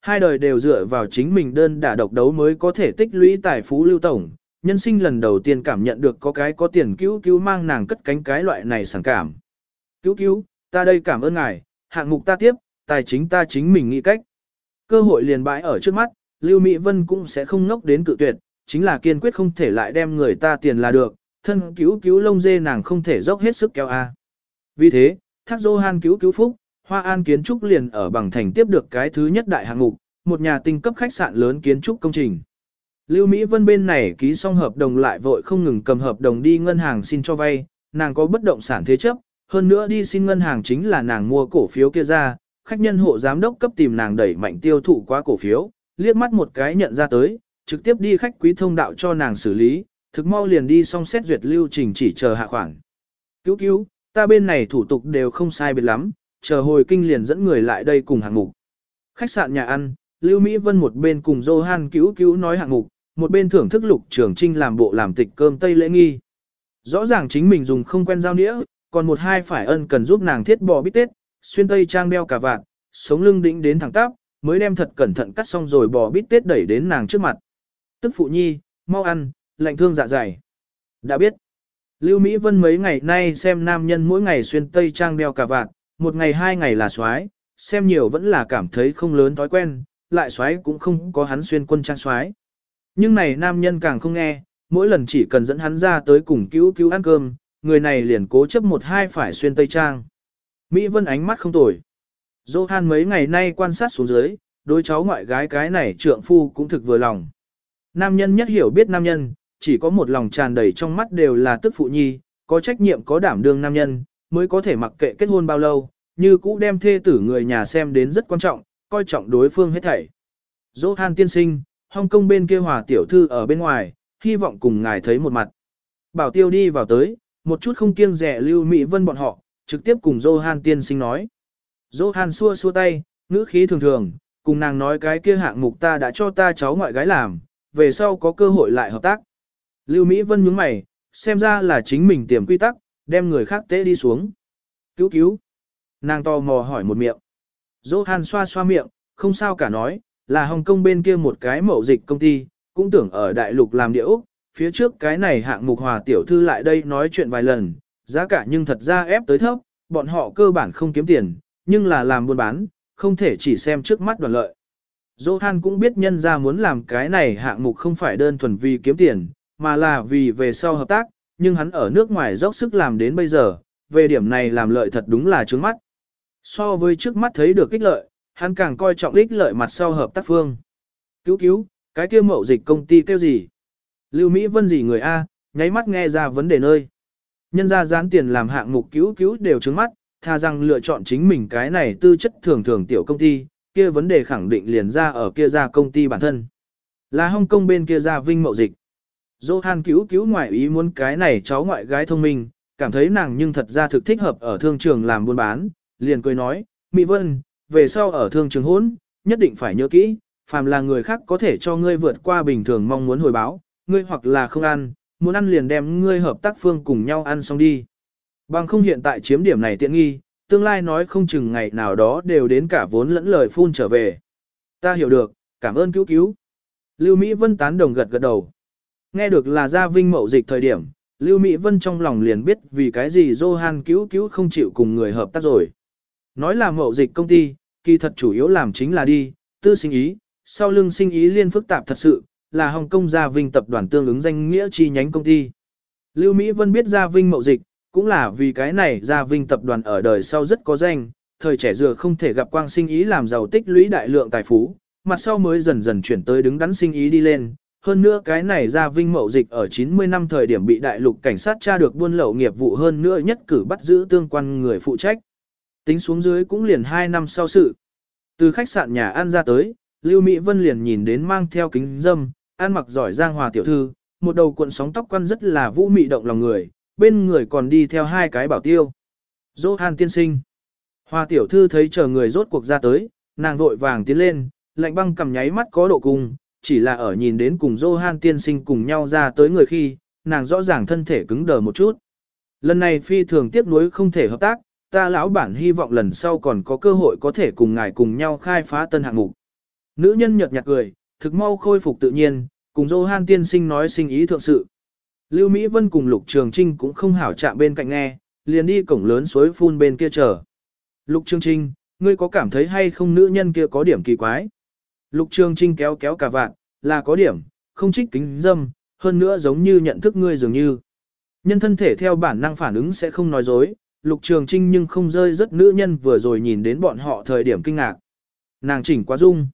hai đời đều dựa vào chính mình đơn đả độc đấu mới có thể tích lũy tài phú lưu tổng, nhân sinh lần đầu tiên cảm nhận được có cái có tiền cứu cứu mang nàng cất cánh cái loại này sảng cảm. Cứu cứu, ta đây cảm ơn ngài, hạng mục ta tiếp, tài chính ta chính mình nghĩ cách. Cơ hội liền bãi ở trước mắt, Lưu Mỹ Vân cũng sẽ không ngốc đến cự tuyệt, chính là kiên quyết không thể lại đem người ta tiền là được, thân cứu cứu lông dê nàng không thể dốc hết sức kéo a. Vì thế, thác Johan cứu cứu phúc, Hoa An kiến trúc liền ở bằng thành tiếp được cái thứ nhất đại hạng mục, một nhà tinh cấp khách sạn lớn kiến trúc công trình. Lưu Mỹ Vân bên này ký xong hợp đồng lại vội không ngừng cầm hợp đồng đi ngân hàng xin cho vay, nàng có bất động sản thế chấp, hơn nữa đi xin ngân hàng chính là nàng mua cổ phiếu kia ra, khách nhân hộ giám đốc cấp tìm nàng đẩy mạnh tiêu thụ quá cổ phiếu, liếc mắt một cái nhận ra tới, trực tiếp đi khách quý thông đạo cho nàng xử lý, thực mau liền đi xong xét duyệt lưu trình chỉ chờ hạ khoản. Cứu cứu, ta bên này thủ tục đều không sai biệt lắm, chờ hồi kinh liền dẫn người lại đây cùng hạng mục. Khách sạn nhà ăn, Lưu Mỹ Vân một bên cùng Johan cứu cứu nói hạng mục, một bên thưởng thức lục trường trinh làm bộ làm tịch cơm tây lễ nghi. Rõ ràng chính mình dùng không quen giao nĩa, còn một hai phải ân cần giúp nàng thiết bò bít tết, xuyên tây trang đeo cả vạt, sống lưng đĩnh đến thẳng tắp, mới đem thật cẩn thận cắt xong rồi bò bít tết đẩy đến nàng trước mặt. Tức phụ nhi, mau ăn, lạnh thương dạ dày. Đã biết. Lưu Mỹ Vân mấy ngày nay xem nam nhân mỗi ngày xuyên tây trang đeo cả vạt, một ngày hai ngày là xoái, xem nhiều vẫn là cảm thấy không lớn thói quen, lại xoái cũng không có hắn xuyên quân trang xoái. Nhưng này nam nhân càng không nghe, mỗi lần chỉ cần dẫn hắn ra tới cùng cứu cứu ăn cơm, người này liền cố chấp một hai phải xuyên tây trang. Mỹ Vân ánh mắt không tồi. Johan mấy ngày nay quan sát xuống dưới, đối cháu ngoại gái cái này trượng phu cũng thực vừa lòng. Nam nhân nhất hiểu biết nam nhân, chỉ có một lòng tràn đầy trong mắt đều là tức phụ nhi, có trách nhiệm có đảm đương nam nhân, mới có thể mặc kệ kết hôn bao lâu, như cũ đem thê tử người nhà xem đến rất quan trọng, coi trọng đối phương hết thảy. Johan tiên sinh, Hong Kong bên kia hòa tiểu thư ở bên ngoài, hy vọng cùng ngài thấy một mặt. Bảo tiêu đi vào tới, một chút không kiêng rẻ lưu Mỹ Vân bọn họ, trực tiếp cùng Johan tiên sinh nói. Johan xua xua tay, ngữ khí thường thường, cùng nàng nói cái kia hạng mục ta đã cho ta cháu ngoại gái làm, về sau có cơ hội lại hợp tác. Lưu Mỹ Vân nhướng mày, xem ra là chính mình tiềm quy tắc, đem người khác tế đi xuống. Cứu cứu. Nàng to mò hỏi một miệng. Johan xoa xoa miệng, không sao cả nói, là Hồng Kông bên kia một cái mậu dịch công ty, cũng tưởng ở đại lục làm địa Úc, phía trước cái này hạng mục hòa tiểu thư lại đây nói chuyện vài lần, giá cả nhưng thật ra ép tới thấp, bọn họ cơ bản không kiếm tiền, nhưng là làm buôn bán, không thể chỉ xem trước mắt đoàn lợi. Johan cũng biết nhân ra muốn làm cái này hạng mục không phải đơn thuần vì kiếm tiền, mà là vì về sau hợp tác, nhưng hắn ở nước ngoài dốc sức làm đến bây giờ, về điểm này làm lợi thật đúng là trướng mắt. So với trước mắt thấy được ích lợi, hắn càng coi trọng ích lợi mặt sau hợp tác phương. Cứu cứu, cái kia mậu dịch công ty kêu gì? Lưu Mỹ Vân gì người A, nháy mắt nghe ra vấn đề nơi. Nhân ra gián tiền làm hạng mục cứu cứu đều trướng mắt, tha rằng lựa chọn chính mình cái này tư chất thường thường tiểu công ty, kia vấn đề khẳng định liền ra ở kia ra công ty bản thân. Là Hong Kong bên kia ra vinh mậu dịch. Johan cứu cứu ngoại ý muốn cái này cháu ngoại gái thông minh, cảm thấy nàng nhưng thật ra thực thích hợp ở thương trường làm buôn bán, liền cười nói, Mỹ Vân, về sau ở thương trường hỗn, nhất định phải nhớ kỹ, phàm là người khác có thể cho ngươi vượt qua bình thường mong muốn hồi báo, ngươi hoặc là không ăn, muốn ăn liền đem ngươi hợp tác phương cùng nhau ăn xong đi. Bằng không hiện tại chiếm điểm này tiện nghi, tương lai nói không chừng ngày nào đó đều đến cả vốn lẫn lời phun trở về. Ta hiểu được, cảm ơn cứu cứu. Lưu Mỹ Vân tán đồng gật gật đầu. Nghe được là gia vinh mậu dịch thời điểm, Lưu Mỹ Vân trong lòng liền biết vì cái gì Johan cứu cứu không chịu cùng người hợp tác rồi. Nói là mậu dịch công ty, kỳ thật chủ yếu làm chính là đi, tư sinh ý, sau lưng sinh ý liên phức tạp thật sự, là Hồng Kông Gia Vinh tập đoàn tương ứng danh nghĩa chi nhánh công ty. Lưu Mỹ Vân biết Gia Vinh mậu dịch, cũng là vì cái này Gia Vinh tập đoàn ở đời sau rất có danh, thời trẻ dừa không thể gặp quang sinh ý làm giàu tích lũy đại lượng tài phú, mặt sau mới dần dần chuyển tới đứng đắn sinh ý đi lên. Hơn nữa cái này ra Vinh mậu dịch ở 90 năm thời điểm bị đại lục cảnh sát tra được buôn lậu nghiệp vụ hơn nữa nhất cử bắt giữ tương quan người phụ trách. Tính xuống dưới cũng liền 2 năm sau sự. Từ khách sạn nhà ăn ra tới, Lưu Mỹ Vân liền nhìn đến mang theo kính dâm, ăn mặc giỏi giang hòa tiểu thư, một đầu cuộn sóng tóc quăn rất là vũ mị động lòng người, bên người còn đi theo hai cái bảo tiêu. Johan tiên sinh. Hoa tiểu thư thấy chờ người rốt cuộc ra tới, nàng vội vàng tiến lên, lạnh băng cầm nháy mắt có độ cung, chỉ là ở nhìn đến cùng Johan tiên sinh cùng nhau ra tới người khi, nàng rõ ràng thân thể cứng đờ một chút. Lần này phi thường tiếc nuối không thể hợp tác, ta lão bản hy vọng lần sau còn có cơ hội có thể cùng ngài cùng nhau khai phá tân hạng mục. Nữ nhân nhợt nhạt cười, thực mau khôi phục tự nhiên, cùng Johan tiên sinh nói sinh ý thượng sự. Lưu Mỹ Vân cùng Lục Trường Trinh cũng không hảo chạm bên cạnh nghe, liền đi cổng lớn suối phun bên kia chờ. Lục Trường Trinh, ngươi có cảm thấy hay không nữ nhân kia có điểm kỳ quái? Lục Trường Trinh kéo kéo cả vạn, là có điểm, không trích kính dâm, hơn nữa giống như nhận thức ngươi dường như. Nhân thân thể theo bản năng phản ứng sẽ không nói dối, Lục Trường Trinh nhưng không rơi rất nữ nhân vừa rồi nhìn đến bọn họ thời điểm kinh ngạc. Nàng chỉnh quá dung.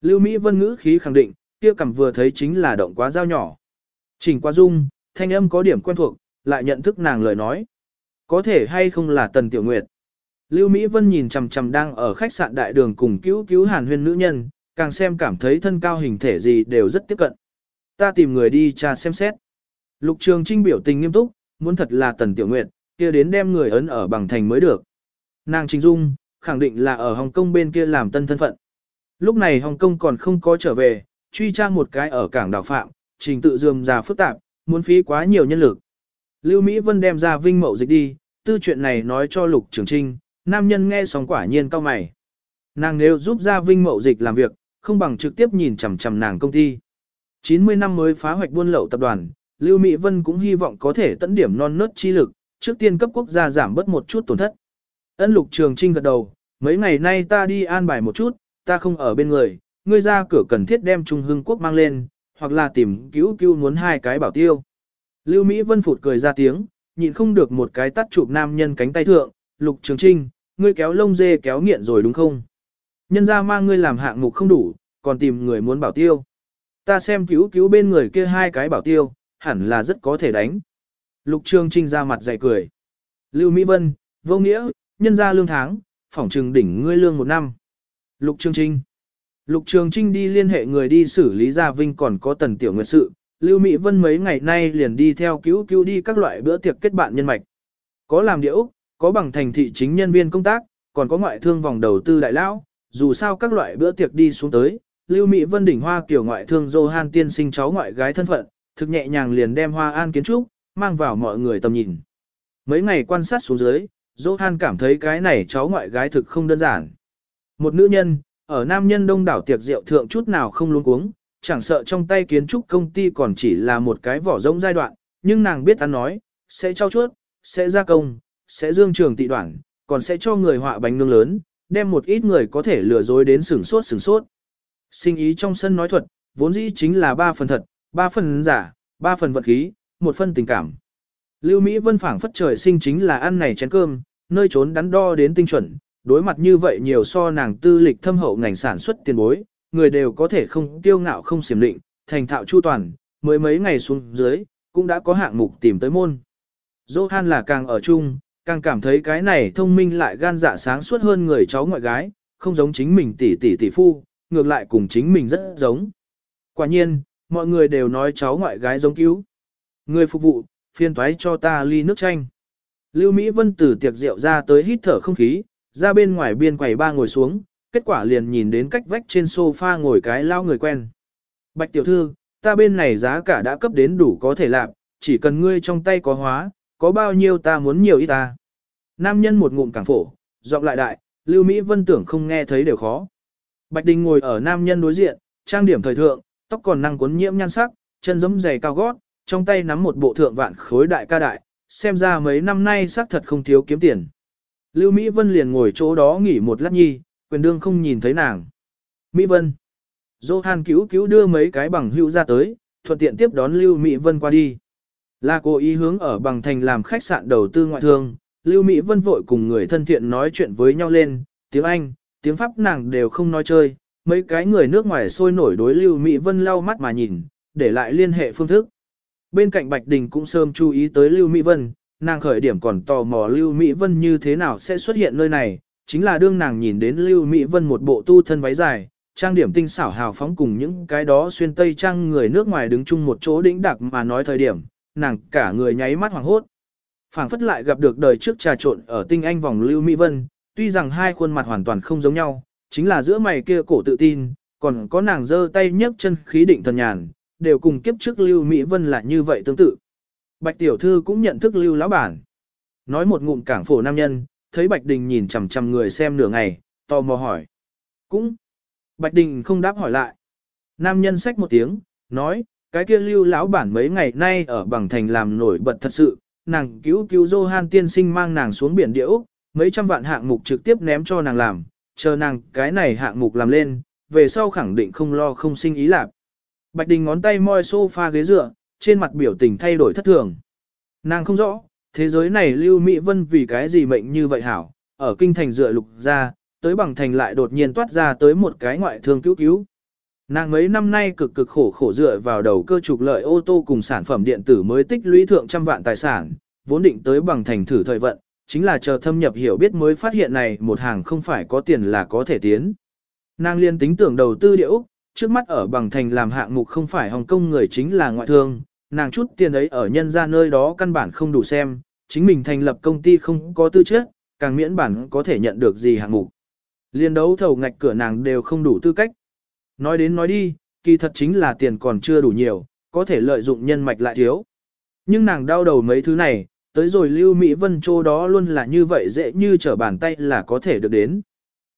Lưu Mỹ Vân ngữ khí khẳng định, kia cầm vừa thấy chính là động quá dao nhỏ. Chỉnh quá dung, thanh âm có điểm quen thuộc, lại nhận thức nàng lời nói. Có thể hay không là Tần Tiểu Nguyệt. Lưu Mỹ Vân nhìn chằm chằm đang ở khách sạn đại đường cùng cứu cứu hàn huyên nữ nhân, càng xem cảm thấy thân cao hình thể gì đều rất tiếp cận. Ta tìm người đi tra xem xét. Lục Trường Trinh biểu tình nghiêm túc, muốn thật là Tần Tiểu Nguyệt, kia đến đem người ấn ở bằng thành mới được. Nàng Trình Dung, khẳng định là ở Hồng Kông bên kia làm tân thân phận. Lúc này Hồng Kông còn không có trở về, truy tra một cái ở cảng đảo Phạm, trình tự dườm già phức tạp, muốn phí quá nhiều nhân lực. Lưu Mỹ Vân đem ra vinh mậu dịch đi, tư chuyện này nói cho Lục Trường Trinh, nam nhân nghe xong quả nhiên cao mày. Nàng nếu giúp ra vinh mậu dịch làm việc, không bằng trực tiếp nhìn chằm chằm nàng công ty. 90 năm mới phá hoạch buôn lậu tập đoàn, Lưu Mỹ Vân cũng hy vọng có thể tận điểm non nớt chi lực, trước tiên cấp quốc gia giảm bớt một chút tổn thất. Ân Lục Trường Trinh gật đầu, mấy ngày nay ta đi an bài một chút, ta không ở bên người, ngươi ra cửa cần thiết đem Trung Hưng Quốc mang lên, hoặc là tìm cứu cứu muốn hai cái bảo tiêu. Lưu Mỹ Vân phụt cười ra tiếng, nhịn không được một cái tắt chụp nam nhân cánh tay thượng, Lục Trường Trinh, ngươi kéo lông dê kéo nghiện rồi đúng không? Nhân ra mang ngươi làm hạng mục không đủ, còn tìm người muốn bảo tiêu. Ta xem cứu cứu bên người kia hai cái bảo tiêu, hẳn là rất có thể đánh. Lục Trường Trinh ra mặt dạy cười. Lưu Mỹ Vân, vô nghĩa, nhân ra lương tháng, phỏng trừng đỉnh ngươi lương một năm. Lục Trường Trinh. Lục Trường Trinh đi liên hệ người đi xử lý Gia Vinh còn có tần tiểu nguyệt sự. Lưu Mỹ Vân mấy ngày nay liền đi theo cứu cứu đi các loại bữa tiệc kết bạn nhân mạch. Có làm điệu, có bằng thành thị chính nhân viên công tác, còn có ngoại thương vòng đầu tư đại lão, dù sao các loại bữa tiệc đi xuống tới, Lưu Mỹ Vân đỉnh hoa kiểu ngoại thương Johan tiên sinh cháu ngoại gái thân phận, thực nhẹ nhàng liền đem hoa an kiến trúc, mang vào mọi người tầm nhìn. Mấy ngày quan sát xuống dưới, Johan cảm thấy cái này cháu ngoại gái thực không đơn giản. Một nữ nhân, ở nam nhân đông đảo tiệc rượu thượng chút nào không luống cuống, chẳng sợ trong tay kiến trúc công ty còn chỉ là một cái vỏ rỗng giai đoạn, nhưng nàng biết ăn nói, sẽ trao chuốt, sẽ gia công, sẽ dương trường tị đoạn, còn sẽ cho người họa bánh nướng lớn, đem một ít người có thể lừa dối đến sửng sốt sửng sốt. Sinh ý trong sân nói thuật, vốn dĩ chính là ba phần thật, ba phần giả, ba phần vật khí, một phần tình cảm. Lưu Mỹ Vân phảng phất trời sinh chính là ăn này chén cơm, nơi trốn đắn đo đến tinh chuẩn, đối mặt như vậy nhiều so nàng tư lịch thâm hậu ngành sản xuất tiền bối, người đều có thể không tiêu ngạo không xiểm định, thành thạo chu toàn, mới mấy ngày xuống dưới, cũng đã có hạng mục tìm tới môn. Johan là càng ở chung, càng cảm thấy cái này thông minh lại gan dạ sáng suốt hơn người cháu ngoại gái, không giống chính mình tỷ tỷ tỷ phu, ngược lại cùng chính mình rất giống. Quả nhiên, mọi người đều nói cháu ngoại gái giống cứu. Người phục vụ, phiên toái cho ta ly nước chanh. Lưu Mỹ Vân từ tiệc rượu ra tới hít thở không khí, ra bên ngoài biên quầy ba ngồi xuống, kết quả liền nhìn đến cách vách trên sofa ngồi cái lao người quen. Bạch tiểu thư, ta bên này giá cả đã cấp đến đủ có thể làm, chỉ cần ngươi trong tay có hóa, có bao nhiêu ta muốn nhiều ít ta. Nam nhân một ngụm cảng phổ, giọng lại đại, Lưu Mỹ Vân tưởng không nghe thấy đều khó. Bạch Đình ngồi ở nam nhân đối diện, trang điểm thời thượng, tóc còn năng cuốn nhiễm nhan sắc, chân giống giày cao gót, trong tay nắm một bộ thượng vạn khối đại ca đại, xem ra mấy năm nay xác thật không thiếu kiếm tiền. Lưu Mỹ Vân liền ngồi chỗ đó nghỉ một lát nhi, quyền đương không nhìn thấy nàng. Mỹ Vân. Johan cứu cứu đưa mấy cái bằng hữu ra tới, thuận tiện tiếp đón Lưu Mỹ Vân qua đi. Là cô ý hướng ở bằng thành làm khách sạn đầu tư ngoại thương, Lưu Mỹ Vân vội cùng người thân thiện nói chuyện với nhau lên, tiếng Anh, tiếng Pháp nàng đều không nói chơi, mấy cái người nước ngoài sôi nổi đối Lưu Mỹ Vân lau mắt mà nhìn, để lại liên hệ phương thức. Bên cạnh Bạch Đình cũng sớm chú ý tới Lưu Mỹ Vân, nàng khởi điểm còn tò mò Lưu Mỹ Vân như thế nào sẽ xuất hiện nơi này, chính là đương nàng nhìn đến Lưu Mỹ Vân một bộ tu thân váy dài, trang điểm tinh xảo hào phóng cùng những cái đó xuyên tây trang người nước ngoài đứng chung một chỗ đĩnh đặc mà nói thời điểm, nàng cả người nháy mắt hoàng hốt. phảng phất lại gặp được đời trước trà trộn ở tinh anh vòng Lưu Mỹ Vân, tuy rằng hai khuôn mặt hoàn toàn không giống nhau, chính là giữa mày kia cổ tự tin, còn có nàng giơ tay nhấc chân khí định thần nhàn, đều cùng kiếp trước Lưu Mỹ Vân là như vậy tương tự. Bạch tiểu thư cũng nhận thức Lưu lão bản. Nói một ngụm cảng phổ nam nhân, thấy Bạch Đình nhìn chằm chằm người xem nửa ngày, tò mò hỏi. Cũng, Bạch Đình không đáp hỏi lại. Nam nhân xách một tiếng, nói, cái kia lưu lão bản mấy ngày nay ở bằng thành làm nổi bật thật sự, nàng cứu cứu Johan tiên sinh mang nàng xuống biển địa Úc, mấy trăm vạn hạng mục trực tiếp ném cho nàng làm, chờ nàng cái này hạng mục làm lên, về sau khẳng định không lo không sinh ý lạc. Bạch Đình ngón tay moi sofa ghế dựa, trên mặt biểu tình thay đổi thất thường. Nàng không rõ, thế giới này Lưu Mỹ Vân vì cái gì mệnh như vậy hảo, ở kinh thành dựa lục ra, tới bằng thành lại đột nhiên toát ra tới một cái ngoại thương cứu cứu. Nàng mấy năm nay cực cực khổ khổ dựa vào đầu cơ trục lợi ô tô cùng sản phẩm điện tử mới tích lũy thượng trăm vạn tài sản, vốn định tới bằng thành thử thời vận, chính là chờ thâm nhập hiểu biết mới phát hiện này một hàng không phải có tiền là có thể tiến. Nàng liên tính tưởng đầu tư điệu, trước mắt ở bằng thành làm hạng mục không phải Hồng Kông người chính là ngoại thương, nàng chút tiền ấy ở nhân ra nơi đó căn bản không đủ xem, chính mình thành lập công ty không có tư chất, càng miễn bản có thể nhận được gì hạng mục. Liên đấu thầu ngạch cửa nàng đều không đủ tư cách. Nói đến nói đi, kỳ thật chính là tiền còn chưa đủ nhiều, có thể lợi dụng nhân mạch lại thiếu. Nhưng nàng đau đầu mấy thứ này, tới rồi Lưu Mỹ Vân Châu đó luôn là như vậy dễ như trở bàn tay là có thể được đến.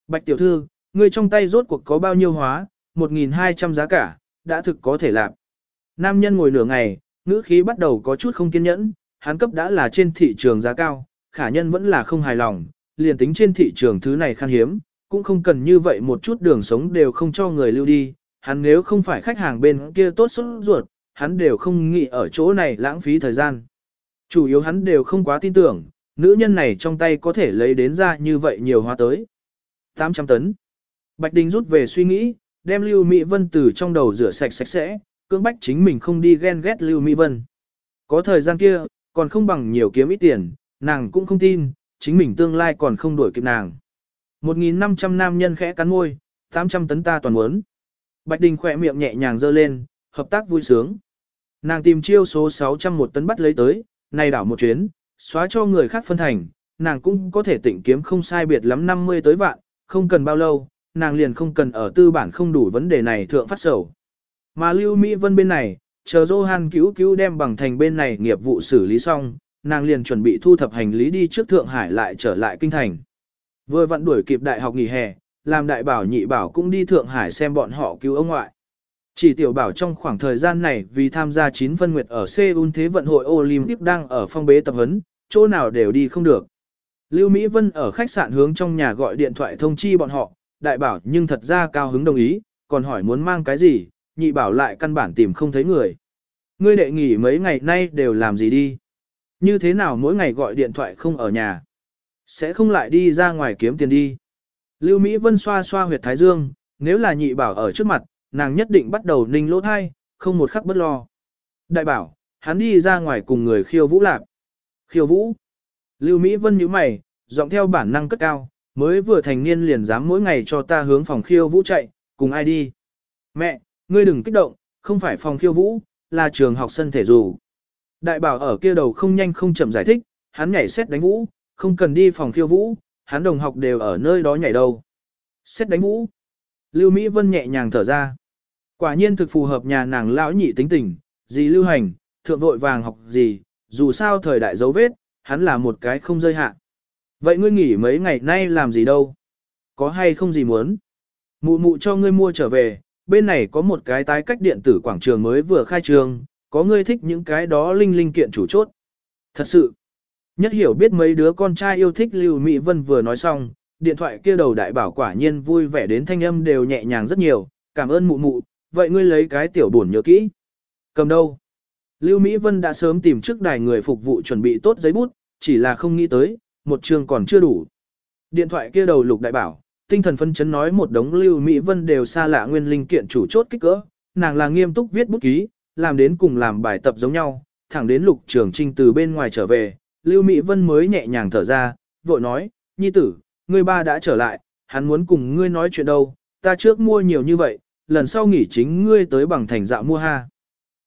Bạch tiểu thư, ngươi trong tay rốt cuộc có bao nhiêu hóa, 1.200 giá cả, đã thực có thể làm. Nam nhân ngồi nửa ngày, ngữ khí bắt đầu có chút không kiên nhẫn, hắn cấp đã là trên thị trường giá cao, khả nhân vẫn là không hài lòng, liền tính trên thị trường thứ này khan hiếm, cũng không cần như vậy một chút đường sống đều không cho người lưu đi, hắn nếu không phải khách hàng bên kia tốt xuất ruột, hắn đều không nghĩ ở chỗ này lãng phí thời gian. Chủ yếu hắn đều không quá tin tưởng, nữ nhân này trong tay có thể lấy đến ra như vậy nhiều hoa tới. 800 tấn. Bạch Đình rút về suy nghĩ, đem Lưu Mỹ Vân từ trong đầu rửa sạch sạch sẽ, cưỡng bách chính mình không đi ghen ghét Lưu Mỹ Vân. Có thời gian kia, còn không bằng nhiều kiếm ít tiền, nàng cũng không tin, chính mình tương lai còn không đuổi kịp nàng. 1.500 nam nhân khẽ cắn môi, 800 tấn ta toàn muốn. Bạch Đình khỏe miệng nhẹ nhàng dơ lên, hợp tác vui sướng. Nàng tìm chiêu số 601 tấn bắt lấy tới, này đảo một chuyến, xóa cho người khác phân thành, nàng cũng có thể tỉnh kiếm không sai biệt lắm 50 tới vạn, không cần bao lâu, nàng liền không cần ở tư bản không đủ vấn đề này thượng phát sầu. Mà Lưu Mỹ Vân bên này, chờ Johan cứu cứu đem bằng thành bên này nghiệp vụ xử lý xong, nàng liền chuẩn bị thu thập hành lý đi trước Thượng Hải lại trở lại kinh thành. Vừa vặn đuổi kịp đại học nghỉ hè, làm đại bảo nhị bảo cũng đi Thượng Hải xem bọn họ cứu ông ngoại. Chỉ tiểu bảo trong khoảng thời gian này vì tham gia 9 phân nguyệt ở Seoul Thế vận hội Olympic đang ở phong bế tập huấn, chỗ nào đều đi không được. Lưu Mỹ Vân ở khách sạn hướng trong nhà gọi điện thoại thông chi bọn họ, đại bảo nhưng thật ra cao hứng đồng ý, còn hỏi muốn mang cái gì, nhị bảo lại căn bản tìm không thấy người. Ngươi đệ nghỉ mấy ngày nay đều làm gì đi? Như thế nào mỗi ngày gọi điện thoại không ở nhà? Sẽ không lại đi ra ngoài kiếm tiền đi. Lưu Mỹ Vân xoa xoa huyệt thái dương, nếu là nhị bảo ở trước mặt, nàng nhất định bắt đầu ninh lỗ thai, không một khắc bất lo. Đại bảo, hắn đi ra ngoài cùng người khiêu vũ lạp. Khiêu vũ. Lưu Mỹ Vân nhíu mày, giọng theo bản năng cất cao, mới vừa thành niên liền dám mỗi ngày cho ta hướng phòng khiêu vũ chạy, cùng ai đi. Mẹ, ngươi đừng kích động, không phải phòng khiêu vũ, là trường học sân thể dù. Đại bảo ở kia đầu không nhanh không chậm giải thích, hắn nhảy xét đánh vũ, không cần đi phòng khiêu vũ, hắn đồng học đều ở nơi đó nhảy đâu. Xét đánh vũ. Lưu Mỹ Vân nhẹ nhàng thở ra. Quả nhiên thực phù hợp nhà nàng lão nhị tính tình, gì lưu hành, thượng vội vàng học gì, dù sao thời đại dấu vết, hắn là một cái không rơi hạ. Vậy ngươi nghỉ mấy ngày nay làm gì đâu? Có hay không gì muốn? Mụ mụ cho ngươi mua trở về, bên này có một cái tái cách điện tử quảng trường mới vừa khai trường, có ngươi thích những cái đó linh linh kiện chủ chốt. Thật sự, nhất hiểu biết mấy đứa con trai yêu thích Lưu Mỹ Vân vừa nói xong, điện thoại kia đầu đại bảo quả nhiên vui vẻ đến thanh âm đều nhẹ nhàng rất nhiều, cảm ơn mụ mụ, vậy ngươi lấy cái tiểu buồn nhớ kỹ. Cầm đâu? Lưu Mỹ Vân đã sớm tìm trước đài người phục vụ chuẩn bị tốt giấy bút, chỉ là không nghĩ tới, một trường còn chưa đủ. Điện thoại kia đầu lục đại bảo, tinh thần phân chấn nói một đống Lưu Mỹ Vân đều xa lạ nguyên linh kiện chủ chốt kích cỡ, nàng là nghiêm túc viết bút ký, làm đến cùng làm bài tập giống nhau, thẳng đến lục trường trinh từ bên ngoài trở về, Lưu Mỹ Vân mới nhẹ nhàng thở ra, vội nói, nhi tử, ngươi ba đã trở lại, hắn muốn cùng ngươi nói chuyện đâu, ta trước mua nhiều như vậy, lần sau nghỉ chính ngươi tới bằng thành dạo mua ha.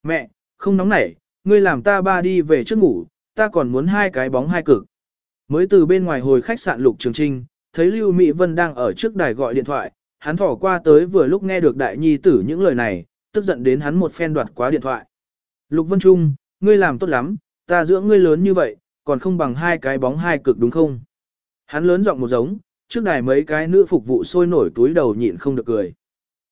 Mẹ, không nóng nảy, ngươi làm ta ba đi về trước ngủ, ta còn muốn hai cái bóng hai cực. Mới từ bên ngoài hồi khách sạn Lục Trường Trinh, thấy Lưu Mỹ Vân đang ở trước đài gọi điện thoại, hắn thỏ qua tới vừa lúc nghe được đại nhi tử những lời này, tức giận đến hắn một phen đoạt quá điện thoại. Lục Vân Trung, ngươi làm tốt lắm, ta dưỡng ngươi lớn như vậy, còn không bằng hai cái bóng hai cực đúng không? Hắn lớn giọng một giống, trước đài mấy cái nữ phục vụ sôi nổi túi đầu nhịn không được cười.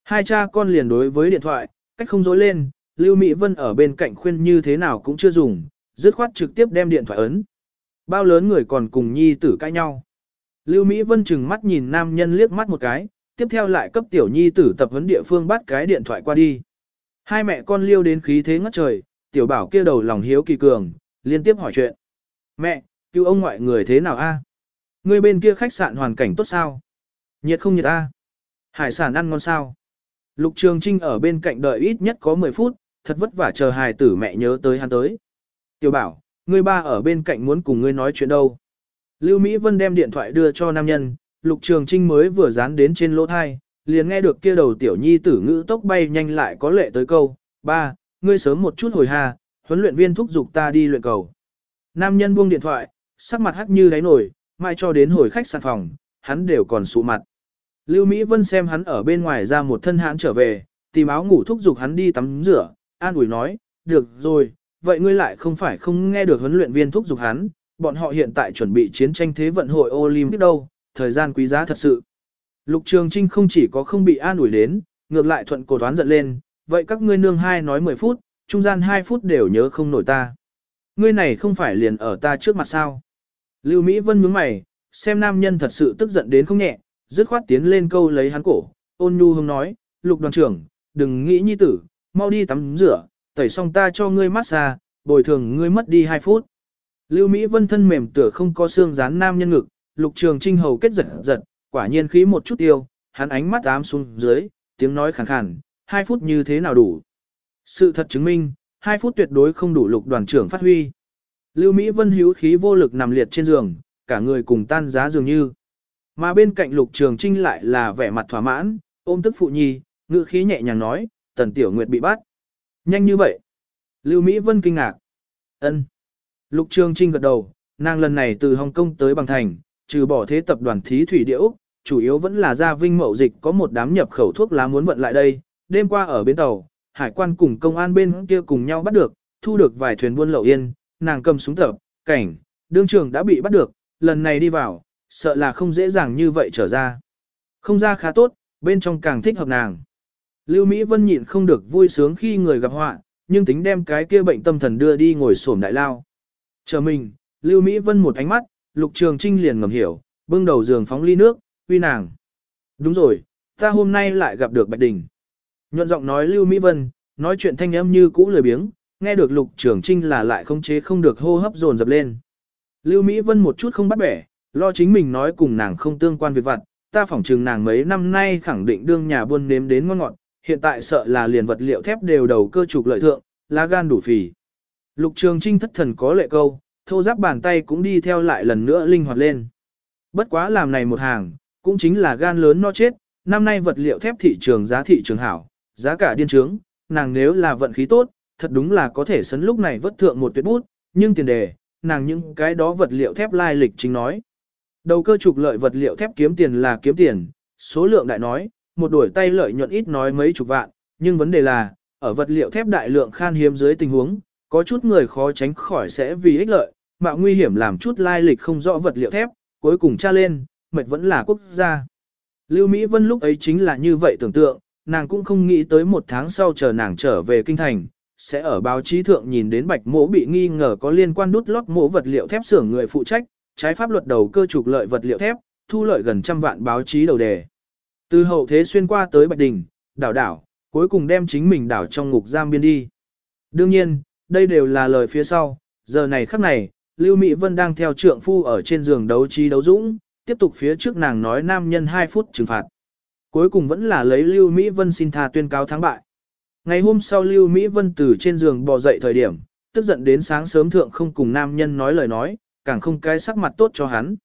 Hai cha con liền đối với điện thoại, cách không dối lên, Lưu Mỹ Vân ở bên cạnh khuyên như thế nào cũng chưa dùng, dứt khoát trực tiếp đem điện thoại ấn. Bao lớn người còn cùng nhi tử cãi nhau. Lưu Mỹ Vân chừng mắt nhìn nam nhân liếc mắt một cái, tiếp theo lại cấp tiểu nhi tử tập huấn địa phương bắt cái điện thoại qua đi. Hai mẹ con liêu đến khí thế ngất trời, tiểu bảo kia đầu lòng hiếu kỳ cường, liên tiếp hỏi chuyện. Mẹ, cứu ông ngoại người thế nào a? Người bên kia khách sạn hoàn cảnh tốt sao? Nhiệt không nhiệt a? Hải sản ăn ngon sao? Lục Trường Trinh ở bên cạnh đợi ít nhất có 10 phút, thật vất vả chờ hài tử mẹ nhớ tới hắn tới. Tiểu bảo, người ba ở bên cạnh muốn cùng ngươi nói chuyện đâu. Lưu Mỹ Vân đem điện thoại đưa cho nam nhân, Lục Trường Trinh mới vừa dán đến trên lỗ thai, liền nghe được kia đầu tiểu nhi tử ngữ tốc bay nhanh lại có lệ tới câu, ba, ngươi sớm một chút hồi hà, huấn luyện viên thúc giục ta đi luyện cầu. Nam nhân buông điện thoại, sắc mặt hắc như đáy nổi, mai cho đến hồi khách sạn phòng, hắn đều còn sụ mặt. Lưu Mỹ Vân xem hắn ở bên ngoài ra một thân hãn trở về, tìm áo ngủ thúc giục hắn đi tắm rửa, an ủi nói, được rồi, vậy ngươi lại không phải không nghe được huấn luyện viên thúc giục hắn, bọn họ hiện tại chuẩn bị chiến tranh thế vận hội Olympic đâu, thời gian quý giá thật sự. Lục Trường Trinh không chỉ có không bị an ủi đến, ngược lại thuận cổ toán giận lên, vậy các ngươi nương hai nói 10 phút, trung gian 2 phút đều nhớ không nổi ta. Ngươi này không phải liền ở ta trước mặt sao. Lưu Mỹ Vân nhướng mày, xem nam nhân thật sự tức giận đến không nhẹ, dứt khoát tiến lên câu lấy hắn cổ, ôn nhu hông nói, lục đoàn trưởng, đừng nghĩ nhi tử, mau đi tắm rửa, tẩy xong ta cho ngươi massage, bồi thường ngươi mất đi 2 phút. Lưu Mỹ Vân thân mềm tựa không có xương dán nam nhân ngực, lục trường trinh hầu kết giật giật, quả nhiên khí một chút tiêu, hắn ánh mắt ám xuống dưới, tiếng nói khàn khàn, 2 phút như thế nào đủ. Sự thật chứng minh, 2 phút tuyệt đối không đủ lục đoàn trưởng phát huy. Lưu Mỹ Vân hữu khí vô lực nằm liệt trên giường, cả người cùng tan giá dường như. Mà bên cạnh lục trường trinh lại là vẻ mặt thỏa mãn, ôm tức phụ nhi, ngữ khí nhẹ nhàng nói, tần tiểu nguyệt bị bắt. Nhanh như vậy. Lưu Mỹ Vân kinh ngạc. ân Lục trường trinh gật đầu, nàng lần này từ Hồng Kông tới Bằng Thành, trừ bỏ thế tập đoàn thí thủy điễu, chủ yếu vẫn là gia vinh mậu dịch có một đám nhập khẩu thuốc lá muốn vận lại đây. Đêm qua ở bến tàu, hải quan cùng công an bên kia cùng nhau bắt được, thu được vài thuyền buôn lậu yên, nàng cầm súng tập, cảnh, đương trường đã bị bắt được, lần này đi vào, sợ là không dễ dàng như vậy trở ra. Không ra khá tốt, bên trong càng thích hợp nàng. Lưu Mỹ Vân nhịn không được vui sướng khi người gặp họa, nhưng tính đem cái kia bệnh tâm thần đưa đi ngồi xổm đại lao. Chờ mình, Lưu Mỹ Vân một ánh mắt, Lục Trường Trinh liền ngầm hiểu, bưng đầu giường phóng ly nước, uy nàng. Đúng rồi, ta hôm nay lại gặp được Bạch Đình. Nhuận giọng nói Lưu Mỹ Vân, nói chuyện thanh âm như cũ lười biếng, nghe được Lục Trường Trinh là lại không chế không được hô hấp dồn dập lên. Lưu Mỹ Vân một chút không bắt bẻ, lo chính mình nói cùng nàng không tương quan việc vặt, ta phỏng chừng nàng mấy năm nay khẳng định đương nhà buôn nếm đến ngon ngọt, hiện tại sợ là liền vật liệu thép đều đầu cơ trục lợi thượng, lá gan đủ phì. Lục Trường Trinh thất thần có lệ câu, thô giáp bàn tay cũng đi theo lại lần nữa linh hoạt lên. Bất quá làm này một hàng, cũng chính là gan lớn no chết, năm nay vật liệu thép thị trường giá thị trường hảo, giá cả điên trướng, nàng nếu là vận khí tốt, thật đúng là có thể sấn lúc này vất thượng một tuyệt bút, nhưng tiền đề, nàng những cái đó vật liệu thép lai lịch chính nói. Đầu cơ trục lợi vật liệu thép kiếm tiền là kiếm tiền, số lượng đại nói, một đổi tay lợi nhuận ít nói mấy chục vạn, nhưng vấn đề là, ở vật liệu thép đại lượng khan hiếm dưới tình huống, có chút người khó tránh khỏi sẽ vì ích lợi, mạo nguy hiểm làm chút lai lịch không rõ vật liệu thép, cuối cùng tra lên, mệt vẫn là quốc gia. Lưu Mỹ Vân lúc ấy chính là như vậy tưởng tượng, nàng cũng không nghĩ tới một tháng sau chờ nàng trở về kinh thành, sẽ ở báo chí thượng nhìn đến bạch mỗ bị nghi ngờ có liên quan đút lót mỗ vật liệu thép xưởng người phụ trách, trái pháp luật đầu cơ trục lợi vật liệu thép, thu lợi gần trăm vạn báo chí đầu đề. Từ hậu thế xuyên qua tới Bạch Đình, đảo đảo, cuối cùng đem chính mình đảo trong ngục giam biên đi. Đương nhiên, đây đều là lời phía sau, giờ này khắc này, Lưu Mỹ Vân đang theo trượng phu ở trên giường đấu trí đấu dũng, tiếp tục phía trước nàng nói nam nhân 2 phút trừng phạt. Cuối cùng vẫn là lấy Lưu Mỹ Vân xin tha tuyên cáo thắng bại. Ngày hôm sau Lưu Mỹ Vân từ trên giường bò dậy thời điểm, tức giận đến sáng sớm thượng không cùng nam nhân nói lời nói, càng không cái sắc mặt tốt cho hắn.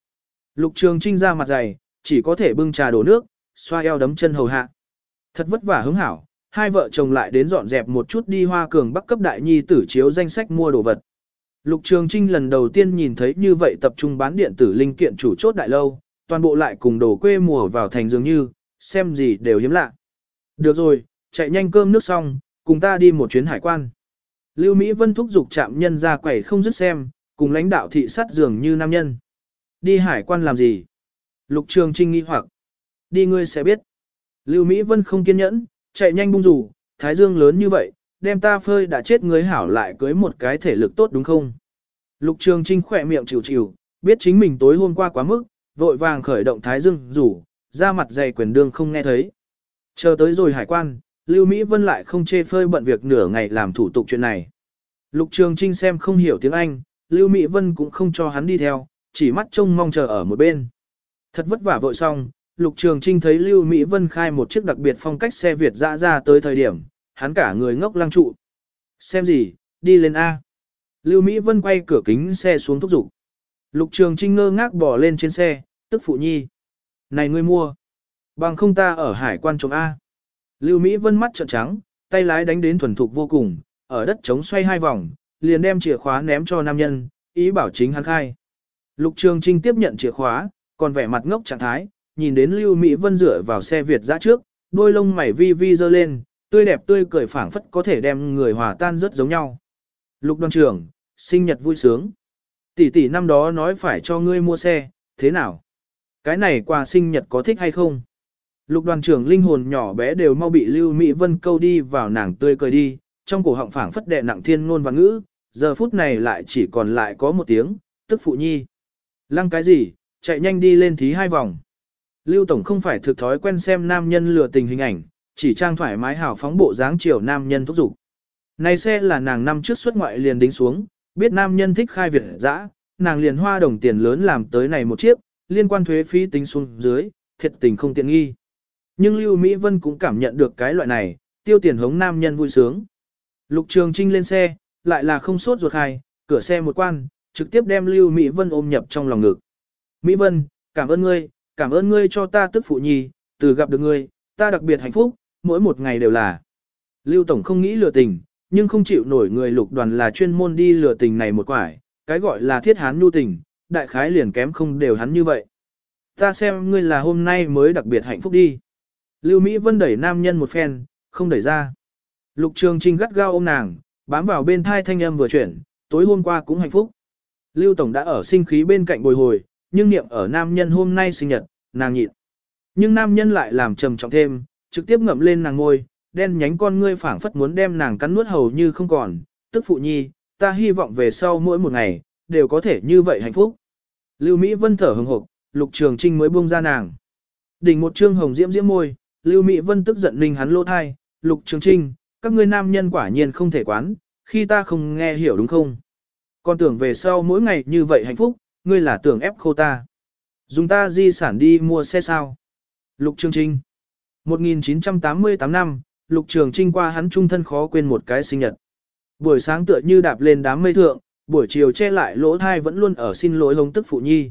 Lục Trường Trinh ra mặt dày, chỉ có thể bưng trà đổ nước, xoa eo đấm chân hầu hạ. Thật vất vả hứng hảo, hai vợ chồng lại đến dọn dẹp một chút đi hoa cường bắc cấp đại nhi tử chiếu danh sách mua đồ vật. Lục Trường Trinh lần đầu tiên nhìn thấy như vậy tập trung bán điện tử linh kiện chủ chốt đại lâu, toàn bộ lại cùng đồ quê mùa vào thành dường như, xem gì đều hiếm lạ. Được rồi, chạy nhanh cơm nước xong, cùng ta đi một chuyến hải quan. Lưu Mỹ Vân thúc giục chạm nhân ra quẩy không dứt xem, cùng lãnh đạo thị sát dường như nam nhân. Đi hải quan làm gì? Lục Trường Trinh nghi hoặc. Đi ngươi sẽ biết. Lưu Mỹ Vân không kiên nhẫn, chạy nhanh bung rủ, thái dương lớn như vậy, đem ta phơi đã chết người hảo lại cưới một cái thể lực tốt đúng không? Lục Trường Trinh khỏe miệng chịu chịu, biết chính mình tối hôm qua quá mức, vội vàng khởi động thái dương rủ, ra mặt dày quyền đương không nghe thấy. Chờ tới rồi hải quan, Lưu Mỹ Vân lại không chê phơi bận việc nửa ngày làm thủ tục chuyện này. Lục Trường Trinh xem không hiểu tiếng Anh, Lưu Mỹ Vân cũng không cho hắn đi theo, chỉ mắt trông mong chờ ở một bên. Thật vất vả vội xong, Lục Trường Trinh thấy Lưu Mỹ Vân khai một chiếc đặc biệt phong cách xe Việt dã ra tới thời điểm, hắn cả người ngốc lăng trụ. Xem gì, đi lên A. Lưu Mỹ Vân quay cửa kính xe xuống thúc giục. Lục Trường Trinh ngơ ngác bỏ lên trên xe, tức phụ nhi. Này ngươi mua. Bằng không ta ở hải quan trộm A. Lưu Mỹ Vân mắt trợn trắng, tay lái đánh đến thuần thục vô cùng, ở đất trống xoay hai vòng, liền đem chìa khóa ném cho nam nhân, ý bảo chính hắn khai. Lục Trường Trinh tiếp nhận chìa khóa, còn vẻ mặt ngốc trạng thái, nhìn đến Lưu Mỹ Vân rửa vào xe Việt ra trước, đôi lông mày vi vi dơ lên, tươi đẹp tươi cười phảng phất có thể đem người hòa tan rất giống nhau. Lục đoàn trưởng, sinh nhật vui sướng. Tỷ tỷ năm đó nói phải cho ngươi mua xe, thế nào? Cái này quà sinh nhật có thích hay không? Lục đoàn trưởng linh hồn nhỏ bé đều mau bị Lưu Mỹ Vân câu đi vào nàng tươi cười đi, trong cổ họng phảng phất đệ nặng thiên ngôn và ngữ, giờ phút này lại chỉ còn lại có một tiếng, tức phụ nhi. Lăng cái gì, chạy nhanh đi lên thí hai vòng. Lưu Tổng không phải thực thói quen xem nam nhân lừa tình hình ảnh, chỉ trang thoải mái hào phóng bộ dáng chiều nam nhân thúc giục. Này xe là nàng năm trước xuất ngoại liền đính xuống, biết nam nhân thích khai việt dã, nàng liền hoa đồng tiền lớn làm tới này một chiếc, liên quan thuế phí tính xuống dưới, thiệt tình không tiện nghi. Nhưng Lưu Mỹ Vân cũng cảm nhận được cái loại này, tiêu tiền hống nam nhân vui sướng. Lục Trường Trinh lên xe, lại là không sốt ruột hài cửa xe một quan, trực tiếp đem Lưu Mỹ Vân ôm nhập trong lòng ngực. Mỹ Vân, cảm ơn ngươi, cảm ơn ngươi cho ta tức phụ nhi, từ gặp được ngươi, ta đặc biệt hạnh phúc, mỗi một ngày đều là. Lưu Tổng không nghĩ lừa tình, nhưng không chịu nổi người lục đoàn là chuyên môn đi lừa tình này một quải, cái gọi là thiết hán nhu tình, đại khái liền kém không đều hắn như vậy. Ta xem ngươi là hôm nay mới đặc biệt hạnh phúc đi. Lưu Mỹ Vân đẩy nam nhân một phen, không đẩy ra. Lục Trường Trinh gắt gao ôm nàng, bám vào bên thai thanh âm vừa chuyển, tối hôm qua cũng hạnh phúc. Lưu Tổng đã ở sinh khí bên cạnh bồi hồi, nhưng niệm ở nam nhân hôm nay sinh nhật, nàng nhịn. Nhưng nam nhân lại làm trầm trọng thêm, trực tiếp ngậm lên nàng ngôi, đen nhánh con ngươi phảng phất muốn đem nàng cắn nuốt hầu như không còn, tức phụ nhi, ta hy vọng về sau mỗi một ngày, đều có thể như vậy hạnh phúc. Lưu Mỹ Vân thở hừng hực, Lục Trường Trinh mới buông ra nàng. Đỉnh một trương hồng diễm diễm môi, Lưu Mỹ Vân tức giận ninh hắn lỗ thai, Lục Trường Trinh, các ngươi nam nhân quả nhiên không thể quán, khi ta không nghe hiểu đúng không? Con tưởng về sau mỗi ngày như vậy hạnh phúc, ngươi là tưởng ép khô ta. Dùng ta di sản đi mua xe sao? Lục Trường Trinh 1988 năm, Lục Trường Trinh qua hắn trung thân khó quên một cái sinh nhật. Buổi sáng tựa như đạp lên đám mây thượng, buổi chiều che lại lỗ thai vẫn luôn ở xin lỗi hống tức phụ nhi.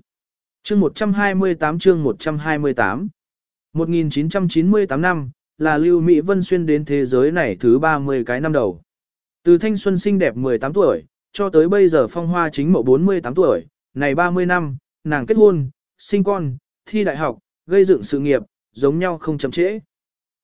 Chương 128 chương 128 1998 năm, là Lưu Mỹ Vân xuyên đến thế giới này thứ 30 cái năm đầu. Từ thanh xuân xinh đẹp 18 tuổi, cho tới bây giờ phong hoa chính mộ 48 tuổi, này 30 năm, nàng kết hôn, sinh con, thi đại học, gây dựng sự nghiệp, giống nhau không chậm trễ.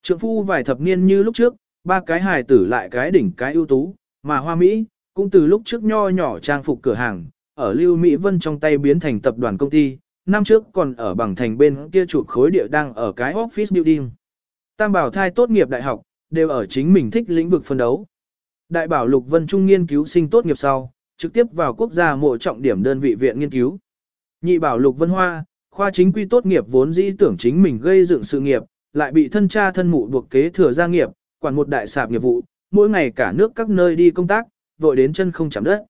Trượng phu vài thập niên như lúc trước, ba cái hài tử lại cái đỉnh cái ưu tú, mà hoa Mỹ, cũng từ lúc trước nho nhỏ trang phục cửa hàng, ở Lưu Mỹ Vân trong tay biến thành tập đoàn công ty, năm trước còn ở bằng thành bên kia chụp khối địa đang ở cái office building. Tam bảo thai tốt nghiệp đại học, đều ở chính mình thích lĩnh vực phân đấu. Đại bảo Lục Vân Trung nghiên cứu sinh tốt nghiệp sau, trực tiếp vào quốc gia mộ trọng điểm đơn vị viện nghiên cứu. Nhị bảo Lục Vân Hoa, khoa chính quy tốt nghiệp vốn dĩ tưởng chính mình gây dựng sự nghiệp, lại bị thân cha thân mụ buộc kế thừa gia nghiệp, quản một đại sạp nghiệp vụ, mỗi ngày cả nước các nơi đi công tác, vội đến chân không chạm đất.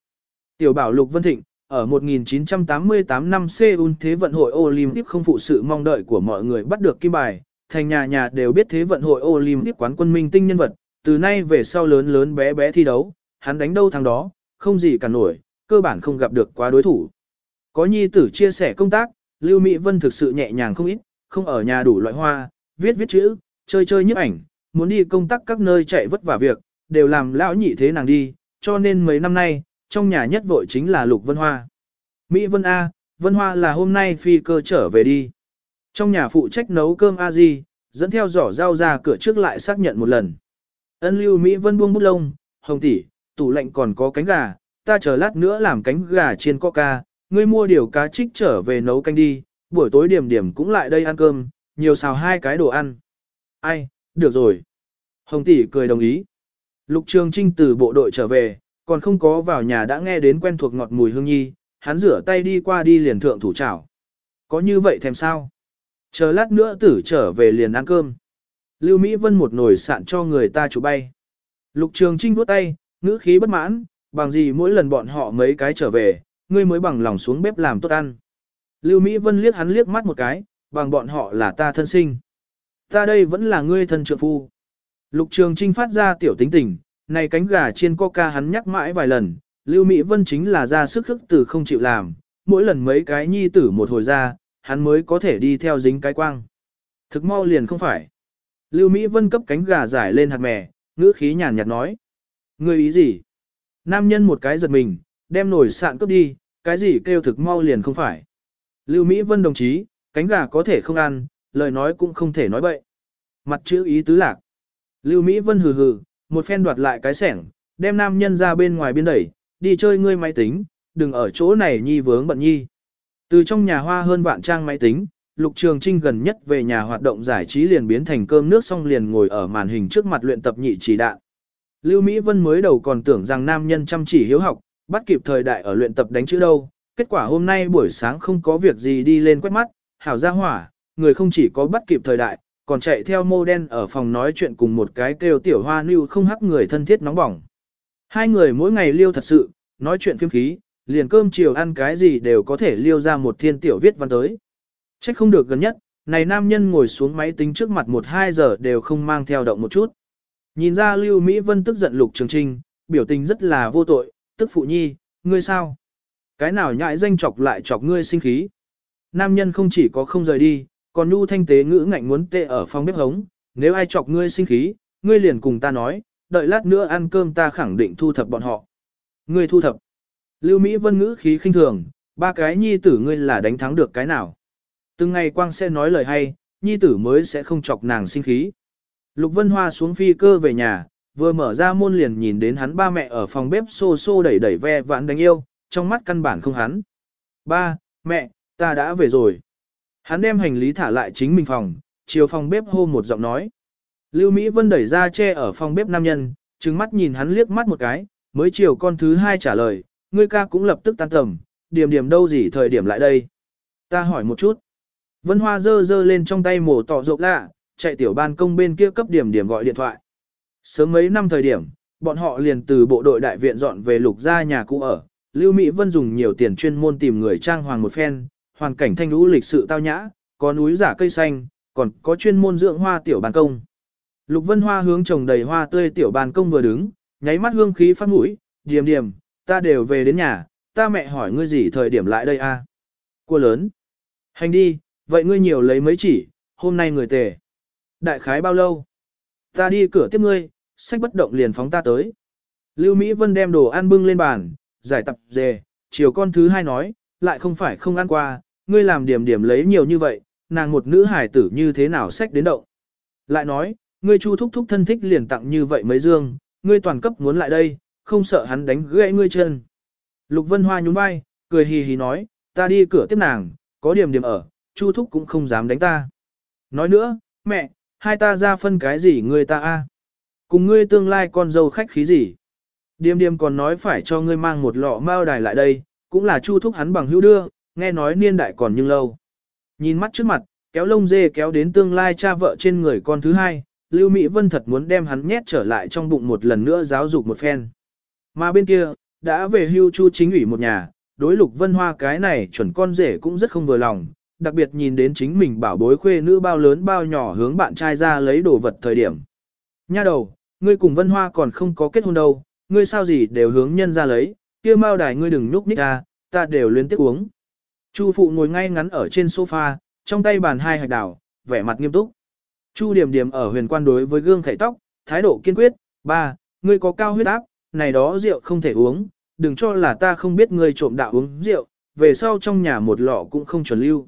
Tiểu bảo Lục Vân Thịnh, ở 1988 năm Seoul Thế vận hội Olympic không phụ sự mong đợi của mọi người bắt được kim bài, thành nhà nhà đều biết Thế vận hội Olympic quán quân minh tinh nhân vật, từ nay về sau lớn lớn bé bé thi đấu, hắn đánh đâu thằng đó, không gì cả nổi, cơ bản không gặp được quá đối thủ. Có nhi tử chia sẻ công tác, Lưu Mỹ Vân thực sự nhẹ nhàng không ít, không ở nhà đủ loại hoa, viết viết chữ, chơi chơi nhấp ảnh, muốn đi công tác các nơi chạy vất vả việc, đều làm lão nhị thế nàng đi, cho nên mấy năm nay, trong nhà nhất vội chính là Lục Vân Hoa. Mỹ Vân A, Vân Hoa là hôm nay phi cơ trở về đi. Trong nhà phụ trách nấu cơm A Di, dẫn theo giỏ rau ra cửa trước lại xác nhận một lần. Ân lưu Mỹ Vân buông bút lông, hồng tỷ, tủ lạnh còn có cánh gà, ta chờ lát nữa làm cánh gà chiên coca, ngươi mua điều cá trích trở về nấu canh đi, buổi tối điểm điểm cũng lại đây ăn cơm, nhiều xào hai cái đồ ăn. Ai, được rồi. Hồng tỷ cười đồng ý. Lục Trường Trinh từ bộ đội trở về, còn không có vào nhà đã nghe đến quen thuộc ngọt mùi hương nhi, hắn rửa tay đi qua đi liền thượng thủ chảo. Có như vậy thèm sao? Chờ lát nữa tử trở về liền ăn cơm. Lưu Mỹ Vân một nồi sạn cho người ta chủ bay. Lục Trường Trinh vuốt tay, ngữ khí bất mãn, bằng gì mỗi lần bọn họ mấy cái trở về, ngươi mới bằng lòng xuống bếp làm tốt ăn. Lưu Mỹ Vân liếc hắn liếc mắt một cái, bằng bọn họ là ta thân sinh. Ta đây vẫn là ngươi thân trượng phu. Lục Trường Trinh phát ra tiểu tính tình, này cánh gà chiên coca hắn nhắc mãi vài lần, Lưu Mỹ Vân chính là ra sức khức từ không chịu làm, mỗi lần mấy cái nhi tử một hồi ra, hắn mới có thể đi theo dính cái quang. Thực mau liền không phải. Lưu Mỹ Vân cấp cánh gà giải lên hạt mè, ngữ khí nhàn nhạt nói. Ngươi ý gì? Nam nhân một cái giật mình, đem nổi sạn cướp đi, cái gì kêu thực mau liền không phải. Lưu Mỹ Vân đồng chí, cánh gà có thể không ăn, lời nói cũng không thể nói bậy. Mặt chữ ý tứ lạc. Lưu Mỹ Vân hừ hừ, một phen đoạt lại cái sẻng, đem nam nhân ra bên ngoài biên đẩy, đi chơi ngươi máy tính, đừng ở chỗ này nhi vướng bận nhi. Từ trong nhà hoa hơn vạn trang máy tính, Lục Trường Trinh gần nhất về nhà hoạt động giải trí liền biến thành cơm nước xong liền ngồi ở màn hình trước mặt luyện tập nhị chỉ đạn. Lưu Mỹ Vân mới đầu còn tưởng rằng nam nhân chăm chỉ hiếu học, bắt kịp thời đại ở luyện tập đánh chữ đâu, kết quả hôm nay buổi sáng không có việc gì đi lên quét mắt, hảo ra hỏa, người không chỉ có bắt kịp thời đại, còn chạy theo mô đen ở phòng nói chuyện cùng một cái kêu tiểu hoa nưu không hắc người thân thiết nóng bỏng. Hai người mỗi ngày liêu thật sự, nói chuyện phiếm khí, liền cơm chiều ăn cái gì đều có thể liêu ra một thiên tiểu viết văn tới. Trách không được gần nhất, này nam nhân ngồi xuống máy tính trước mặt một hai giờ đều không mang theo động một chút. Nhìn ra Lưu Mỹ Vân tức giận Lục Trường Trinh, biểu tình rất là vô tội, tức phụ nhi, ngươi sao? Cái nào nhại danh chọc lại chọc ngươi sinh khí? Nam nhân không chỉ có không rời đi, còn nhu thanh tế ngữ ngạnh muốn tệ ở phòng bếp hống, nếu ai chọc ngươi sinh khí, ngươi liền cùng ta nói, đợi lát nữa ăn cơm ta khẳng định thu thập bọn họ. Ngươi thu thập. Lưu Mỹ Vân ngữ khí khinh thường, ba cái nhi tử ngươi là đánh thắng được cái nào. Từng ngày quang sẽ nói lời hay, nhi tử mới sẽ không chọc nàng sinh khí. Lục Vân Hoa xuống phi cơ về nhà, vừa mở ra môn liền nhìn đến hắn ba mẹ ở phòng bếp xô xô đẩy đẩy ve vãn đánh yêu, trong mắt căn bản không hắn. Ba, mẹ, ta đã về rồi. Hắn đem hành lý thả lại chính mình phòng, chiều phòng bếp hô một giọng nói. Lưu Mỹ Vân đẩy ra che ở phòng bếp nam nhân, trừng mắt nhìn hắn liếc mắt một cái, mới chiều con thứ hai trả lời, ngươi ca cũng lập tức tan tầm, điểm điểm đâu gì thời điểm lại đây. Ta hỏi một chút. Vân Hoa dơ dơ lên trong tay mổ tỏ rộng lạ, chạy tiểu ban công bên kia cấp điểm điểm gọi điện thoại. Sớm mấy năm thời điểm, bọn họ liền từ bộ đội đại viện dọn về lục gia nhà cũ ở. Lưu Mỹ Vân dùng nhiều tiền chuyên môn tìm người trang hoàng một phen, hoàn cảnh thanh lũ lịch sự tao nhã, có núi giả cây xanh, còn có chuyên môn dưỡng hoa tiểu ban công. Lục Vân Hoa hướng trồng đầy hoa tươi tiểu ban công vừa đứng, nháy mắt hương khí phát mũi, điềm điềm, ta đều về đến nhà, ta mẹ hỏi ngươi gì thời điểm lại đây a? À? Cua lớn. Hành đi, vậy ngươi nhiều lấy mấy chỉ, hôm nay người tề. Đại khái bao lâu? Ta đi cửa tiếp ngươi, sách bất động liền phóng ta tới. Lưu Mỹ Vân đem đồ ăn bưng lên bàn, giải tập dề, chiều con thứ hai nói, lại không phải không ăn qua, ngươi làm điểm điểm lấy nhiều như vậy, nàng một nữ hải tử như thế nào sách đến động. Lại nói, ngươi chu thúc thúc thân thích liền tặng như vậy mấy dương, ngươi toàn cấp muốn lại đây, không sợ hắn đánh gãy ngươi chân. Lục Vân Hoa nhún vai, cười hì hì nói, ta đi cửa tiếp nàng, có điểm điểm ở, chu thúc cũng không dám đánh ta. Nói nữa, mẹ, hai ta ra phân cái gì ngươi ta a? Cùng ngươi tương lai con dâu khách khí gì? Điềm điềm còn nói phải cho ngươi mang một lọ mao đài lại đây, cũng là chu thúc hắn bằng hữu đưa, nghe nói niên đại còn nhưng lâu. Nhìn mắt trước mặt, kéo lông dê kéo đến tương lai cha vợ trên người con thứ hai, Lưu Mỹ Vân thật muốn đem hắn nhét trở lại trong bụng một lần nữa giáo dục một phen. Mà bên kia, đã về hưu chu chính ủy một nhà, đối lục vân hoa cái này chuẩn con rể cũng rất không vừa lòng, đặc biệt nhìn đến chính mình bảo bối khuê nữ bao lớn bao nhỏ hướng bạn trai ra lấy đồ vật thời điểm. Nha đầu, ngươi cùng vân hoa còn không có kết hôn đâu, ngươi sao gì đều hướng nhân ra lấy, kia mao đài ngươi đừng núp ních ta, ta đều luyến tiếc uống. Chu phụ ngồi ngay ngắn ở trên sofa, trong tay bàn hai hạch đảo, vẻ mặt nghiêm túc. Chu điểm điểm ở huyền quan đối với gương khẩy tóc, thái độ kiên quyết, ba, ngươi có cao huyết áp, này đó rượu không thể uống, đừng cho là ta không biết ngươi trộm đạo uống rượu, về sau trong nhà một lọ cũng không chuẩn lưu.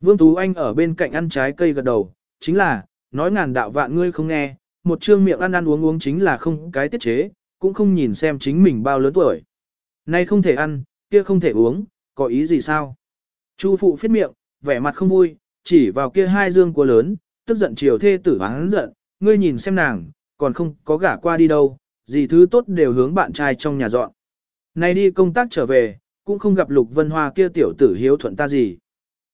Vương Tú Anh ở bên cạnh ăn trái cây gật đầu, chính là, nói ngàn đạo vạn ngươi không nghe, một trương miệng ăn ăn uống uống chính là không cái tiết chế, cũng không nhìn xem chính mình bao lớn tuổi. Nay không thể ăn, kia không thể uống, có ý gì sao? Chu phụ phiết miệng, vẻ mặt không vui, chỉ vào kia hai dương của lớn, tức giận chiều thê tử hắn giận, ngươi nhìn xem nàng, còn không có gả qua đi đâu, gì thứ tốt đều hướng bạn trai trong nhà dọn. Này đi công tác trở về, cũng không gặp Lục Vân Hoa kia tiểu tử hiếu thuận ta gì.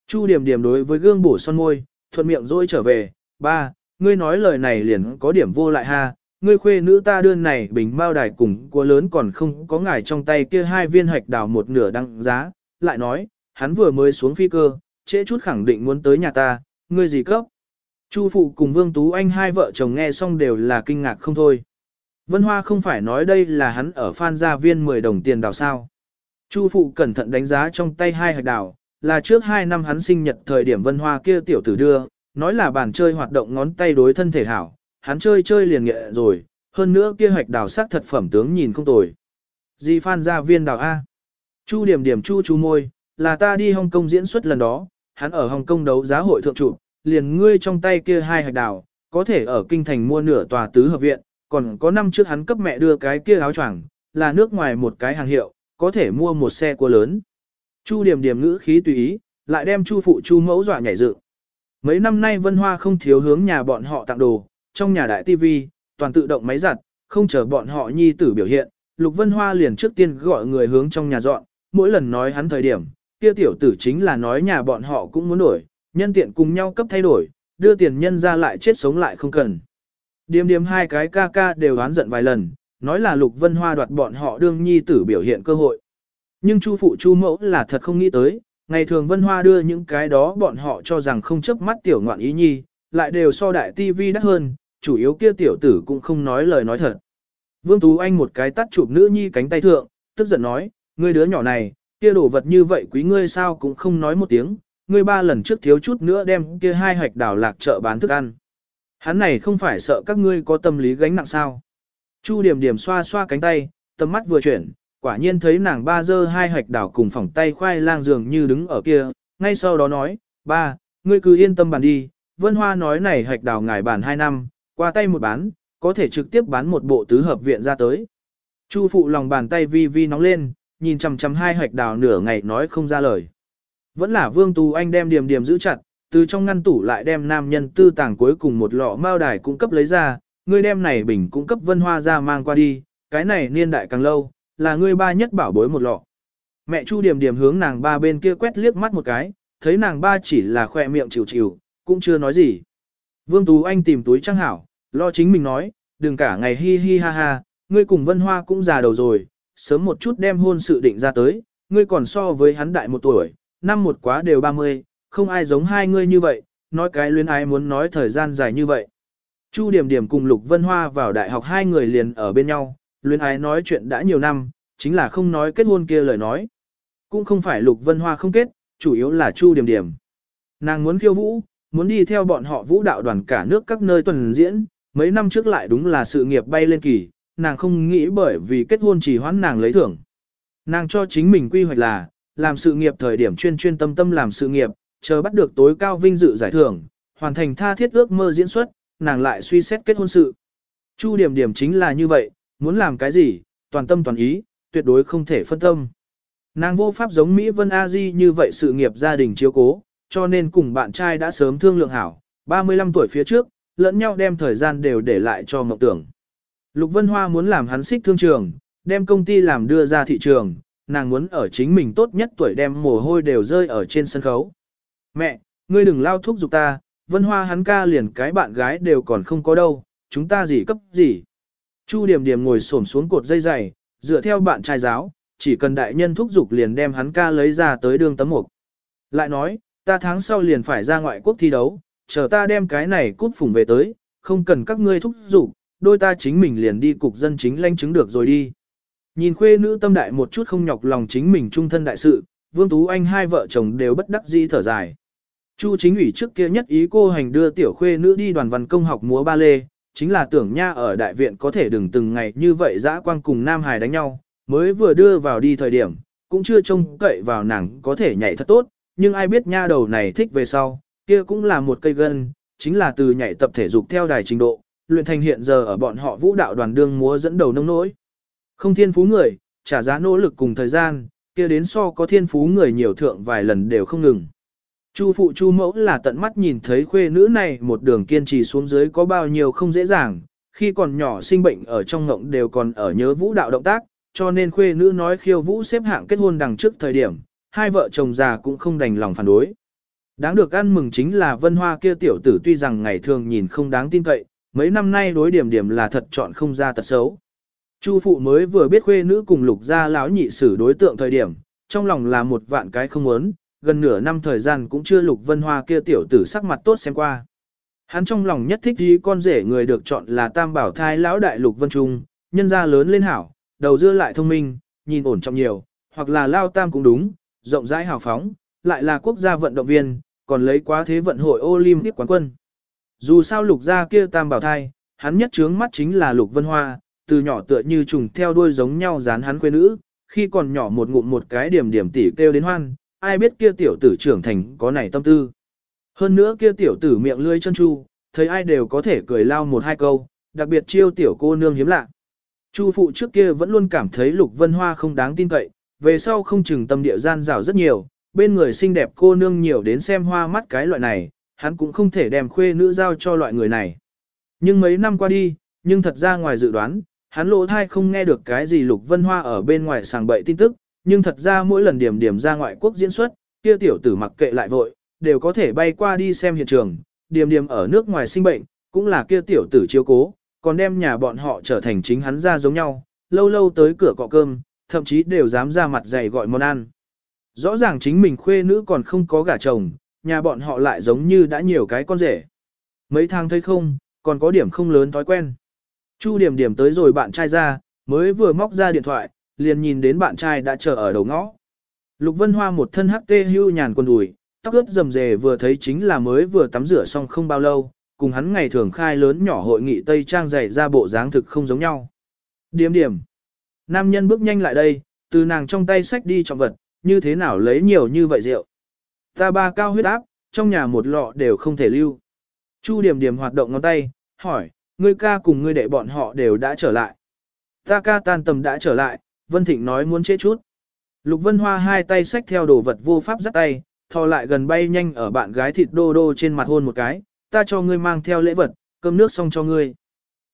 Chu điểm điểm đối với gương bổ son môi, thuận miệng dỗi trở về, ba, ngươi nói lời này liền có điểm vô lại ha, ngươi khuê nữ ta đơn này bình bao đài cùng của lớn còn không có ngài trong tay kia hai viên hạch đào một nửa đăng giá, lại nói, hắn vừa mới xuống phi cơ, trễ chút khẳng định muốn tới nhà ta, ngươi gì cấp. Chu phụ cùng Vương Tú Anh hai vợ chồng nghe xong đều là kinh ngạc không thôi. Vân Hoa không phải nói đây là hắn ở phan gia viên 10 đồng tiền đào sao. Chu phụ cẩn thận đánh giá trong tay hai hạch đào, là trước hai năm hắn sinh nhật thời điểm Vân Hoa kia tiểu tử đưa, nói là bàn chơi hoạt động ngón tay đối thân thể hảo, hắn chơi chơi liền nghệ rồi, hơn nữa kia hạch đào sắc thật phẩm tướng nhìn không tồi. Di phan gia viên đào A. Chu điểm điểm chu chu môi, là ta đi Hồng Kông diễn xuất lần đó, hắn ở Hồng Kông đấu giá hội thượng trụ, liền ngươi trong tay kia hai hạch đào, có thể ở kinh thành mua nửa tòa tứ hợp viện, còn có năm trước hắn cấp mẹ đưa cái kia áo choàng, là nước ngoài một cái hàng hiệu, có thể mua một xe cua lớn. Chu điểm điểm ngữ khí tùy ý, lại đem chu phụ chu mẫu dọa nhảy dựng. Mấy năm nay Vân Hoa không thiếu hướng nhà bọn họ tặng đồ, trong nhà đại tivi, toàn tự động máy giặt, không chờ bọn họ nhi tử biểu hiện, Lục Vân Hoa liền trước tiên gọi người hướng trong nhà dọn, mỗi lần nói hắn thời điểm, kia tiểu tử chính là nói nhà bọn họ cũng muốn đổi, nhân tiện cùng nhau cấp thay đổi, đưa tiền nhân ra lại chết sống lại không cần. Điềm điềm hai cái ca ca đều oán giận vài lần, nói là Lục Vân Hoa đoạt bọn họ đương nhi tử biểu hiện cơ hội. Nhưng Chu phụ Chu mẫu là thật không nghĩ tới, ngày thường Vân Hoa đưa những cái đó bọn họ cho rằng không chấp mắt tiểu ngoạn ý nhi, lại đều so đại tivi đắt hơn, chủ yếu kia tiểu tử cũng không nói lời nói thật. Vương Tú Anh một cái tắt chụp nữ nhi cánh tay thượng, tức giận nói, ngươi đứa nhỏ này, kia đồ vật như vậy quý ngươi sao cũng không nói một tiếng, ngươi ba lần trước thiếu chút nữa đem kia hai hạch đảo lạc chợ bán thức ăn. Hắn này không phải sợ các ngươi có tâm lý gánh nặng sao. Chu điểm điểm xoa xoa cánh tay, tầm mắt vừa chuyển, quả nhiên thấy nàng ba dơ hai hạch đảo cùng phỏng tay khoai lang dường như đứng ở kia, ngay sau đó nói, ba, ngươi cứ yên tâm bàn đi, Vân Hoa nói này hạch đảo ngài bàn hai năm, qua tay một bán, có thể trực tiếp bán một bộ tứ hợp viện ra tới. Chu phụ lòng bàn tay vi vi nóng lên, nhìn chằm chằm hai hạch đào nửa ngày nói không ra lời. Vẫn là Vương Tú Anh đem điểm điểm giữ chặt, từ trong ngăn tủ lại đem nam nhân tư tàng cuối cùng một lọ mao đài cung cấp lấy ra, ngươi đem này bình cung cấp vân hoa ra mang qua đi, cái này niên đại càng lâu, là ngươi ba nhất bảo bối một lọ. Mẹ Chu Điểm Điểm hướng nàng ba bên kia quét liếc mắt một cái, thấy nàng ba chỉ là khoe miệng chịu chịu, cũng chưa nói gì. Vương Tú Anh tìm túi trang hảo, lo chính mình nói, đừng cả ngày hi hi ha ha, ngươi cùng Vân Hoa cũng già đầu rồi, sớm một chút đem hôn sự định ra tới, ngươi còn so với hắn đại một tuổi, năm một quá đều 30, không ai giống hai ngươi như vậy, nói cái luyến ái muốn nói thời gian dài như vậy. Chu Điểm Điểm cùng Lục Vân Hoa vào đại học hai người liền ở bên nhau, luyến ái nói chuyện đã nhiều năm, chính là không nói kết hôn kia lời nói. Cũng không phải Lục Vân Hoa không kết, chủ yếu là Chu Điểm Điểm. Nàng muốn khiêu vũ, muốn đi theo bọn họ vũ đạo đoàn cả nước các nơi tuần diễn, mấy năm trước lại đúng là sự nghiệp bay lên kỳ, nàng không nghĩ bởi vì kết hôn chỉ hoãn nàng lấy thưởng. Nàng cho chính mình quy hoạch là, làm sự nghiệp thời điểm chuyên chuyên tâm tâm làm sự nghiệp, chờ bắt được tối cao vinh dự giải thưởng, hoàn thành tha thiết ước mơ diễn xuất, nàng lại suy xét kết hôn sự. Chu điểm điểm chính là như vậy, muốn làm cái gì, toàn tâm toàn ý, tuyệt đối không thể phân tâm. Nàng vô pháp giống Mỹ Vân A Di như vậy sự nghiệp gia đình chiếu cố, cho nên cùng bạn trai đã sớm thương lượng hảo, 35 tuổi phía trước, lẫn nhau đem thời gian đều để lại cho mộng tưởng. Lục Vân Hoa muốn làm hắn xích thương trường, đem công ty làm đưa ra thị trường, nàng muốn ở chính mình tốt nhất tuổi đem mồ hôi đều rơi ở trên sân khấu. Mẹ, ngươi đừng lao thuốc giục ta, Vân Hoa hắn ca liền cái bạn gái đều còn không có đâu, chúng ta gì cấp gì. Chu Điểm Điểm ngồi xổm xuống cột dây dày, dựa theo bạn trai giáo, chỉ cần đại nhân thúc giục liền đem hắn ca lấy ra tới đường tấm mục. Lại nói, ta tháng sau liền phải ra ngoại quốc thi đấu, chờ ta đem cái này cút phủng về tới, không cần các ngươi thúc giục, đôi ta chính mình liền đi cục dân chính lãnh chứng được rồi đi. Nhìn khuê nữ tâm đại một chút không nhọc lòng chính mình trung thân đại sự, Vương Tú Anh hai vợ chồng đều bất đắc dĩ thở dài. Chu chính ủy trước kia nhất ý cô hành đưa tiểu khuê nữ đi đoàn văn công học múa ba lê, chính là tưởng nha ở đại viện có thể đừng từng ngày như vậy dã quang cùng Nam Hải đánh nhau, mới vừa đưa vào đi thời điểm, cũng chưa trông cậy vào nàng có thể nhảy thật tốt, nhưng ai biết nha đầu này thích về sau, kia cũng là một cây gân, chính là từ nhảy tập thể dục theo đài trình độ, luyện thành hiện giờ ở bọn họ vũ đạo đoàn đương múa dẫn đầu nông nỗi. Không thiên phú người, trả giá nỗ lực cùng thời gian, kia đến so có thiên phú người nhiều thượng vài lần đều không ngừng. Chu phụ chu mẫu là tận mắt nhìn thấy khuê nữ này một đường kiên trì xuống dưới có bao nhiêu không dễ dàng, khi còn nhỏ sinh bệnh ở trong ngộng đều còn ở nhớ vũ đạo động tác, cho nên khuê nữ nói khiêu vũ xếp hạng kết hôn đằng trước thời điểm, hai vợ chồng già cũng không đành lòng phản đối. Đáng được ăn mừng chính là vân hoa kia tiểu tử tuy rằng ngày thường nhìn không đáng tin cậy, mấy năm nay đối điểm điểm là thật chọn không ra tật xấu. Chu phụ mới vừa biết khuê nữ cùng lục gia lão nhị xử đối tượng thời điểm, trong lòng là một vạn cái không muốn, gần nửa năm thời gian cũng chưa lục vân hoa kia tiểu tử sắc mặt tốt xem qua. Hắn trong lòng nhất thích ý con rể người được chọn là tam bảo thai lão đại lục vân trung, nhân gia lớn lên hảo, đầu dưa lại thông minh, nhìn ổn trọng nhiều, hoặc là lao tam cũng đúng, rộng rãi hào phóng, lại là quốc gia vận động viên, còn lấy quá thế vận hội Olympic quán quân. Dù sao lục gia kia tam bảo thai, hắn nhất trướng mắt chính là lục vân hoa, từ nhỏ tựa như trùng theo đuôi giống nhau dán hắn quê nữ, khi còn nhỏ một ngụm một cái điểm điểm tỉ kêu đến hoan, ai biết kia tiểu tử trưởng thành có này tâm tư. Hơn nữa kia tiểu tử miệng lươi chân chu, thấy ai đều có thể cười lao một hai câu, đặc biệt chiêu tiểu cô nương hiếm lạ. Chu phụ trước kia vẫn luôn cảm thấy Lục Vân Hoa không đáng tin cậy, về sau không chừng tâm địa gian rào rất nhiều, bên người xinh đẹp cô nương nhiều đến xem hoa mắt cái loại này, hắn cũng không thể đem khuê nữ giao cho loại người này. Nhưng mấy năm qua đi, nhưng thật ra ngoài dự đoán, hắn lỗ thai không nghe được cái gì Lục Vân Hoa ở bên ngoài sàng bậy tin tức, nhưng thật ra mỗi lần điểm điểm ra ngoại quốc diễn xuất, kia tiểu tử mặc kệ lại vội, đều có thể bay qua đi xem hiện trường, điểm điểm ở nước ngoài sinh bệnh, cũng là kia tiểu tử chiếu cố, còn đem nhà bọn họ trở thành chính hắn ra giống nhau, lâu lâu tới cửa cọ cơm, thậm chí đều dám ra mặt dày gọi món ăn. Rõ ràng chính mình khuê nữ còn không có gả chồng, nhà bọn họ lại giống như đã nhiều cái con rể. Mấy tháng thấy không, còn có điểm không lớn thói quen. Chu điểm điểm tới rồi bạn trai ra, mới vừa móc ra điện thoại, liền nhìn đến bạn trai đã chờ ở đầu ngõ. Lục Vân Hoa một thân hắc tê hưu nhàn quần đùi, tóc ướt rầm rề vừa thấy chính là mới vừa tắm rửa xong không bao lâu, cùng hắn ngày thường khai lớn nhỏ hội nghị Tây Trang dày ra bộ dáng thực không giống nhau. Điểm điểm. Nam nhân bước nhanh lại đây, từ nàng trong tay sách đi trọng vật, như thế nào lấy nhiều như vậy rượu. Ta ba cao huyết áp, trong nhà một lọ đều không thể lưu. Chu điểm điểm hoạt động ngón tay, hỏi, ngươi ca cùng ngươi đệ bọn họ đều đã trở lại. Ta ca tan tầm đã trở lại, Vân Thịnh nói muốn chế chút. Lục Vân Hoa hai tay xách theo đồ vật vô pháp dắt tay, thò lại gần bay nhanh ở bạn gái thịt đô đô trên mặt hôn một cái, ta cho ngươi mang theo lễ vật, cơm nước xong cho ngươi.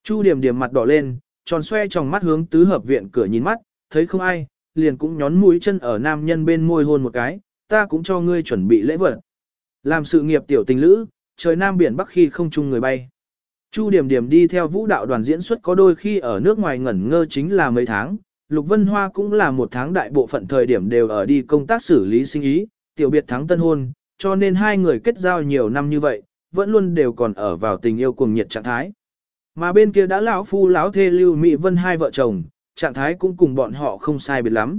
Chu điểm điểm mặt đỏ lên, tròn xoe trong mắt hướng tứ hợp viện cửa nhìn mắt, thấy không ai, liền cũng nhón mũi chân ở nam nhân bên môi hôn một cái, ta cũng cho ngươi chuẩn bị lễ vật. Làm sự nghiệp tiểu tình lữ, trời nam biển bắc khi không chung người bay. Chu điểm điểm đi theo vũ đạo đoàn diễn xuất có đôi khi ở nước ngoài ngẩn ngơ chính là mấy tháng, Lục Vân Hoa cũng là một tháng đại bộ phận thời điểm đều ở đi công tác xử lý sinh ý, tiểu biệt thắng tân hôn, cho nên hai người kết giao nhiều năm như vậy, vẫn luôn đều còn ở vào tình yêu cuồng nhiệt trạng thái. Mà bên kia đã lão phu lão thê Lưu Mỹ Vân hai vợ chồng, trạng thái cũng cùng bọn họ không sai biệt lắm.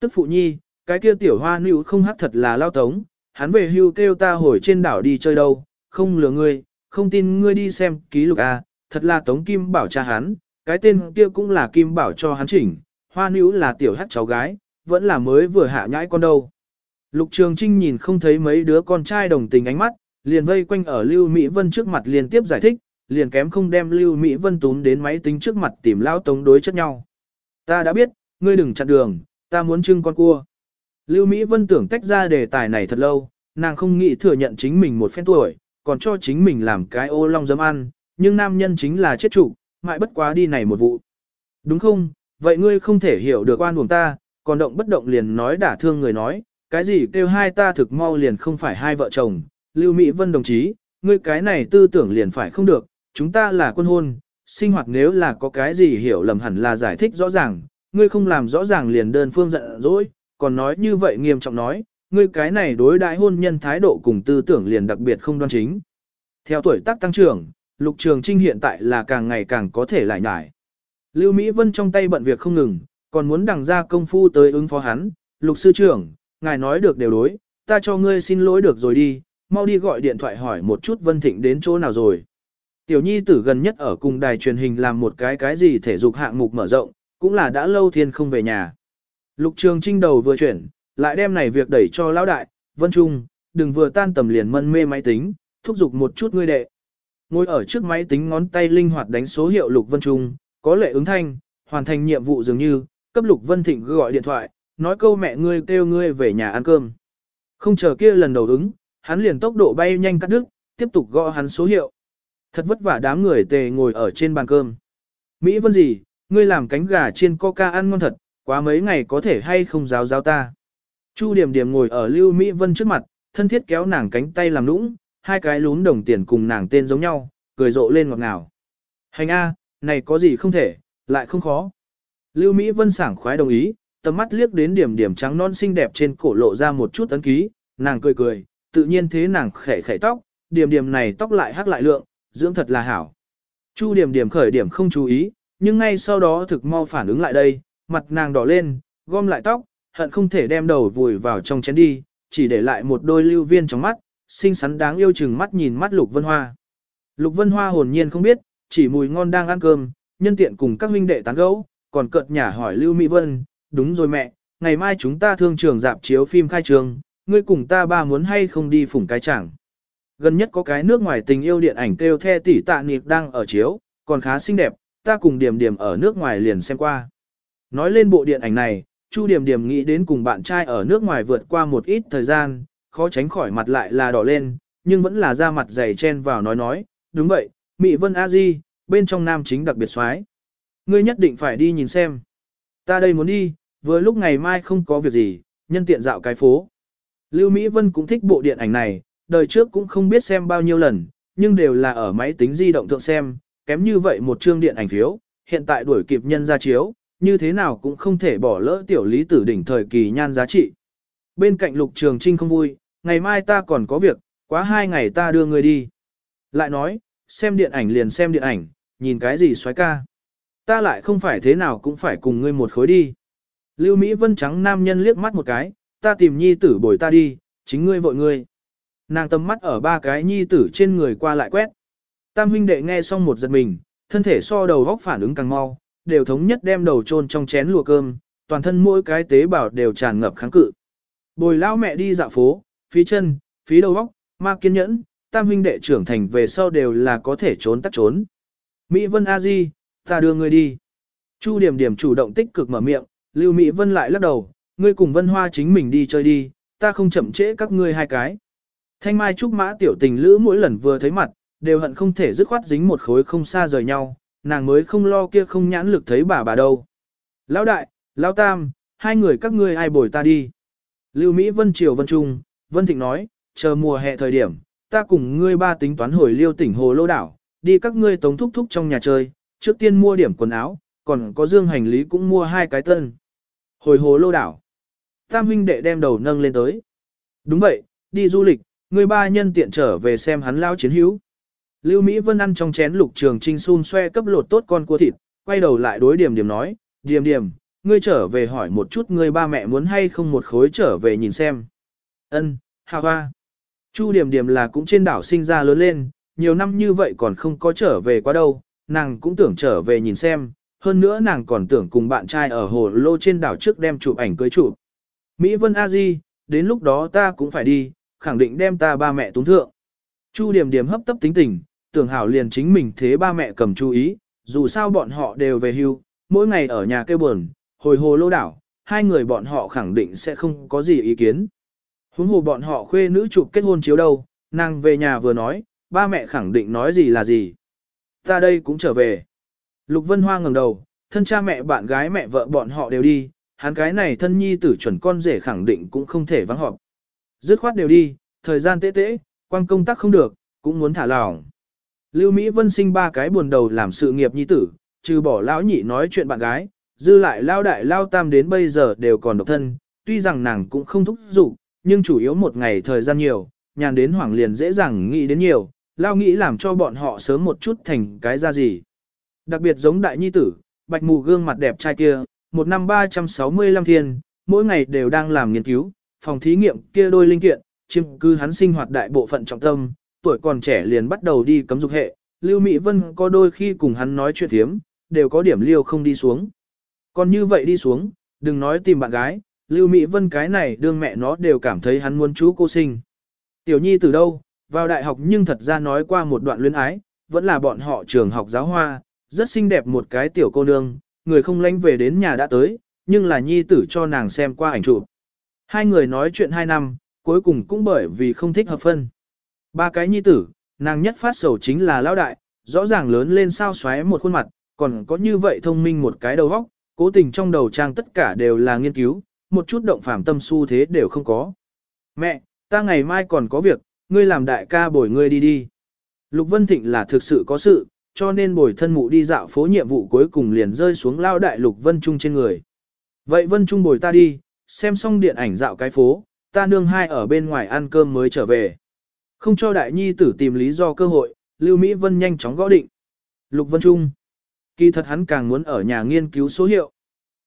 Tức phụ nhi, cái kia tiểu hoa nữ không hát thật là lao tống, hắn về hưu kêu ta hồi trên đảo đi chơi đâu, không lừa ngươi, không tin ngươi đi xem ký lục A, thật là tống kim bảo cha hắn, cái tên kia cũng là kim bảo cho hắn chỉnh, hoa nữ là tiểu hát cháu gái, vẫn là mới vừa hạ nhãi con đâu. Lục Trường Trinh nhìn không thấy mấy đứa con trai đồng tình ánh mắt, liền vây quanh ở Lưu Mỹ Vân trước mặt liên tiếp giải thích, liền kém không đem Lưu Mỹ Vân tún đến máy tính trước mặt tìm lao tống đối chất nhau. Ta đã biết, ngươi đừng chặn đường, ta muốn trưng con cua. Lưu Mỹ Vân tưởng tách ra đề tài này thật lâu, nàng không nghĩ thừa nhận chính mình một phen tuổi, còn cho chính mình làm cái ô long dấm ăn, nhưng nam nhân chính là chết chủ, mãi bất quá đi này một vụ. Đúng không, vậy ngươi không thể hiểu được oan uổng ta, còn động bất động liền nói đả thương người nói, cái gì kêu hai ta thực mau liền không phải hai vợ chồng, Lưu Mỹ Vân đồng chí, ngươi cái này tư tưởng liền phải không được, chúng ta là quân hôn, sinh hoạt nếu là có cái gì hiểu lầm hẳn là giải thích rõ ràng, ngươi không làm rõ ràng liền đơn phương giận dỗi, còn nói như vậy nghiêm trọng nói, ngươi cái này đối đãi hôn nhân thái độ cùng tư tưởng liền đặc biệt không đoan chính. Theo tuổi tác tăng trưởng, Lục Trường Trinh hiện tại là càng ngày càng có thể lại nhải. Lưu Mỹ Vân trong tay bận việc không ngừng, còn muốn đằng ra công phu tới ứng phó hắn, Lục Sư trưởng, ngài nói được đều đối, ta cho ngươi xin lỗi được rồi đi, mau đi gọi điện thoại hỏi một chút Vân Thịnh đến chỗ nào rồi. Tiểu nhi tử gần nhất ở cùng đài truyền hình làm một cái cái gì thể dục hạng mục mở rộng, cũng là đã lâu thiên không về nhà. Lục Trường Trinh đầu vừa chuyển, lại đem này việc đẩy cho lão đại, Vân Trung, đừng vừa tan tầm liền mân mê máy tính, thúc giục một chút ngươi đệ. Ngồi ở trước máy tính ngón tay linh hoạt đánh số hiệu Lục Vân Trung, có lệ ứng thanh, hoàn thành nhiệm vụ dường như, cấp Lục Vân Thịnh gọi điện thoại, nói câu mẹ ngươi kêu ngươi về nhà ăn cơm. Không chờ kia lần đầu ứng, Hắn liền tốc độ bay nhanh cắt đứt, tiếp tục gõ hắn số hiệu. Thật vất vả đám người tề ngồi ở trên bàn cơm. Mỹ Vân gì, ngươi làm cánh gà chiên coca ăn ngon thật, quá mấy ngày có thể hay không giáo giáo ta. Chu Điểm Điểm ngồi ở Lưu Mỹ Vân trước mặt, thân thiết kéo nàng cánh tay làm nũng, hai cái lún đồng tiền cùng nàng tên giống nhau, cười rộ lên ngọt ngào. Hành A, này có gì không thể, lại không khó. Lưu Mỹ Vân sảng khoái đồng ý, tầm mắt liếc đến điểm điểm trắng non xinh đẹp trên cổ lộ ra một chút ấn ký, nàng cười cười, tự nhiên thế nàng khẽ khẽ tóc, điểm điểm này tóc lại hắc lại lượng, dưỡng thật là hảo. Chu điểm điểm khởi điểm không chú ý, nhưng ngay sau đó thực mau phản ứng lại đây, mặt nàng đỏ lên, gom lại tóc, hận không thể đem đầu vùi vào trong chén đi, chỉ để lại một đôi lưu viên trong mắt, xinh xắn đáng yêu chừng mắt nhìn mắt Lục Vân Hoa. Lục Vân Hoa hồn nhiên không biết, chỉ mùi ngon đang ăn cơm, nhân tiện cùng các huynh đệ tán gẫu, còn cợt nhả hỏi Lưu Mỹ Vân, đúng rồi mẹ, ngày mai chúng ta thương trường dạp chiếu phim khai trường, ngươi cùng ta ba muốn hay không đi phủng cái chẳng. Gần nhất có cái nước ngoài tình yêu điện ảnh kêu the tỷ tạ niệm đang ở chiếu, còn khá xinh đẹp, ta cùng điểm điểm ở nước ngoài liền xem qua. Nói lên bộ điện ảnh này, Chu Điểm Điểm nghĩ đến cùng bạn trai ở nước ngoài vượt qua một ít thời gian, khó tránh khỏi mặt lại là đỏ lên, nhưng vẫn là ra mặt dày chen vào nói nói, đúng vậy, Mỹ Vân A Di, bên trong nam chính đặc biệt xoái. Ngươi nhất định phải đi nhìn xem. Ta đây muốn đi, vừa lúc ngày mai không có việc gì, nhân tiện dạo cái phố. Lưu Mỹ Vân cũng thích bộ điện ảnh này, đời trước cũng không biết xem bao nhiêu lần, nhưng đều là ở máy tính di động thượng xem, kém như vậy một chương điện ảnh phiếu, hiện tại đuổi kịp nhân ra chiếu, như thế nào cũng không thể bỏ lỡ tiểu lý tử đỉnh thời kỳ nhan giá trị. Bên cạnh lục trường trinh không vui, ngày mai ta còn có việc, quá hai ngày ta đưa người đi. Lại nói, xem điện ảnh liền xem điện ảnh, nhìn cái gì xoái ca. Ta lại không phải thế nào cũng phải cùng ngươi một khối đi. Lưu Mỹ Vân trắng nam nhân liếc mắt một cái, ta tìm nhi tử bồi ta đi, chính ngươi vội ngươi. Nàng tầm mắt ở ba cái nhi tử trên người qua lại quét. Tam huynh đệ nghe xong một giật mình, thân thể so đầu góc phản ứng càng mau, đều thống nhất đem đầu chôn trong chén lùa cơm, toàn thân mỗi cái tế bào đều tràn ngập kháng cự. Bồi lao mẹ đi dạo phố, phí chân, phí đầu góc, ma kiên nhẫn, tam huynh đệ trưởng thành về sau đều là có thể trốn tắt trốn. Mỹ Vân A Di, ta đưa ngươi đi. Chu điểm điểm chủ động tích cực mở miệng, Lưu Mỹ Vân lại lắc đầu, ngươi cùng Vân Hoa chính mình đi chơi đi, ta không chậm trễ các ngươi hai cái. Thanh Mai Trúc Mã tiểu tình lữ mỗi lần vừa thấy mặt, đều hận không thể dứt khoát dính một khối không xa rời nhau, nàng mới không lo kia không nhãn lực thấy bà bà đâu. Lão đại, lão tam, hai người các ngươi ai bồi ta đi. Lưu Mỹ Vân Triều Vân Trung, Vân Thịnh nói, chờ mùa hè thời điểm, ta cùng ngươi ba tính toán hồi liêu tỉnh Hồ Lô Đảo, đi các ngươi tống thúc thúc trong nhà chơi, trước tiên mua điểm quần áo, còn có dương hành lý cũng mua hai cái tân. Hồi Hồ Lô Đảo, tam huynh đệ đem đầu nâng lên tới. Đúng vậy, đi du lịch, ngươi ba nhân tiện trở về xem hắn lao chiến hữu. Lưu Mỹ Vân ăn trong chén lục trường trinh xun xoe cấp lột tốt con cua thịt, quay đầu lại đối điểm điểm nói, điểm điểm, ngươi trở về hỏi một chút ngươi ba mẹ muốn hay không một khối trở về nhìn xem. Ân, hà hoa. Chu điểm điểm là cũng trên đảo sinh ra lớn lên, nhiều năm như vậy còn không có trở về quá đâu, nàng cũng tưởng trở về nhìn xem, hơn nữa nàng còn tưởng cùng bạn trai ở hồ lô trên đảo trước đem chụp ảnh cưới chụp. Mỹ Vân A Di, đến lúc đó ta cũng phải đi, khẳng định đem ta ba mẹ túng thượng. Chu điểm điểm hấp tấp tính tình, tưởng hảo liền chính mình thế ba mẹ cầm chú ý, dù sao bọn họ đều về hưu, mỗi ngày ở nhà kêu buồn, hồi hồ lô đảo, hai người bọn họ khẳng định sẽ không có gì ý kiến. Huống hồ bọn họ khuê nữ chụp kết hôn chiếu đâu, nàng về nhà vừa nói, ba mẹ khẳng định nói gì là gì. Ta đây cũng trở về. Lục Vân Hoa ngẩng đầu, thân cha mẹ bạn gái mẹ vợ bọn họ đều đi, hắn cái này thân nhi tử chuẩn con rể khẳng định cũng không thể vắng họp. Dứt khoát đều đi, thời gian tễ tễ, quan công tác không được, cũng muốn thả lỏng. Lưu Mỹ Vân sinh ba cái buồn đầu làm sự nghiệp nhi tử, trừ bỏ lão nhị nói chuyện bạn gái, dư lại lao đại lao tam đến bây giờ đều còn độc thân, tuy rằng nàng cũng không thúc giục, nhưng chủ yếu một ngày thời gian nhiều, nhàn đến hoảng liền dễ dàng nghĩ đến nhiều, lao nghĩ làm cho bọn họ sớm một chút thành cái ra gì. Đặc biệt giống đại nhi tử, bạch mù gương mặt đẹp trai kia, một năm 365 thiên, mỗi ngày đều đang làm nghiên cứu, phòng thí nghiệm kia đôi linh kiện, chiếm cư hắn sinh hoạt đại bộ phận trọng tâm, tuổi còn trẻ liền bắt đầu đi cấm dục hệ, Lưu Mỹ Vân có đôi khi cùng hắn nói chuyện thiếm, đều có điểm liêu không đi xuống. Còn như vậy đi xuống, đừng nói tìm bạn gái, Lưu Mỹ Vân cái này đương mẹ nó đều cảm thấy hắn muốn chú cô sinh. Tiểu Nhi từ đâu, vào đại học nhưng thật ra nói qua một đoạn luyến ái, vẫn là bọn họ trường học giáo hoa, rất xinh đẹp một cái tiểu cô nương, người không lánh về đến nhà đã tới, nhưng là Nhi tử cho nàng xem qua ảnh chụp. Hai người nói chuyện hai năm, cuối cùng cũng bởi vì không thích hợp phân. Ba cái nhi tử, nàng nhất phát sầu chính là lão đại, rõ ràng lớn lên sao xoáy một khuôn mặt, còn có như vậy thông minh một cái đầu óc, cố tình trong đầu trang tất cả đều là nghiên cứu, một chút động phạm tâm su thế đều không có. Mẹ, ta ngày mai còn có việc, ngươi làm đại ca bồi ngươi đi đi. Lục Vân Thịnh là thực sự có sự, cho nên bồi thân mụ đi dạo phố nhiệm vụ cuối cùng liền rơi xuống lao đại Lục Vân Trung trên người. Vậy Vân Trung bồi ta đi, xem xong điện ảnh dạo cái phố, ta nương hai ở bên ngoài ăn cơm mới trở về. Không cho đại nhi tử tìm lý do cơ hội, Lưu Mỹ Vân nhanh chóng gõ định. Lục Vân Trung. Kỳ thật hắn càng muốn ở nhà nghiên cứu số hiệu.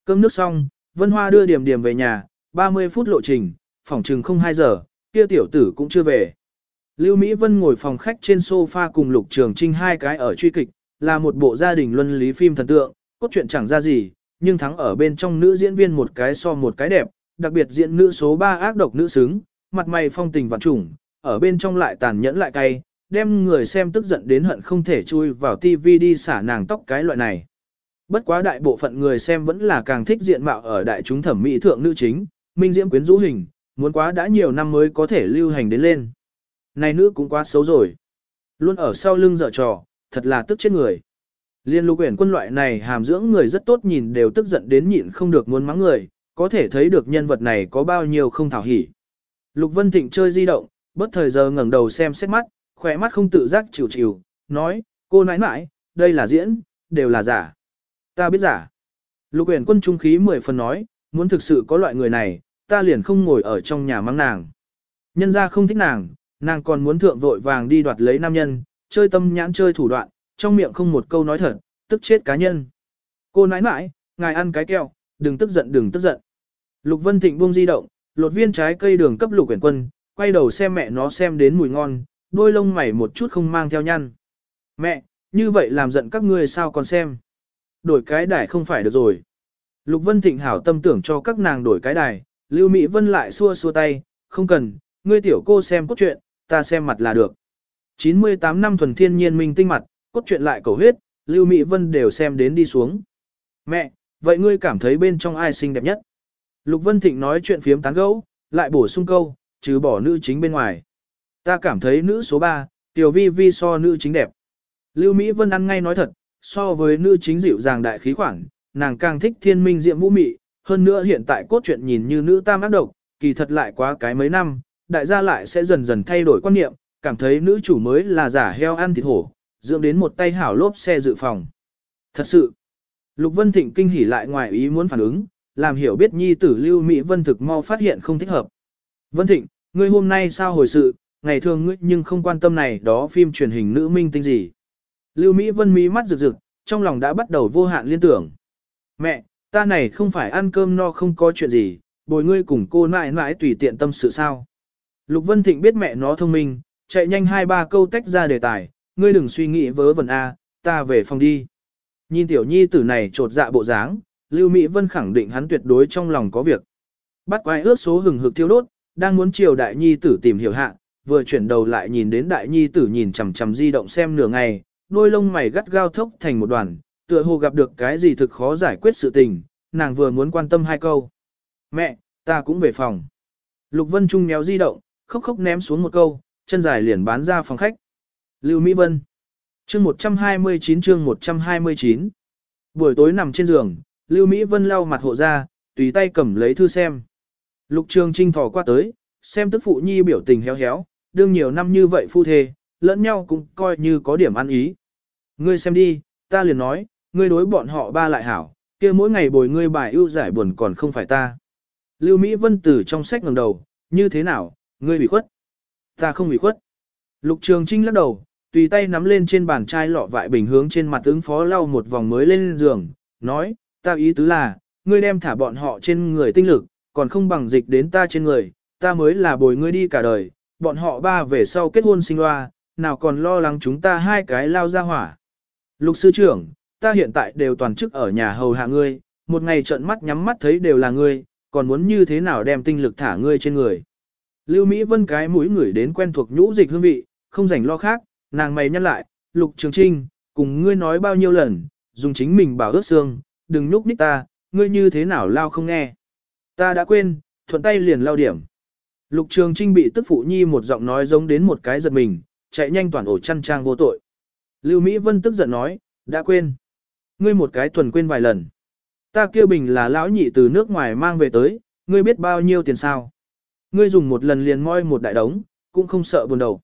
Cơm nước xong, Vân Hoa đưa điểm điểm về nhà, 30 phút lộ trình, phòng trừng không 2 giờ, kia tiểu tử cũng chưa về. Lưu Mỹ Vân ngồi phòng khách trên sofa cùng Lục Trường Trinh hai cái ở truy kịch, là một bộ gia đình luân lý phim thần tượng, cốt truyện chẳng ra gì, nhưng thắng ở bên trong nữ diễn viên một cái so một cái đẹp, đặc biệt diễn nữ số 3 ác độc nữ xứng, mặt mày phong tình vạn trùng, ở bên trong lại tàn nhẫn lại cay, đem người xem tức giận đến hận không thể chui vào TV đi xả nàng tóc cái loại này. Bất quá đại bộ phận người xem vẫn là càng thích diện mạo ở đại chúng thẩm mỹ thượng nữ chính, minh diễm quyến rũ hình, muốn quá đã nhiều năm mới có thể lưu hành đến lên. Này nữ cũng quá xấu rồi. Luôn ở sau lưng dở trò, thật là tức chết người. Liên lục quyển quân loại này hàm dưỡng người rất tốt nhìn đều tức giận đến nhịn không được muốn mắng người, có thể thấy được nhân vật này có bao nhiêu không thảo hỉ. Lục Vân Thịnh chơi di động, bất thời giờ ngẩng đầu xem xét mắt, khỏe mắt không tự giác chịu chịu, nói, cô nãi nãi, đây là diễn, đều là giả. Ta biết giả. Lục uyển quân trung khí mười phần nói, muốn thực sự có loại người này, ta liền không ngồi ở trong nhà mang nàng. Nhân ra không thích nàng, nàng còn muốn thượng vội vàng đi đoạt lấy nam nhân, chơi tâm nhãn chơi thủ đoạn, trong miệng không một câu nói thật, tức chết cá nhân. Cô nãi nãi, ngài ăn cái keo, đừng tức giận đừng tức giận. Lục Vân Thịnh buông di động, lột viên trái cây đường cấp lục quyển quân, quay đầu xem mẹ nó xem đến mùi ngon, đôi lông mày một chút không mang theo nhăn. Mẹ, như vậy làm giận các ngươi sao còn xem. Đổi cái đài không phải được rồi. Lục Vân Thịnh hảo tâm tưởng cho các nàng đổi cái đài, Lưu Mỹ Vân lại xua xua tay, không cần, ngươi tiểu cô xem cốt truyện, ta xem mặt là được. 98 năm thuần thiên nhiên minh tinh mặt, cốt truyện lại cầu huyết, Lưu Mỹ Vân đều xem đến đi xuống. Mẹ, vậy ngươi cảm thấy bên trong ai xinh đẹp nhất? Lục Vân Thịnh nói chuyện phiếm tán gẫu, lại bổ sung câu, trừ bỏ nữ chính bên ngoài. Ta cảm thấy nữ số 3, tiểu vi vi so nữ chính đẹp. Lưu Mỹ Vân ăn ngay nói thật, so với nữ chính dịu dàng đại khí khoảng, nàng càng thích thiên minh diệm vũ mị, hơn nữa hiện tại cốt truyện nhìn như nữ tam ác độc, kỳ thật lại quá cái mấy năm, đại gia lại sẽ dần dần thay đổi quan niệm, cảm thấy nữ chủ mới là giả heo ăn thịt hổ, dưỡng đến một tay hảo lốp xe dự phòng. Thật sự, Lục Vân Thịnh kinh hỉ lại ngoài ý muốn phản ứng, làm hiểu biết nhi tử Lưu Mỹ Vân thực mau phát hiện không thích hợp. Vân Thịnh, ngươi hôm nay sao hồi sự, ngày thường ngươi nhưng không quan tâm này đó phim truyền hình nữ minh tinh gì. Lưu Mỹ Vân mí mắt rực rực, trong lòng đã bắt đầu vô hạn liên tưởng. Mẹ, ta này không phải ăn cơm no không có chuyện gì, bồi ngươi cùng cô mãi mãi tùy tiện tâm sự sao. Lục Vân Thịnh biết mẹ nó thông minh, chạy nhanh hai ba câu tách ra đề tài, ngươi đừng suy nghĩ vớ vẩn A, ta về phòng đi. Nhìn tiểu nhi tử này trột dạ bộ dáng, Lưu Mỹ Vân khẳng định hắn tuyệt đối trong lòng có việc. Bắt quái ước số hừng hực thiêu đốt, đang muốn chiều đại nhi tử tìm hiểu hạ, vừa chuyển đầu lại nhìn đến đại nhi tử nhìn chằm chằm di động xem nửa ngày, đôi lông mày gắt gao thốc thành một đoàn, tựa hồ gặp được cái gì thực khó giải quyết sự tình, nàng vừa muốn quan tâm hai câu. Mẹ, ta cũng về phòng. Lục Vân Trung méo di động, khóc khóc ném xuống một câu, chân dài liền bán ra phòng khách. Lưu Mỹ Vân. Chương 129 chương 129. Buổi tối nằm trên giường, Lưu Mỹ Vân lau mặt hộ ra, tùy tay cầm lấy thư xem. Lục Trường Trinh thò qua tới, xem tức phụ nhi biểu tình héo héo, đương nhiều năm như vậy phu thê, lẫn nhau cũng coi như có điểm ăn ý. Ngươi xem đi, ta liền nói, ngươi đối bọn họ ba lại hảo, kia mỗi ngày bồi ngươi bài ưu giải buồn còn không phải ta. Lưu Mỹ Vân từ trong sách ngẩng đầu, như thế nào, ngươi bị khuất? Ta không bị khuất. Lục Trường Trinh lắc đầu, tùy tay nắm lên trên bàn chai lọ vại bình hướng trên mặt ứng phó lau một vòng mới lên giường, nói, ta ý tứ là, ngươi đem thả bọn họ trên người tinh lực, còn không bằng dịch đến ta trên người, ta mới là bồi ngươi đi cả đời, bọn họ ba về sau kết hôn sinh loa, nào còn lo lắng chúng ta hai cái lao ra hỏa. Lục sư trưởng, ta hiện tại đều toàn chức ở nhà hầu hạ ngươi, một ngày trận mắt nhắm mắt thấy đều là ngươi, còn muốn như thế nào đem tinh lực thả ngươi trên người. Lưu Mỹ Vân cái mũi ngửi đến quen thuộc nhũ dịch hương vị, không rảnh lo khác, nàng mày nhăn lại, Lục Trường Trinh, cùng ngươi nói bao nhiêu lần, dùng chính mình bảo ước xương, đừng nhúc nhích ta, ngươi như thế nào lao không nghe. Ta đã quên, thuận tay liền lao điểm. Lục Trường Trinh bị tức phụ nhi một giọng nói giống đến một cái giật mình, chạy nhanh toàn ổ chăn trang vô tội. Lưu Mỹ Vân tức giận nói, đã quên. Ngươi một cái tuần quên vài lần. Ta kêu bình là lão nhị từ nước ngoài mang về tới, ngươi biết bao nhiêu tiền sao. Ngươi dùng một lần liền moi một đại đống, cũng không sợ buồn đầu.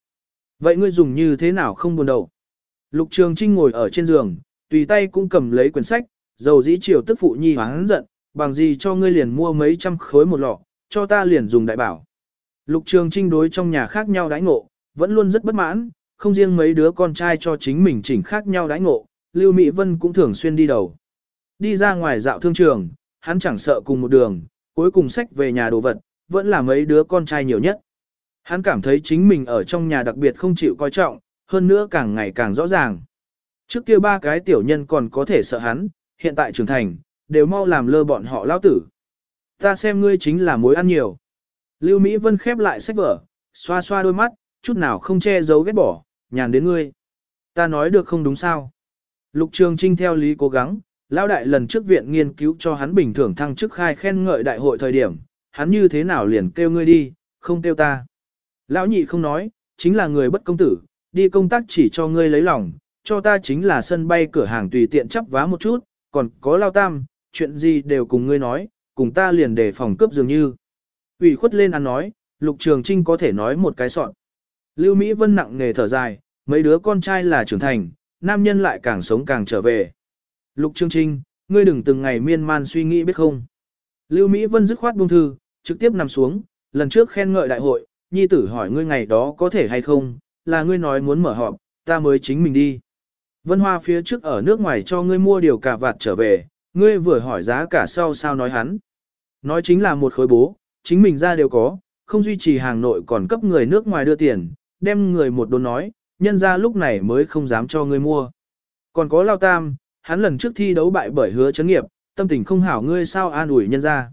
Vậy ngươi dùng như thế nào không buồn đầu? Lục Trường Trinh ngồi ở trên giường, tùy tay cũng cầm lấy quyển sách, dầu dĩ triều tức phụ nhi hoáng giận, bằng gì cho ngươi liền mua mấy trăm khối một lọ, cho ta liền dùng đại bảo. Lục Trường Trinh đối trong nhà khác nhau đãi ngộ, vẫn luôn rất bất mãn, không riêng mấy đứa con trai cho chính mình chỉnh khác nhau đãi ngộ, Lưu Mỹ Vân cũng thường xuyên đi đầu. Đi ra ngoài dạo thương trường, hắn chẳng sợ cùng một đường, cuối cùng sách về nhà đồ vật, vẫn là mấy đứa con trai nhiều nhất. Hắn cảm thấy chính mình ở trong nhà đặc biệt không chịu coi trọng, hơn nữa càng ngày càng rõ ràng. Trước kia ba cái tiểu nhân còn có thể sợ hắn, hiện tại trưởng thành, đều mau làm lơ bọn họ lao tử. Ta xem ngươi chính là mối ăn nhiều. Lưu Mỹ Vân khép lại sách vở, xoa xoa đôi mắt, chút nào không che giấu ghét bỏ, nhàn đến ngươi. Ta nói được không đúng sao. Lục Trường Trinh theo lý cố gắng, lão đại lần trước viện nghiên cứu cho hắn bình thường thăng chức khai khen ngợi đại hội thời điểm, hắn như thế nào liền kêu ngươi đi, không kêu ta. Lão nhị không nói, chính là người bất công tử, đi công tác chỉ cho ngươi lấy lòng, cho ta chính là sân bay cửa hàng tùy tiện chấp vá một chút, còn có lao tam, chuyện gì đều cùng ngươi nói, cùng ta liền để phòng cướp dường như. ủy khuất lên ăn nói, Lục Trường Trinh có thể nói một cái soạn. Lưu Mỹ Vân nặng nghề thở dài, mấy đứa con trai là trưởng thành, nam nhân lại càng sống càng trở về. Lục Trường Trinh, ngươi đừng từng ngày miên man suy nghĩ biết không. Lưu Mỹ Vân dứt khoát buông thư, trực tiếp nằm xuống, lần trước khen ngợi đại hội, nhi tử hỏi ngươi ngày đó có thể hay không, là ngươi nói muốn mở họp, ta mới chính mình đi. Vân Hoa phía trước ở nước ngoài cho ngươi mua điều cả vạt trở về, ngươi vừa hỏi giá cả sau sao nói hắn. Nói chính là một khối bố, chính mình ra đều có, không duy trì hàng nội còn cấp người nước ngoài đưa tiền, đem người một đồn nói, nhân ra lúc này mới không dám cho ngươi mua. Còn có Lao Tam, hắn lần trước thi đấu bại bởi hứa chấn nghiệp, tâm tình không hảo ngươi sao an ủi nhân ra.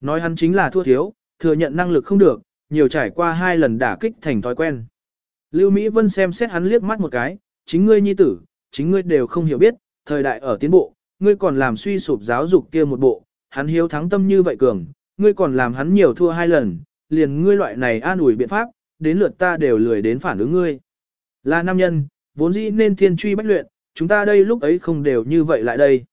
Nói hắn chính là thua thiếu, thừa nhận năng lực không được, nhiều trải qua hai lần đả kích thành thói quen. Lưu Mỹ Vân xem xét hắn liếc mắt một cái, chính ngươi nhi tử, chính ngươi đều không hiểu biết, thời đại ở tiến bộ, ngươi còn làm suy sụp giáo dục kia một bộ, hắn hiếu thắng tâm như vậy cường, ngươi còn làm hắn nhiều thua hai lần, liền ngươi loại này an ủi biện pháp, đến lượt ta đều lười đến phản ứng ngươi. Là nam nhân, vốn dĩ nên thiên truy bách luyện, chúng ta đây lúc ấy không đều như vậy lại đây.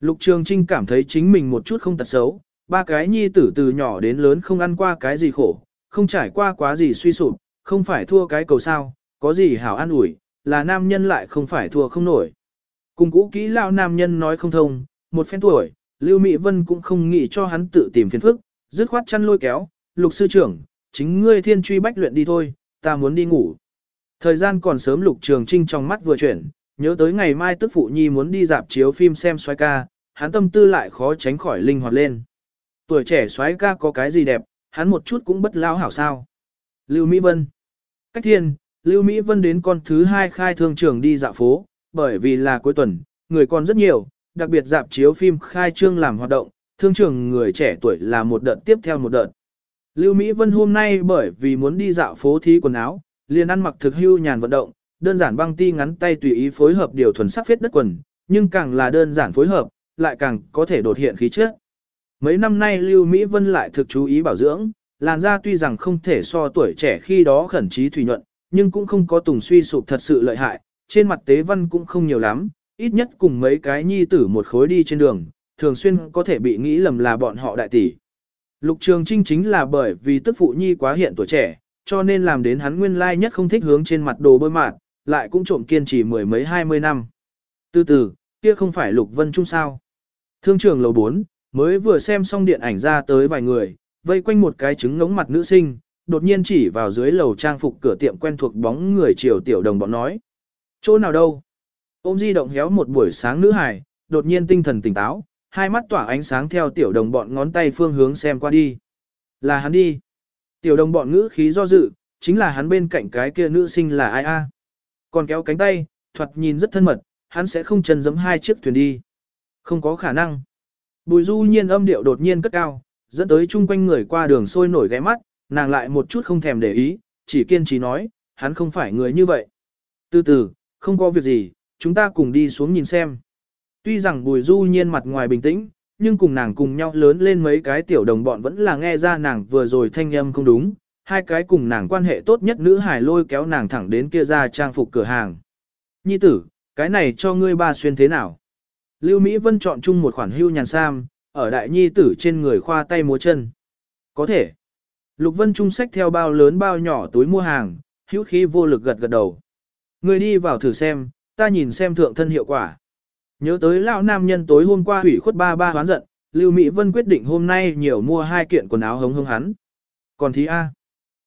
Lục Trường Trinh cảm thấy chính mình một chút không tật xấu, ba cái nhi tử từ nhỏ đến lớn không ăn qua cái gì khổ, không trải qua quá gì suy sụp, không phải thua cái cầu sao, có gì hảo an ủi, là nam nhân lại không phải thua không nổi. Cùng cũ kỹ lao nam nhân nói không thông, một phen tuổi, Lưu Mỹ Vân cũng không nghĩ cho hắn tự tìm phiền phức, dứt khoát chăn lôi kéo, lục sư trưởng, chính ngươi thiên truy bách luyện đi thôi, ta muốn đi ngủ. Thời gian còn sớm lục trường trinh trong mắt vừa chuyển, nhớ tới ngày mai tức phụ nhi muốn đi dạp chiếu phim xem xoay ca, hắn tâm tư lại khó tránh khỏi linh hoạt lên. Tuổi trẻ xoáy ca có cái gì đẹp, hắn một chút cũng bất lao hảo sao. Lưu Mỹ Vân Cách thiên, Lưu Mỹ Vân đến con thứ hai khai thương trường đi dạo phố, bởi vì là cuối tuần, người còn rất nhiều, đặc biệt dạp chiếu phim khai trương làm hoạt động, thương trường người trẻ tuổi là một đợt tiếp theo một đợt. Lưu Mỹ Vân hôm nay bởi vì muốn đi dạo phố thí quần áo, liền ăn mặc thực hưu nhàn vận động, đơn giản băng ti ngắn tay tùy ý phối hợp điều thuần sắc phết đất quần, nhưng càng là đơn giản phối hợp, lại càng có thể đột hiện khí chất. Mấy năm nay Lưu Mỹ Vân lại thực chú ý bảo dưỡng, làn da tuy rằng không thể so tuổi trẻ khi đó khẩn trí thủy nhuận, nhưng cũng không có tùng suy sụp thật sự lợi hại, trên mặt tế văn cũng không nhiều lắm, ít nhất cùng mấy cái nhi tử một khối đi trên đường, thường xuyên có thể bị nghĩ lầm là bọn họ đại tỷ. Lục Trường Trinh chính là bởi vì tức phụ nhi quá hiện tuổi trẻ, cho nên làm đến hắn nguyên lai nhất không thích hướng trên mặt đồ bơi mạt, lại cũng trộm kiên trì mười mấy hai mươi năm. Từ từ, kia không phải Lục Vân Trung sao. Thương trường lầu 4, mới vừa xem xong điện ảnh ra tới vài người, vây quanh một cái trứng ngống mặt nữ sinh, đột nhiên chỉ vào dưới lầu trang phục cửa tiệm quen thuộc bóng người chiều tiểu đồng bọn nói. Chỗ nào đâu? Ôm di động héo một buổi sáng nữ hải, đột nhiên tinh thần tỉnh táo, hai mắt tỏa ánh sáng theo tiểu đồng bọn ngón tay phương hướng xem qua đi. Là hắn đi. Tiểu đồng bọn ngữ khí do dự, chính là hắn bên cạnh cái kia nữ sinh là ai a? Còn kéo cánh tay, thoạt nhìn rất thân mật, hắn sẽ không chân giẫm hai chiếc thuyền đi. Không có khả năng. Bùi du nhiên âm điệu đột nhiên cất cao, dẫn tới chung quanh người qua đường sôi nổi ghé mắt, nàng lại một chút không thèm để ý, chỉ kiên trì nói, hắn không phải người như vậy. Từ từ, không có việc gì, chúng ta cùng đi xuống nhìn xem. Tuy rằng bùi du nhiên mặt ngoài bình tĩnh, nhưng cùng nàng cùng nhau lớn lên mấy cái tiểu đồng bọn vẫn là nghe ra nàng vừa rồi thanh âm không đúng, hai cái cùng nàng quan hệ tốt nhất nữ hài lôi kéo nàng thẳng đến kia ra trang phục cửa hàng. Nhi tử, cái này cho ngươi ba xuyên thế nào? Lưu Mỹ Vân chọn chung một khoản hưu nhàn sam, ở đại nhi tử trên người khoa tay múa chân. Có thể. Lục Vân Trung sách theo bao lớn bao nhỏ túi mua hàng, hữu khí vô lực gật gật đầu. Người đi vào thử xem, ta nhìn xem thượng thân hiệu quả. Nhớ tới lão nam nhân tối hôm qua hủy khuất ba ba hoán giận, Lưu Mỹ Vân quyết định hôm nay nhiều mua hai kiện quần áo hống hống hắn. Còn thí A.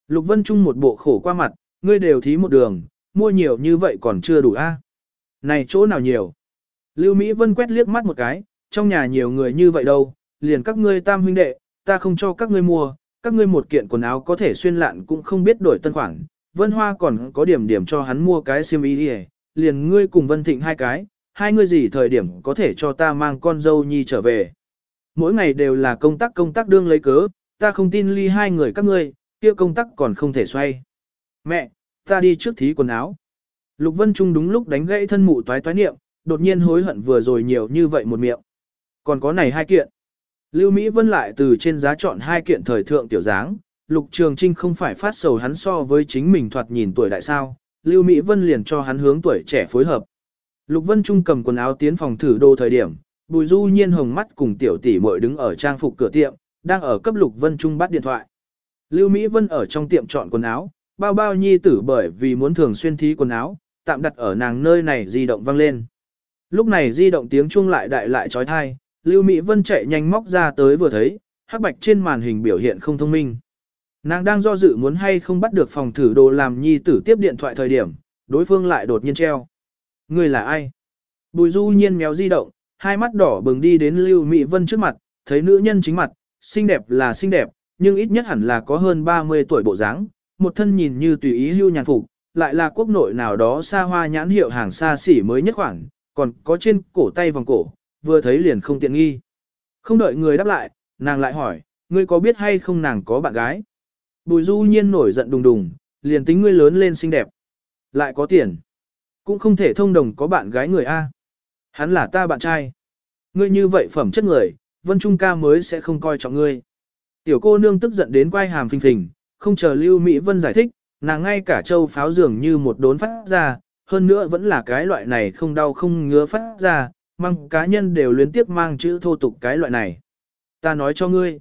Lục Vân Trung một bộ khổ qua mặt, ngươi đều thí một đường, mua nhiều như vậy còn chưa đủ A. Này chỗ nào nhiều. Lưu Mỹ Vân quét liếc mắt một cái, trong nhà nhiều người như vậy đâu, liền các ngươi tam huynh đệ, ta không cho các ngươi mua, các ngươi một kiện quần áo có thể xuyên lạn cũng không biết đổi tân khoản. Vân Hoa còn có điểm điểm cho hắn mua cái xiêm y đi liền ngươi cùng Vân Thịnh hai cái, hai ngươi gì thời điểm có thể cho ta mang con dâu nhi trở về. Mỗi ngày đều là công tác công tác đương lấy cớ, ta không tin ly hai người các ngươi, kia công tác còn không thể xoay. Mẹ, ta đi trước thí quần áo. Lục Vân Trung đúng lúc đánh gãy thân mụ toái toái niệm, đột nhiên hối hận vừa rồi nhiều như vậy một miệng. Còn có này hai kiện. Lưu Mỹ Vân lại từ trên giá chọn hai kiện thời thượng tiểu dáng, Lục Trường Trinh không phải phát sầu hắn so với chính mình thoạt nhìn tuổi đại sao, Lưu Mỹ Vân liền cho hắn hướng tuổi trẻ phối hợp. Lục Vân Trung cầm quần áo tiến phòng thử đồ thời điểm, Bùi Du Nhiên hồng mắt cùng tiểu tỷ muội đứng ở trang phục cửa tiệm, đang ở cấp Lục Vân Trung bắt điện thoại. Lưu Mỹ Vân ở trong tiệm chọn quần áo, bao bao nhi tử bởi vì muốn thường xuyên thí quần áo, tạm đặt ở nàng nơi này di động vang lên. Lúc này di động tiếng chuông lại đại lại trói thai, Lưu Mỹ Vân chạy nhanh móc ra tới vừa thấy, hắc bạch trên màn hình biểu hiện không thông minh. Nàng đang do dự muốn hay không bắt được phòng thử đồ làm nhi tử tiếp điện thoại thời điểm, đối phương lại đột nhiên treo. Người là ai? Bùi du nhiên méo di động, hai mắt đỏ bừng đi đến Lưu Mỹ Vân trước mặt, thấy nữ nhân chính mặt, xinh đẹp là xinh đẹp, nhưng ít nhất hẳn là có hơn 30 tuổi bộ dáng, một thân nhìn như tùy ý hưu nhàn phục, lại là quốc nội nào đó xa hoa nhãn hiệu hàng xa xỉ mới nhất khoảng, còn có trên cổ tay vòng cổ, vừa thấy liền không tiện nghi. Không đợi người đáp lại, nàng lại hỏi, ngươi có biết hay không nàng có bạn gái? Bùi du nhiên nổi giận đùng đùng, liền tính ngươi lớn lên xinh đẹp. Lại có tiền. Cũng không thể thông đồng có bạn gái người A. Hắn là ta bạn trai. Ngươi như vậy phẩm chất người, Vân Trung ca mới sẽ không coi trọng ngươi. Tiểu cô nương tức giận đến quay hàm phình phình, không chờ Lưu Mỹ Vân giải thích, nàng ngay cả châu pháo dường như một đốn phát ra, hơn nữa vẫn là cái loại này không đau không ngứa phát ra, mang cá nhân đều liên tiếp mang chữ thô tục cái loại này. Ta nói cho ngươi,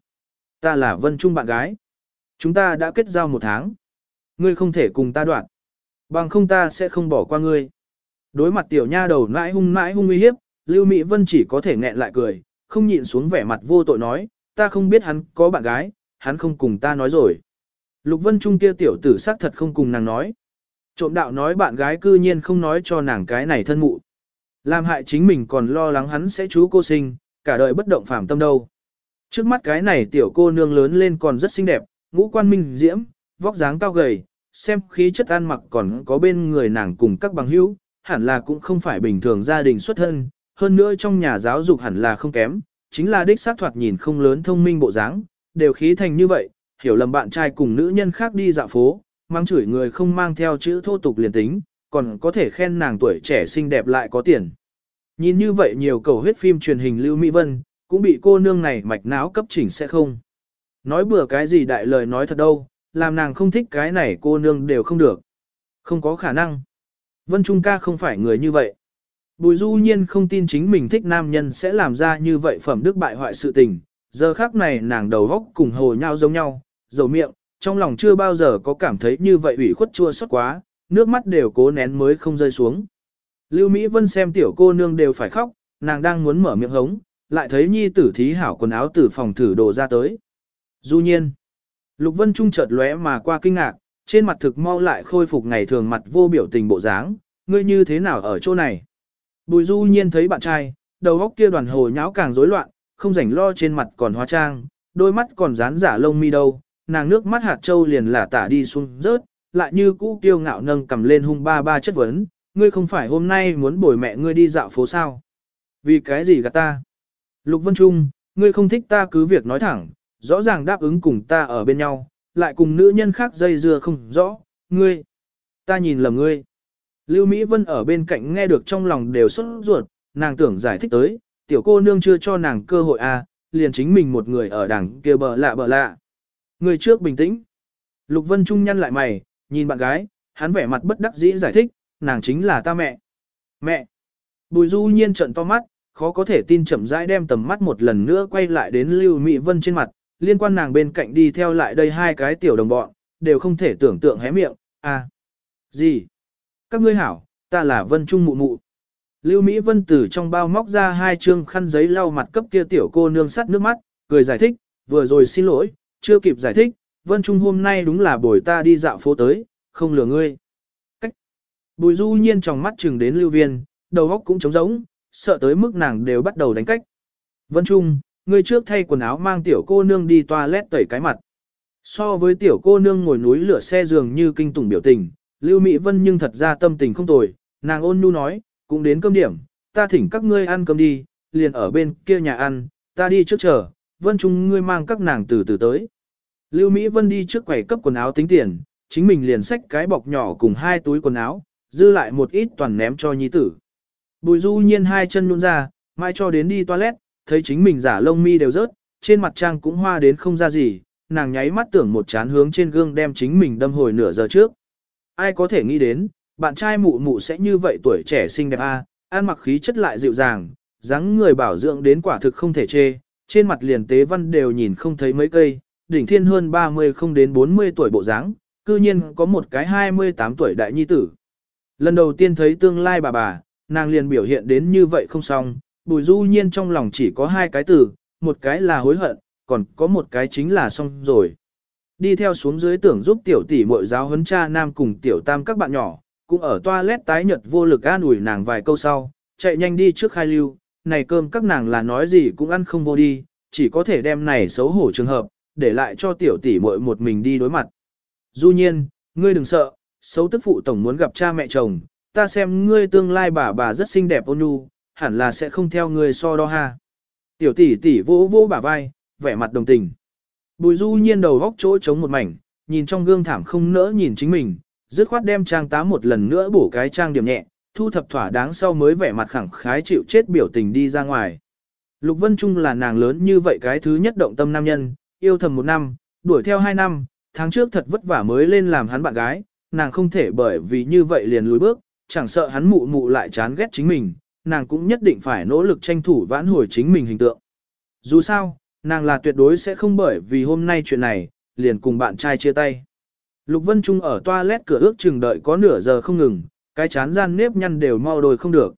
ta là Vân Trung bạn gái. Chúng ta đã kết giao một tháng. Ngươi không thể cùng ta đoạn. Bằng không ta sẽ không bỏ qua ngươi. Đối mặt tiểu nha đầu nãi hung nãi hung uy hiếp, Lưu Mỹ Vân chỉ có thể nghẹn lại cười, không nhịn xuống vẻ mặt vô tội nói, ta không biết hắn có bạn gái, hắn không cùng ta nói rồi. Lục Vân Trung kia tiểu tử xác thật không cùng nàng nói. Trộm đạo nói bạn gái cư nhiên không nói cho nàng cái này thân mụ. Làm hại chính mình còn lo lắng hắn sẽ chú cô sinh, cả đời bất động phạm tâm đâu. Trước mắt cái này tiểu cô nương lớn lên còn rất xinh đẹp, ngũ quan minh diễm, vóc dáng cao gầy, xem khí chất ăn mặc còn có bên người nàng cùng các bằng hữu, hẳn là cũng không phải bình thường gia đình xuất thân, hơn nữa trong nhà giáo dục hẳn là không kém, chính là đích xác thoạt nhìn không lớn thông minh bộ dáng, đều khí thành như vậy, hiểu lầm bạn trai cùng nữ nhân khác đi dạo phố, mang chửi người không mang theo chữ thô tục liền tính, còn có thể khen nàng tuổi trẻ xinh đẹp lại có tiền. Nhìn như vậy nhiều cầu huyết phim truyền hình Lưu Mỹ Vân, cũng bị cô nương này mạch não cấp chỉnh sẽ không. Nói bừa cái gì đại lời nói thật đâu, làm nàng không thích cái này cô nương đều không được. Không có khả năng. Vân Trung ca không phải người như vậy. Bùi du nhiên không tin chính mình thích nam nhân sẽ làm ra như vậy phẩm đức bại hoại sự tình. Giờ khác này nàng đầu góc cùng hồ nhau giống nhau, dầu miệng, trong lòng chưa bao giờ có cảm thấy như vậy ủy khuất chua xót quá, nước mắt đều cố nén mới không rơi xuống. Lưu Mỹ Vân xem tiểu cô nương đều phải khóc, nàng đang muốn mở miệng hống, lại thấy nhi tử thí hảo quần áo từ phòng thử đồ ra tới. Du nhiên, Lục Vân Trung chợt lóe mà qua kinh ngạc, trên mặt thực mau lại khôi phục ngày thường mặt vô biểu tình bộ dáng, ngươi như thế nào ở chỗ này? Bùi Du nhiên thấy bạn trai, đầu óc kia đoàn hồ nháo càng rối loạn, không rảnh lo trên mặt còn hóa trang, đôi mắt còn dán giả lông mi đâu, nàng nước mắt hạt châu liền là tả đi xuống rớt, lại như cũ kiêu ngạo nâng cầm lên hung ba ba chất vấn, ngươi không phải hôm nay muốn bồi mẹ ngươi đi dạo phố sao? Vì cái gì gạt ta? Lục Vân Trung, ngươi không thích ta cứ việc nói thẳng, rõ ràng đáp ứng cùng ta ở bên nhau, lại cùng nữ nhân khác dây dưa không rõ, ngươi, ta nhìn lầm ngươi. Lưu Mỹ Vân ở bên cạnh nghe được trong lòng đều sốt ruột, nàng tưởng giải thích tới, tiểu cô nương chưa cho nàng cơ hội à, liền chính mình một người ở đằng kia bờ lạ bờ lạ. Người trước bình tĩnh. Lục Vân Trung nhăn lại mày, nhìn bạn gái, hắn vẻ mặt bất đắc dĩ giải thích, nàng chính là ta mẹ. Mẹ! Bùi du nhiên trận to mắt, khó có thể tin chậm rãi đem tầm mắt một lần nữa quay lại đến Lưu Mỹ Vân trên mặt, liên quan nàng bên cạnh đi theo lại đây hai cái tiểu đồng bọn, đều không thể tưởng tượng hé miệng, à. Gì? Các ngươi hảo, ta là Vân Trung mụ mụ. Lưu Mỹ Vân từ trong bao móc ra hai trương khăn giấy lau mặt cấp kia tiểu cô nương sắt nước mắt, cười giải thích, vừa rồi xin lỗi, chưa kịp giải thích, Vân Trung hôm nay đúng là buổi ta đi dạo phố tới, không lừa ngươi. Bùi du nhiên trong mắt chừng đến lưu viên, đầu óc cũng trống rỗng, sợ tới mức nàng đều bắt đầu đánh cách. Vân Trung, ngươi trước thay quần áo mang tiểu cô nương đi toilet tẩy cái mặt. So với tiểu cô nương ngồi núi lửa xe giường như kinh tủng biểu tình, Lưu Mỹ Vân nhưng thật ra tâm tình không tồi, nàng ôn nhu nói, cũng đến cơm điểm, ta thỉnh các ngươi ăn cơm đi, liền ở bên kia nhà ăn, ta đi trước chờ, Vân Trung ngươi mang các nàng từ từ tới. Lưu Mỹ Vân đi trước quầy cấp quần áo tính tiền, chính mình liền xách cái bọc nhỏ cùng hai túi quần áo, dư lại một ít toàn ném cho nhi tử. Bùi du nhiên hai chân nhún ra, mai cho đến đi toilet, thấy chính mình giả lông mi đều rớt, trên mặt trang cũng hoa đến không ra gì, nàng nháy mắt tưởng một chán hướng trên gương đem chính mình đâm hồi nửa giờ trước. Ai có thể nghĩ đến, bạn trai mụ mụ sẽ như vậy tuổi trẻ xinh đẹp a, à, ăn mặc khí chất lại dịu dàng, dáng người bảo dưỡng đến quả thực không thể chê, trên mặt liền tế văn đều nhìn không thấy mấy cây, đỉnh thiên hơn 30 không đến 40 tuổi bộ dáng, cư nhiên có một cái 28 tuổi đại nhi tử. Lần đầu tiên thấy tương lai bà bà, nàng liền biểu hiện đến như vậy không xong, bùi du nhiên trong lòng chỉ có hai cái từ, một cái là hối hận, còn có một cái chính là xong rồi. Đi theo xuống dưới tưởng giúp tiểu tỷ muội giáo huấn cha nam cùng tiểu tam các bạn nhỏ, cũng ở toilet tái nhật vô lực an ủi nàng vài câu sau, chạy nhanh đi trước khai lưu, này cơm các nàng là nói gì cũng ăn không vô đi, chỉ có thể đem này xấu hổ trường hợp, để lại cho tiểu tỷ muội một mình đi đối mặt. Du nhiên, ngươi đừng sợ, xấu tức phụ tổng muốn gặp cha mẹ chồng, ta xem ngươi tương lai bà bà rất xinh đẹp ôn nhu, hẳn là sẽ không theo ngươi so đo ha. Tiểu tỷ tỷ vỗ vỗ bả vai, vẻ mặt đồng tình. Bùi du nhiên đầu góc chỗ trống một mảnh, nhìn trong gương thảm không nỡ nhìn chính mình, dứt khoát đem trang tá một lần nữa bổ cái trang điểm nhẹ, thu thập thỏa đáng sau mới vẻ mặt khẳng khái chịu chết biểu tình đi ra ngoài. Lục Vân Trung là nàng lớn như vậy cái thứ nhất động tâm nam nhân, yêu thầm một năm, đuổi theo hai năm, tháng trước thật vất vả mới lên làm hắn bạn gái, nàng không thể bởi vì như vậy liền lùi bước, chẳng sợ hắn mụ mụ lại chán ghét chính mình, nàng cũng nhất định phải nỗ lực tranh thủ vãn hồi chính mình hình tượng. Dù sao, nàng là tuyệt đối sẽ không bởi vì hôm nay chuyện này, liền cùng bạn trai chia tay. Lục Vân Trung ở toilet cửa ước chừng đợi có nửa giờ không ngừng, cái chán gian nếp nhăn đều mau đồi không được.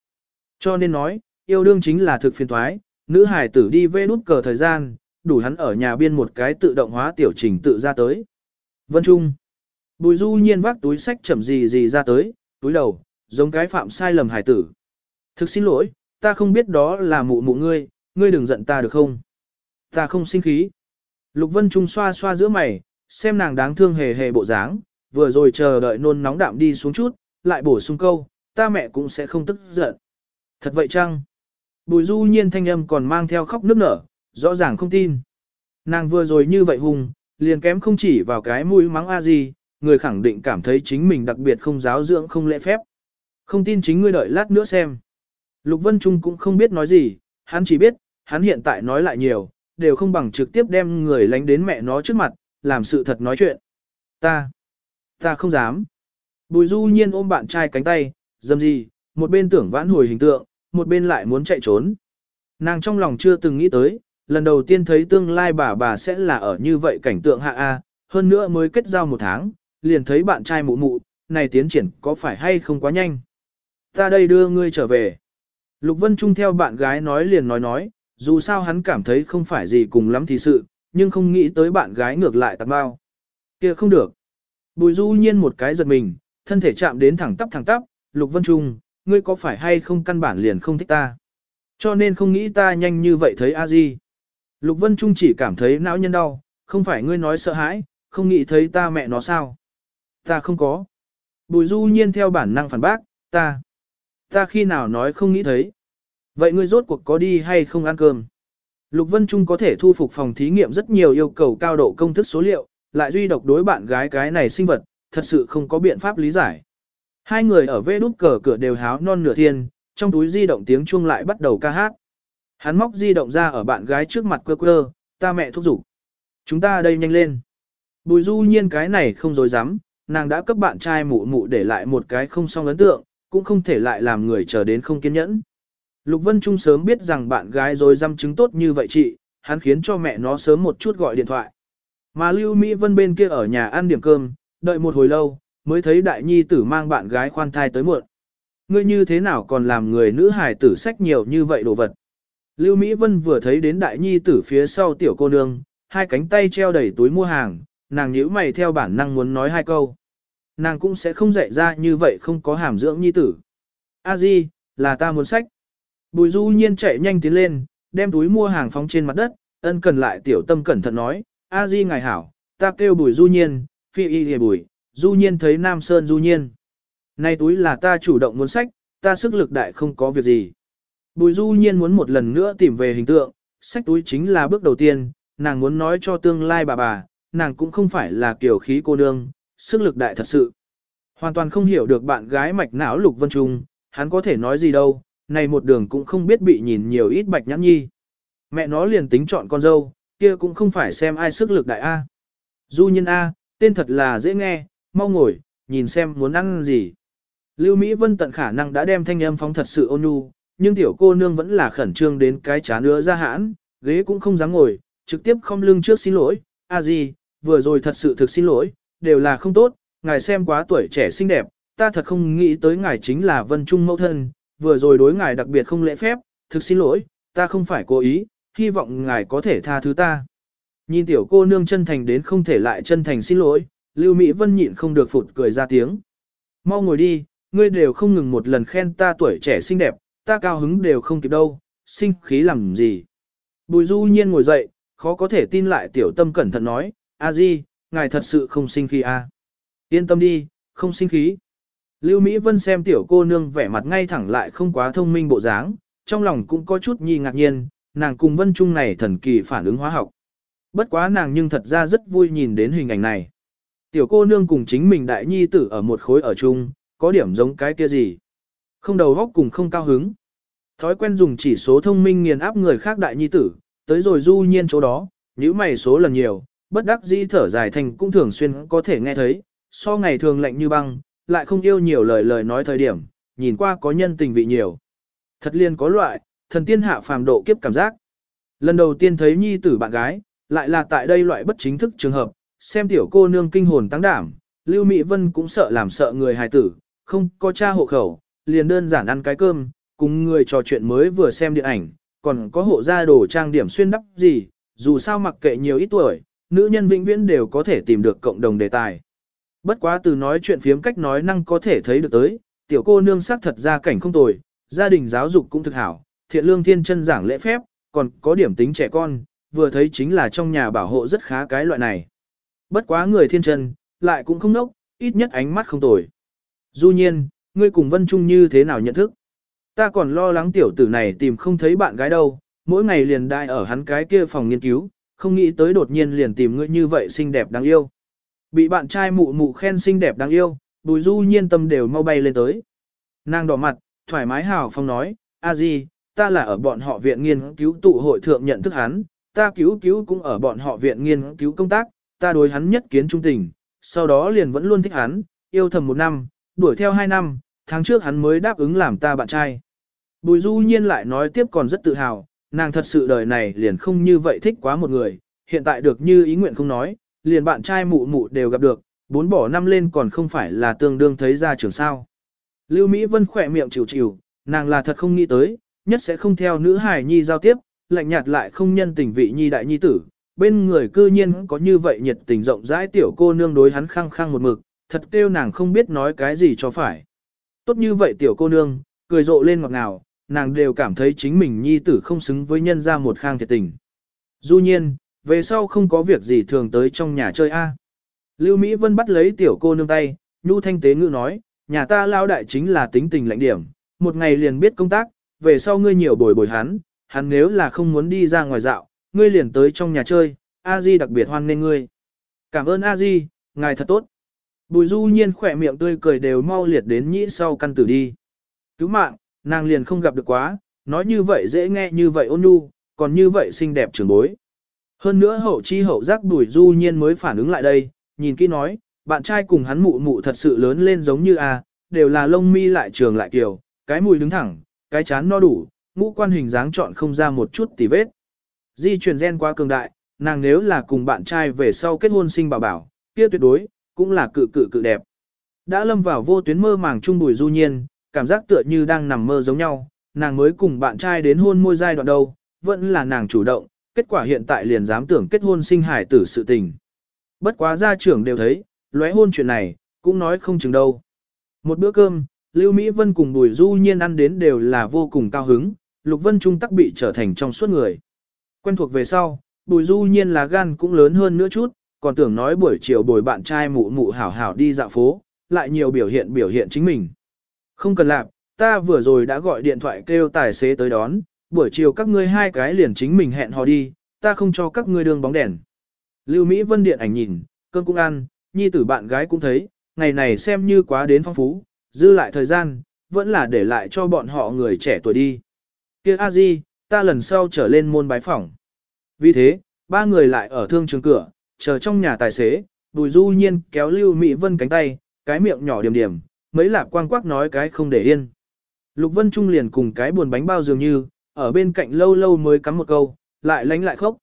Cho nên nói, yêu đương chính là thực phiền thoái, nữ hải tử đi vê nút cờ thời gian, đủ hắn ở nhà biên một cái tự động hóa tiểu trình tự ra tới. Vân Trung. Bùi du nhiên vác túi sách chậm gì gì ra tới, túi đầu, giống cái phạm sai lầm hải tử. Thực xin lỗi, ta không biết đó là mụ mụ ngươi, ngươi đừng giận ta được không? Ta không sinh khí. Lục Vân Trung xoa xoa giữa mày, xem nàng đáng thương hề hề bộ dáng, vừa rồi chờ đợi nôn nóng đạm đi xuống chút, lại bổ sung câu, ta mẹ cũng sẽ không tức giận. Thật vậy chăng? Bùi du nhiên thanh âm còn mang theo khóc nức nở, rõ ràng không tin. Nàng vừa rồi như vậy hùng, liền kém không chỉ vào cái mũi mắng a gì, người khẳng định cảm thấy chính mình đặc biệt không giáo dưỡng không lễ phép. Không tin chính ngươi đợi lát nữa xem. Lục Vân Trung cũng không biết nói gì, hắn chỉ biết, hắn hiện tại nói lại nhiều, đều không bằng trực tiếp đem người lánh đến mẹ nó trước mặt, làm sự thật nói chuyện. Ta, ta không dám. Bùi du nhiên ôm bạn trai cánh tay, dầm gì, một bên tưởng vãn hồi hình tượng, một bên lại muốn chạy trốn. Nàng trong lòng chưa từng nghĩ tới, lần đầu tiên thấy tương lai bà bà sẽ là ở như vậy cảnh tượng hạ A, hơn nữa mới kết giao một tháng, liền thấy bạn trai mụ mụ, này tiến triển có phải hay không quá nhanh. Ta đây đưa ngươi trở về. Lục Vân Trung theo bạn gái nói liền nói nói, dù sao hắn cảm thấy không phải gì cùng lắm thì sự, nhưng không nghĩ tới bạn gái ngược lại tặng bao. kia không được. Bùi du nhiên một cái giật mình, thân thể chạm đến thẳng tắp thẳng tắp, Lục Vân Trung, ngươi có phải hay không căn bản liền không thích ta. Cho nên không nghĩ ta nhanh như vậy thấy a di. Lục Vân Trung chỉ cảm thấy não nhân đau, không phải ngươi nói sợ hãi, không nghĩ thấy ta mẹ nó sao. Ta không có. Bùi du nhiên theo bản năng phản bác, ta. Ta khi nào nói không nghĩ thấy. Vậy ngươi rốt cuộc có đi hay không ăn cơm? Lục Vân Trung có thể thu phục phòng thí nghiệm rất nhiều yêu cầu cao độ công thức số liệu, lại duy độc đối bạn gái cái này sinh vật, thật sự không có biện pháp lý giải. Hai người ở vê đút cờ cửa đều háo non nửa thiên, trong túi di động tiếng chuông lại bắt đầu ca hát. Hắn móc di động ra ở bạn gái trước mặt quơ quơ, ta mẹ thúc giục. Chúng ta đây nhanh lên. Bùi du nhiên cái này không dối dám, nàng đã cấp bạn trai mụ mụ để lại một cái không song ấn tượng, cũng không thể lại làm người chờ đến không kiên nhẫn. Lục Vân Trung sớm biết rằng bạn gái rồi dăm chứng tốt như vậy chị, hắn khiến cho mẹ nó sớm một chút gọi điện thoại. Mà Lưu Mỹ Vân bên kia ở nhà ăn điểm cơm, đợi một hồi lâu, mới thấy đại nhi tử mang bạn gái khoan thai tới muộn. Ngươi như thế nào còn làm người nữ hài tử sách nhiều như vậy đồ vật. Lưu Mỹ Vân vừa thấy đến đại nhi tử phía sau tiểu cô nương, hai cánh tay treo đầy túi mua hàng, nàng nhíu mày theo bản năng muốn nói hai câu. Nàng cũng sẽ không dạy ra như vậy không có hàm dưỡng nhi tử. A Di, là ta muốn sách. Bùi du nhiên chạy nhanh tiến lên, đem túi mua hàng phóng trên mặt đất, ân cần lại tiểu tâm cẩn thận nói, A Di ngài hảo, ta kêu bùi du nhiên, phi y hề bùi, du nhiên thấy Nam Sơn du nhiên. nay túi là ta chủ động muốn sách, ta sức lực đại không có việc gì. Bùi du nhiên muốn một lần nữa tìm về hình tượng, sách túi chính là bước đầu tiên, nàng muốn nói cho tương lai bà bà, nàng cũng không phải là kiểu khí cô nương, sức lực đại thật sự. Hoàn toàn không hiểu được bạn gái mạch não Lục Vân Trung, hắn có thể nói gì đâu, này một đường cũng không biết bị nhìn nhiều ít bạch nhãn nhi. Mẹ nó liền tính chọn con dâu, kia cũng không phải xem ai sức lực đại A. Du nhân A, tên thật là dễ nghe, mau ngồi, nhìn xem muốn ăn gì. Lưu Mỹ Vân tận khả năng đã đem thanh âm phóng thật sự ôn nhu, nhưng tiểu cô nương vẫn là khẩn trương đến cái chán nữa ra hãn, ghế cũng không dám ngồi, trực tiếp không lưng trước xin lỗi, a gì, vừa rồi thật sự thực xin lỗi, đều là không tốt, ngài xem quá tuổi trẻ xinh đẹp, ta thật không nghĩ tới ngài chính là Vân Trung mẫu thân, vừa rồi đối ngài đặc biệt không lễ phép, thực xin lỗi, ta không phải cố ý, hy vọng ngài có thể tha thứ ta. Nhìn tiểu cô nương chân thành đến không thể lại chân thành xin lỗi, Lưu Mỹ Vân nhịn không được phụt cười ra tiếng. Mau ngồi đi, ngươi đều không ngừng một lần khen ta tuổi trẻ xinh đẹp, ta cao hứng đều không kịp đâu, sinh khí làm gì. Bùi du nhiên ngồi dậy, khó có thể tin lại tiểu tâm cẩn thận nói, a di, ngài thật sự không sinh khí à. Yên tâm đi, không sinh khí. Lưu Mỹ Vân xem tiểu cô nương vẻ mặt ngay thẳng lại không quá thông minh bộ dáng, trong lòng cũng có chút nhi ngạc nhiên, nàng cùng Vân Trung này thần kỳ phản ứng hóa học. Bất quá nàng nhưng thật ra rất vui nhìn đến hình ảnh này. Tiểu cô nương cùng chính mình đại nhi tử ở một khối ở chung, có điểm giống cái kia gì. Không đầu góc cùng không cao hứng. Thói quen dùng chỉ số thông minh nghiền áp người khác đại nhi tử, tới rồi du nhiên chỗ đó, những mày số lần nhiều, bất đắc dĩ thở dài thành cũng thường xuyên có thể nghe thấy, so ngày thường lạnh như băng, lại không yêu nhiều lời lời nói thời điểm, nhìn qua có nhân tình vị nhiều. Thật liên có loại, thần tiên hạ phàm độ kiếp cảm giác. Lần đầu tiên thấy nhi tử bạn gái, lại là tại đây loại bất chính thức trường hợp, xem tiểu cô nương kinh hồn tăng đảm, Lưu Mỹ Vân cũng sợ làm sợ người hài tử, không có cha hộ khẩu, liền đơn giản ăn cái cơm, cùng người trò chuyện mới vừa xem điện ảnh, còn có hộ gia đồ trang điểm xuyên đắp gì, dù sao mặc kệ nhiều ít tuổi, nữ nhân vĩnh viễn đều có thể tìm được cộng đồng đề tài. Bất quá từ nói chuyện phiếm cách nói năng có thể thấy được tới, tiểu cô nương sắc thật ra cảnh không tồi, gia đình giáo dục cũng thực hảo, thiện lương thiên chân giảng lễ phép, còn có điểm tính trẻ con, vừa thấy chính là trong nhà bảo hộ rất khá cái loại này. Bất quá người thiên chân, lại cũng không nốc, ít nhất ánh mắt không tồi. Du nhiên, ngươi cùng Vân Trung như thế nào nhận thức? Ta còn lo lắng tiểu tử này tìm không thấy bạn gái đâu, mỗi ngày liền đại ở hắn cái kia phòng nghiên cứu, không nghĩ tới đột nhiên liền tìm ngươi như vậy xinh đẹp đáng yêu. Bị bạn trai mụ mụ khen xinh đẹp đáng yêu, bùi du nhiên tâm đều mau bay lên tới. Nàng đỏ mặt, thoải mái hào phong nói, a di, ta là ở bọn họ viện nghiên cứu tụ hội thượng nhận thức hắn, ta cứu cứu cũng ở bọn họ viện nghiên cứu công tác, ta đối hắn nhất kiến trung tình, sau đó liền vẫn luôn thích hắn, yêu thầm một năm, đuổi theo hai năm, tháng trước hắn mới đáp ứng làm ta bạn trai. Bùi du nhiên lại nói tiếp còn rất tự hào, nàng thật sự đời này liền không như vậy thích quá một người, hiện tại được như ý nguyện không nói, liền bạn trai mụ mụ đều gặp được, bốn bỏ năm lên còn không phải là tương đương thấy ra trường sao. Lưu Mỹ Vân khỏe miệng chịu chịu, nàng là thật không nghĩ tới, nhất sẽ không theo nữ hài nhi giao tiếp, lạnh nhạt lại không nhân tình vị nhi đại nhi tử, bên người cư nhiên có như vậy nhiệt tình rộng rãi tiểu cô nương đối hắn khăng khăng một mực, thật kêu nàng không biết nói cái gì cho phải. Tốt như vậy tiểu cô nương, cười rộ lên ngọt ngào, nàng đều cảm thấy chính mình nhi tử không xứng với nhân ra một khang thiệt tình. Du nhiên, về sau không có việc gì thường tới trong nhà chơi a. Lưu Mỹ Vân bắt lấy tiểu cô nương tay, nhu thanh tế ngữ nói, nhà ta lao đại chính là tính tình lạnh điểm, một ngày liền biết công tác, về sau ngươi nhiều bồi bồi hắn, hắn nếu là không muốn đi ra ngoài dạo, ngươi liền tới trong nhà chơi, a di đặc biệt hoan nghênh ngươi. Cảm ơn a di, ngài thật tốt. Bùi du nhiên khỏe miệng tươi cười đều mau liệt đến nhĩ sau căn tử đi. Cứu mạng, nàng liền không gặp được quá, nói như vậy dễ nghe như vậy ôn nhu, còn như vậy xinh đẹp trưởng bối. Hơn nữa hậu chi hậu giác đuổi du nhiên mới phản ứng lại đây, nhìn kỹ nói, bạn trai cùng hắn mụ mụ thật sự lớn lên giống như a, đều là lông mi lại trường lại kiều, cái mùi đứng thẳng, cái chán no đủ, ngũ quan hình dáng chọn không ra một chút tì vết. Di truyền gen quá cường đại, nàng nếu là cùng bạn trai về sau kết hôn sinh bảo bảo, kia tuyệt đối, cũng là cự cự cự đẹp. Đã lâm vào vô tuyến mơ màng chung bùi du nhiên, cảm giác tựa như đang nằm mơ giống nhau, nàng mới cùng bạn trai đến hôn môi giai đoạn đâu, vẫn là nàng chủ động, kết quả hiện tại liền dám tưởng kết hôn sinh hải tử sự tình. Bất quá gia trưởng đều thấy, lóe hôn chuyện này, cũng nói không chừng đâu. Một bữa cơm, Lưu Mỹ Vân cùng Bùi Du Nhiên ăn đến đều là vô cùng cao hứng, Lục Vân Trung tắc bị trở thành trong suốt người. Quen thuộc về sau, Bùi Du Nhiên là gan cũng lớn hơn nữa chút, còn tưởng nói buổi chiều bồi bạn trai mụ mụ hảo hảo đi dạo phố, lại nhiều biểu hiện biểu hiện chính mình. Không cần làm, ta vừa rồi đã gọi điện thoại kêu tài xế tới đón, buổi chiều các ngươi hai cái liền chính mình hẹn hò đi, ta không cho các ngươi đường bóng đèn. Lưu Mỹ Vân điện ảnh nhìn, cơm cũng ăn, nhi tử bạn gái cũng thấy, ngày này xem như quá đến phong phú, dư lại thời gian, vẫn là để lại cho bọn họ người trẻ tuổi đi. Kia a di, ta lần sau trở lên môn bái phỏng. Vì thế, ba người lại ở thương trường cửa, chờ trong nhà tài xế, Bùi Du Nhiên kéo Lưu Mỹ Vân cánh tay, cái miệng nhỏ điểm điểm, mấy lạp quang quắc nói cái không để yên. Lục Vân Trung liền cùng cái buồn bánh bao dường như, ở bên cạnh lâu lâu mới cắm một câu, lại lánh lại khóc.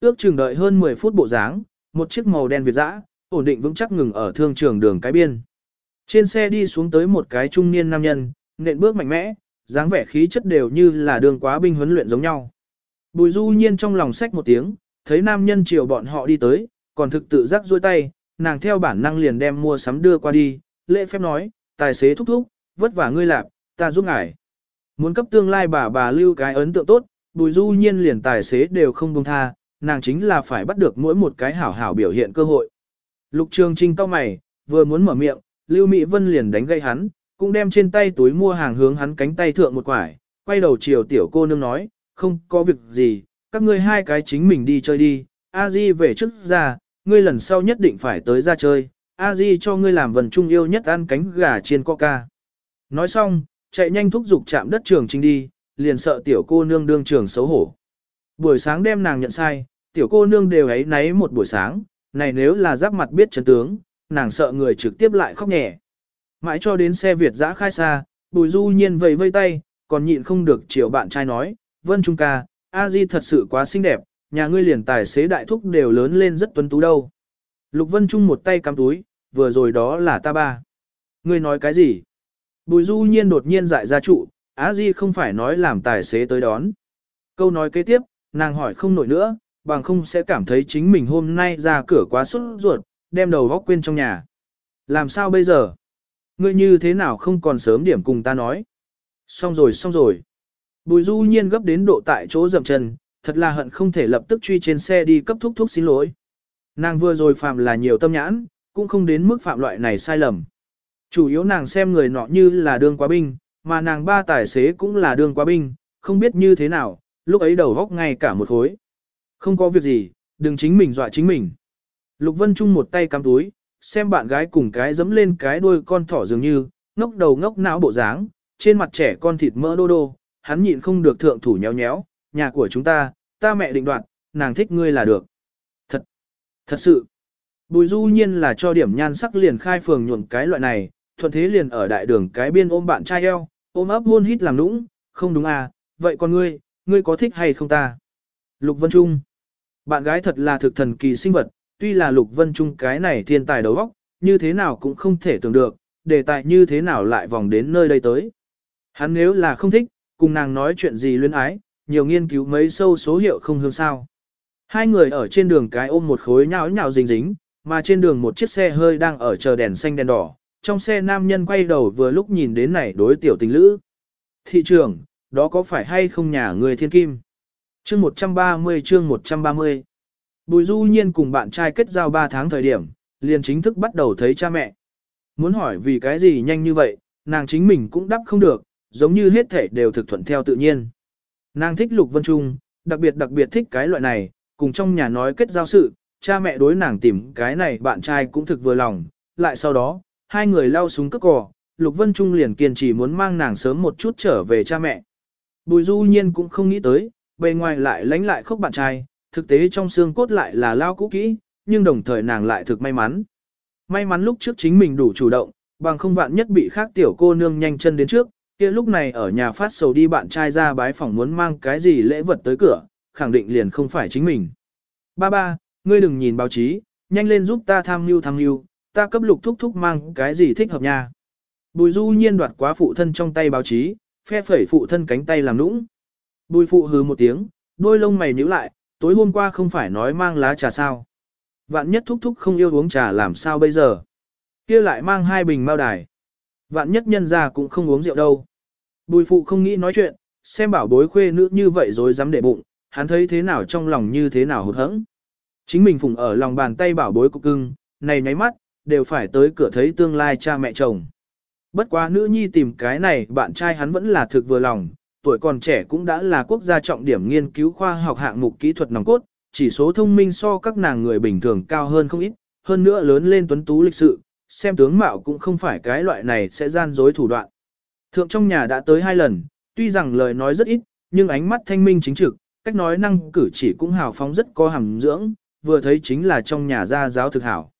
Ước chừng đợi hơn 10 phút bộ dáng, một chiếc màu đen Việt dã, ổn định vững chắc ngừng ở thương trường đường cái biên. Trên xe đi xuống tới một cái trung niên nam nhân, nện bước mạnh mẽ, dáng vẻ khí chất đều như là đường quá binh huấn luyện giống nhau. Bùi du nhiên trong lòng sách một tiếng, thấy nam nhân chiều bọn họ đi tới, còn thực tự giác duỗi tay, nàng theo bản năng liền đem mua sắm đưa qua đi, lễ phép nói, tài xế thúc thúc, vất vả ngươi lạp, ta giúp ngài. Muốn cấp tương lai bà bà lưu cái ấn tượng tốt, bùi du nhiên liền tài xế đều không buông tha, nàng chính là phải bắt được mỗi một cái hảo hảo biểu hiện cơ hội. Lục trường trinh cao mày, vừa muốn mở miệng, Lưu Mỹ Vân liền đánh gây hắn, cũng đem trên tay túi mua hàng hướng hắn cánh tay thượng một quải, quay đầu chiều tiểu cô nương nói, không có việc gì, các ngươi hai cái chính mình đi chơi đi, a di về trước ra, ngươi lần sau nhất định phải tới ra chơi, a di cho ngươi làm vần trung yêu nhất ăn cánh gà chiên coca. Nói xong, chạy nhanh thúc giục chạm đất trường trinh đi, liền sợ tiểu cô nương đương trường xấu hổ. Buổi sáng đem nàng nhận sai, tiểu cô nương đều ấy náy một buổi sáng, này nếu là giáp mặt biết chân tướng, nàng sợ người trực tiếp lại khóc nhẹ. Mãi cho đến xe Việt Giã khai xa, bùi du nhiên vẫy vây tay, còn nhịn không được chiều bạn trai nói, Vân Trung ca, A Di thật sự quá xinh đẹp, nhà ngươi liền tài xế đại thúc đều lớn lên rất tuấn tú đâu. Lục Vân Trung một tay cắm túi, vừa rồi đó là ta ba. Ngươi nói cái gì? Bùi du nhiên đột nhiên dại ra trụ, á Di không phải nói làm tài xế tới đón. Câu nói kế tiếp, nàng hỏi không nổi nữa, bằng không sẽ cảm thấy chính mình hôm nay ra cửa quá sốt ruột, đem đầu góc quên trong nhà. Làm sao bây giờ? Ngươi như thế nào không còn sớm điểm cùng ta nói? Xong rồi xong rồi. Bùi du nhiên gấp đến độ tại chỗ dậm chân, thật là hận không thể lập tức truy trên xe đi cấp thúc thúc xin lỗi. Nàng vừa rồi phạm là nhiều tâm nhãn, cũng không đến mức phạm loại này sai lầm. Chủ yếu nàng xem người nọ như là đương quá binh, mà nàng ba tài xế cũng là đương quá binh, không biết như thế nào, lúc ấy đầu góc ngay cả một khối. Không có việc gì, đừng chính mình dọa chính mình. Lục Vân Trung một tay cắm túi, xem bạn gái cùng cái dấm lên cái đuôi con thỏ dường như, ngốc đầu ngốc não bộ dáng, trên mặt trẻ con thịt mỡ đô đô, hắn nhịn không được thượng thủ nhéo nhéo, nhà của chúng ta, ta mẹ định đoạt, nàng thích ngươi là được. Thật, thật sự. Bùi du nhiên là cho điểm nhan sắc liền khai phường nhuộm cái loại này, thuận thế liền ở đại đường cái biên ôm bạn trai eo, ôm ấp hôn hít làm nũng, không đúng à, vậy còn ngươi, ngươi có thích hay không ta? Lục Vân Trung. Bạn gái thật là thực thần kỳ sinh vật, tuy là Lục Vân Trung cái này thiên tài đầu óc, như thế nào cũng không thể tưởng được, đề tài như thế nào lại vòng đến nơi đây tới. Hắn nếu là không thích, cùng nàng nói chuyện gì luyến ái, nhiều nghiên cứu mấy sâu số hiệu không hương sao. Hai người ở trên đường cái ôm một khối nhão nhão dính dính, mà trên đường một chiếc xe hơi đang ở chờ đèn xanh đèn đỏ, trong xe nam nhân quay đầu vừa lúc nhìn đến này đối tiểu tình lữ. Thị trường, đó có phải hay không nhà người thiên kim? Chương 130 chương 130 Bùi du nhiên cùng bạn trai kết giao 3 tháng thời điểm, liền chính thức bắt đầu thấy cha mẹ. Muốn hỏi vì cái gì nhanh như vậy, nàng chính mình cũng đáp không được, giống như hết thể đều thực thuận theo tự nhiên. Nàng thích Lục Vân Trung, đặc biệt đặc biệt thích cái loại này, cùng trong nhà nói kết giao sự, cha mẹ đối nàng tìm cái này bạn trai cũng thực vừa lòng, lại sau đó, hai người lao súng cướp cò, Lục Vân Trung liền kiên trì muốn mang nàng sớm một chút trở về cha mẹ. Bùi du nhiên cũng không nghĩ tới, bề ngoài lại lánh lại khóc bạn trai, thực tế trong xương cốt lại là lao cũ kỹ, nhưng đồng thời nàng lại thực may mắn. May mắn lúc trước chính mình đủ chủ động, bằng không vạn nhất bị khác tiểu cô nương nhanh chân đến trước, kia lúc này ở nhà phát sầu đi bạn trai ra bái phòng muốn mang cái gì lễ vật tới cửa, khẳng định liền không phải chính mình. Ba ba, ngươi đừng nhìn báo chí, nhanh lên giúp ta tham mưu tham mưu, ta cấp lục thúc thúc mang cái gì thích hợp nha. Bùi du nhiên đoạt quá phụ thân trong tay báo chí, phe phẩy phụ thân cánh tay làm nũng. Bùi phụ hừ một tiếng, đôi lông mày nhíu lại, tối hôm qua không phải nói mang lá trà sao. Vạn nhất thúc thúc không yêu uống trà làm sao bây giờ. kia lại mang hai bình mao đài. Vạn nhất nhân ra cũng không uống rượu đâu. Bùi phụ không nghĩ nói chuyện, xem bảo bối khuê nữ như vậy rồi dám để bụng, hắn thấy thế nào trong lòng như thế nào hụt hẫng. Chính mình phụng ở lòng bàn tay bảo bối cục cưng, này nháy mắt, đều phải tới cửa thấy tương lai cha mẹ chồng. Bất quá nữ nhi tìm cái này bạn trai hắn vẫn là thực vừa lòng, tuổi còn trẻ cũng đã là quốc gia trọng điểm nghiên cứu khoa học hạng mục kỹ thuật nòng cốt, chỉ số thông minh so các nàng người bình thường cao hơn không ít, hơn nữa lớn lên tuấn tú lịch sự, xem tướng mạo cũng không phải cái loại này sẽ gian dối thủ đoạn. Thượng trong nhà đã tới hai lần, tuy rằng lời nói rất ít, nhưng ánh mắt thanh minh chính trực, cách nói năng cử chỉ cũng hào phóng rất có hàm dưỡng, vừa thấy chính là trong nhà gia giáo thực hảo.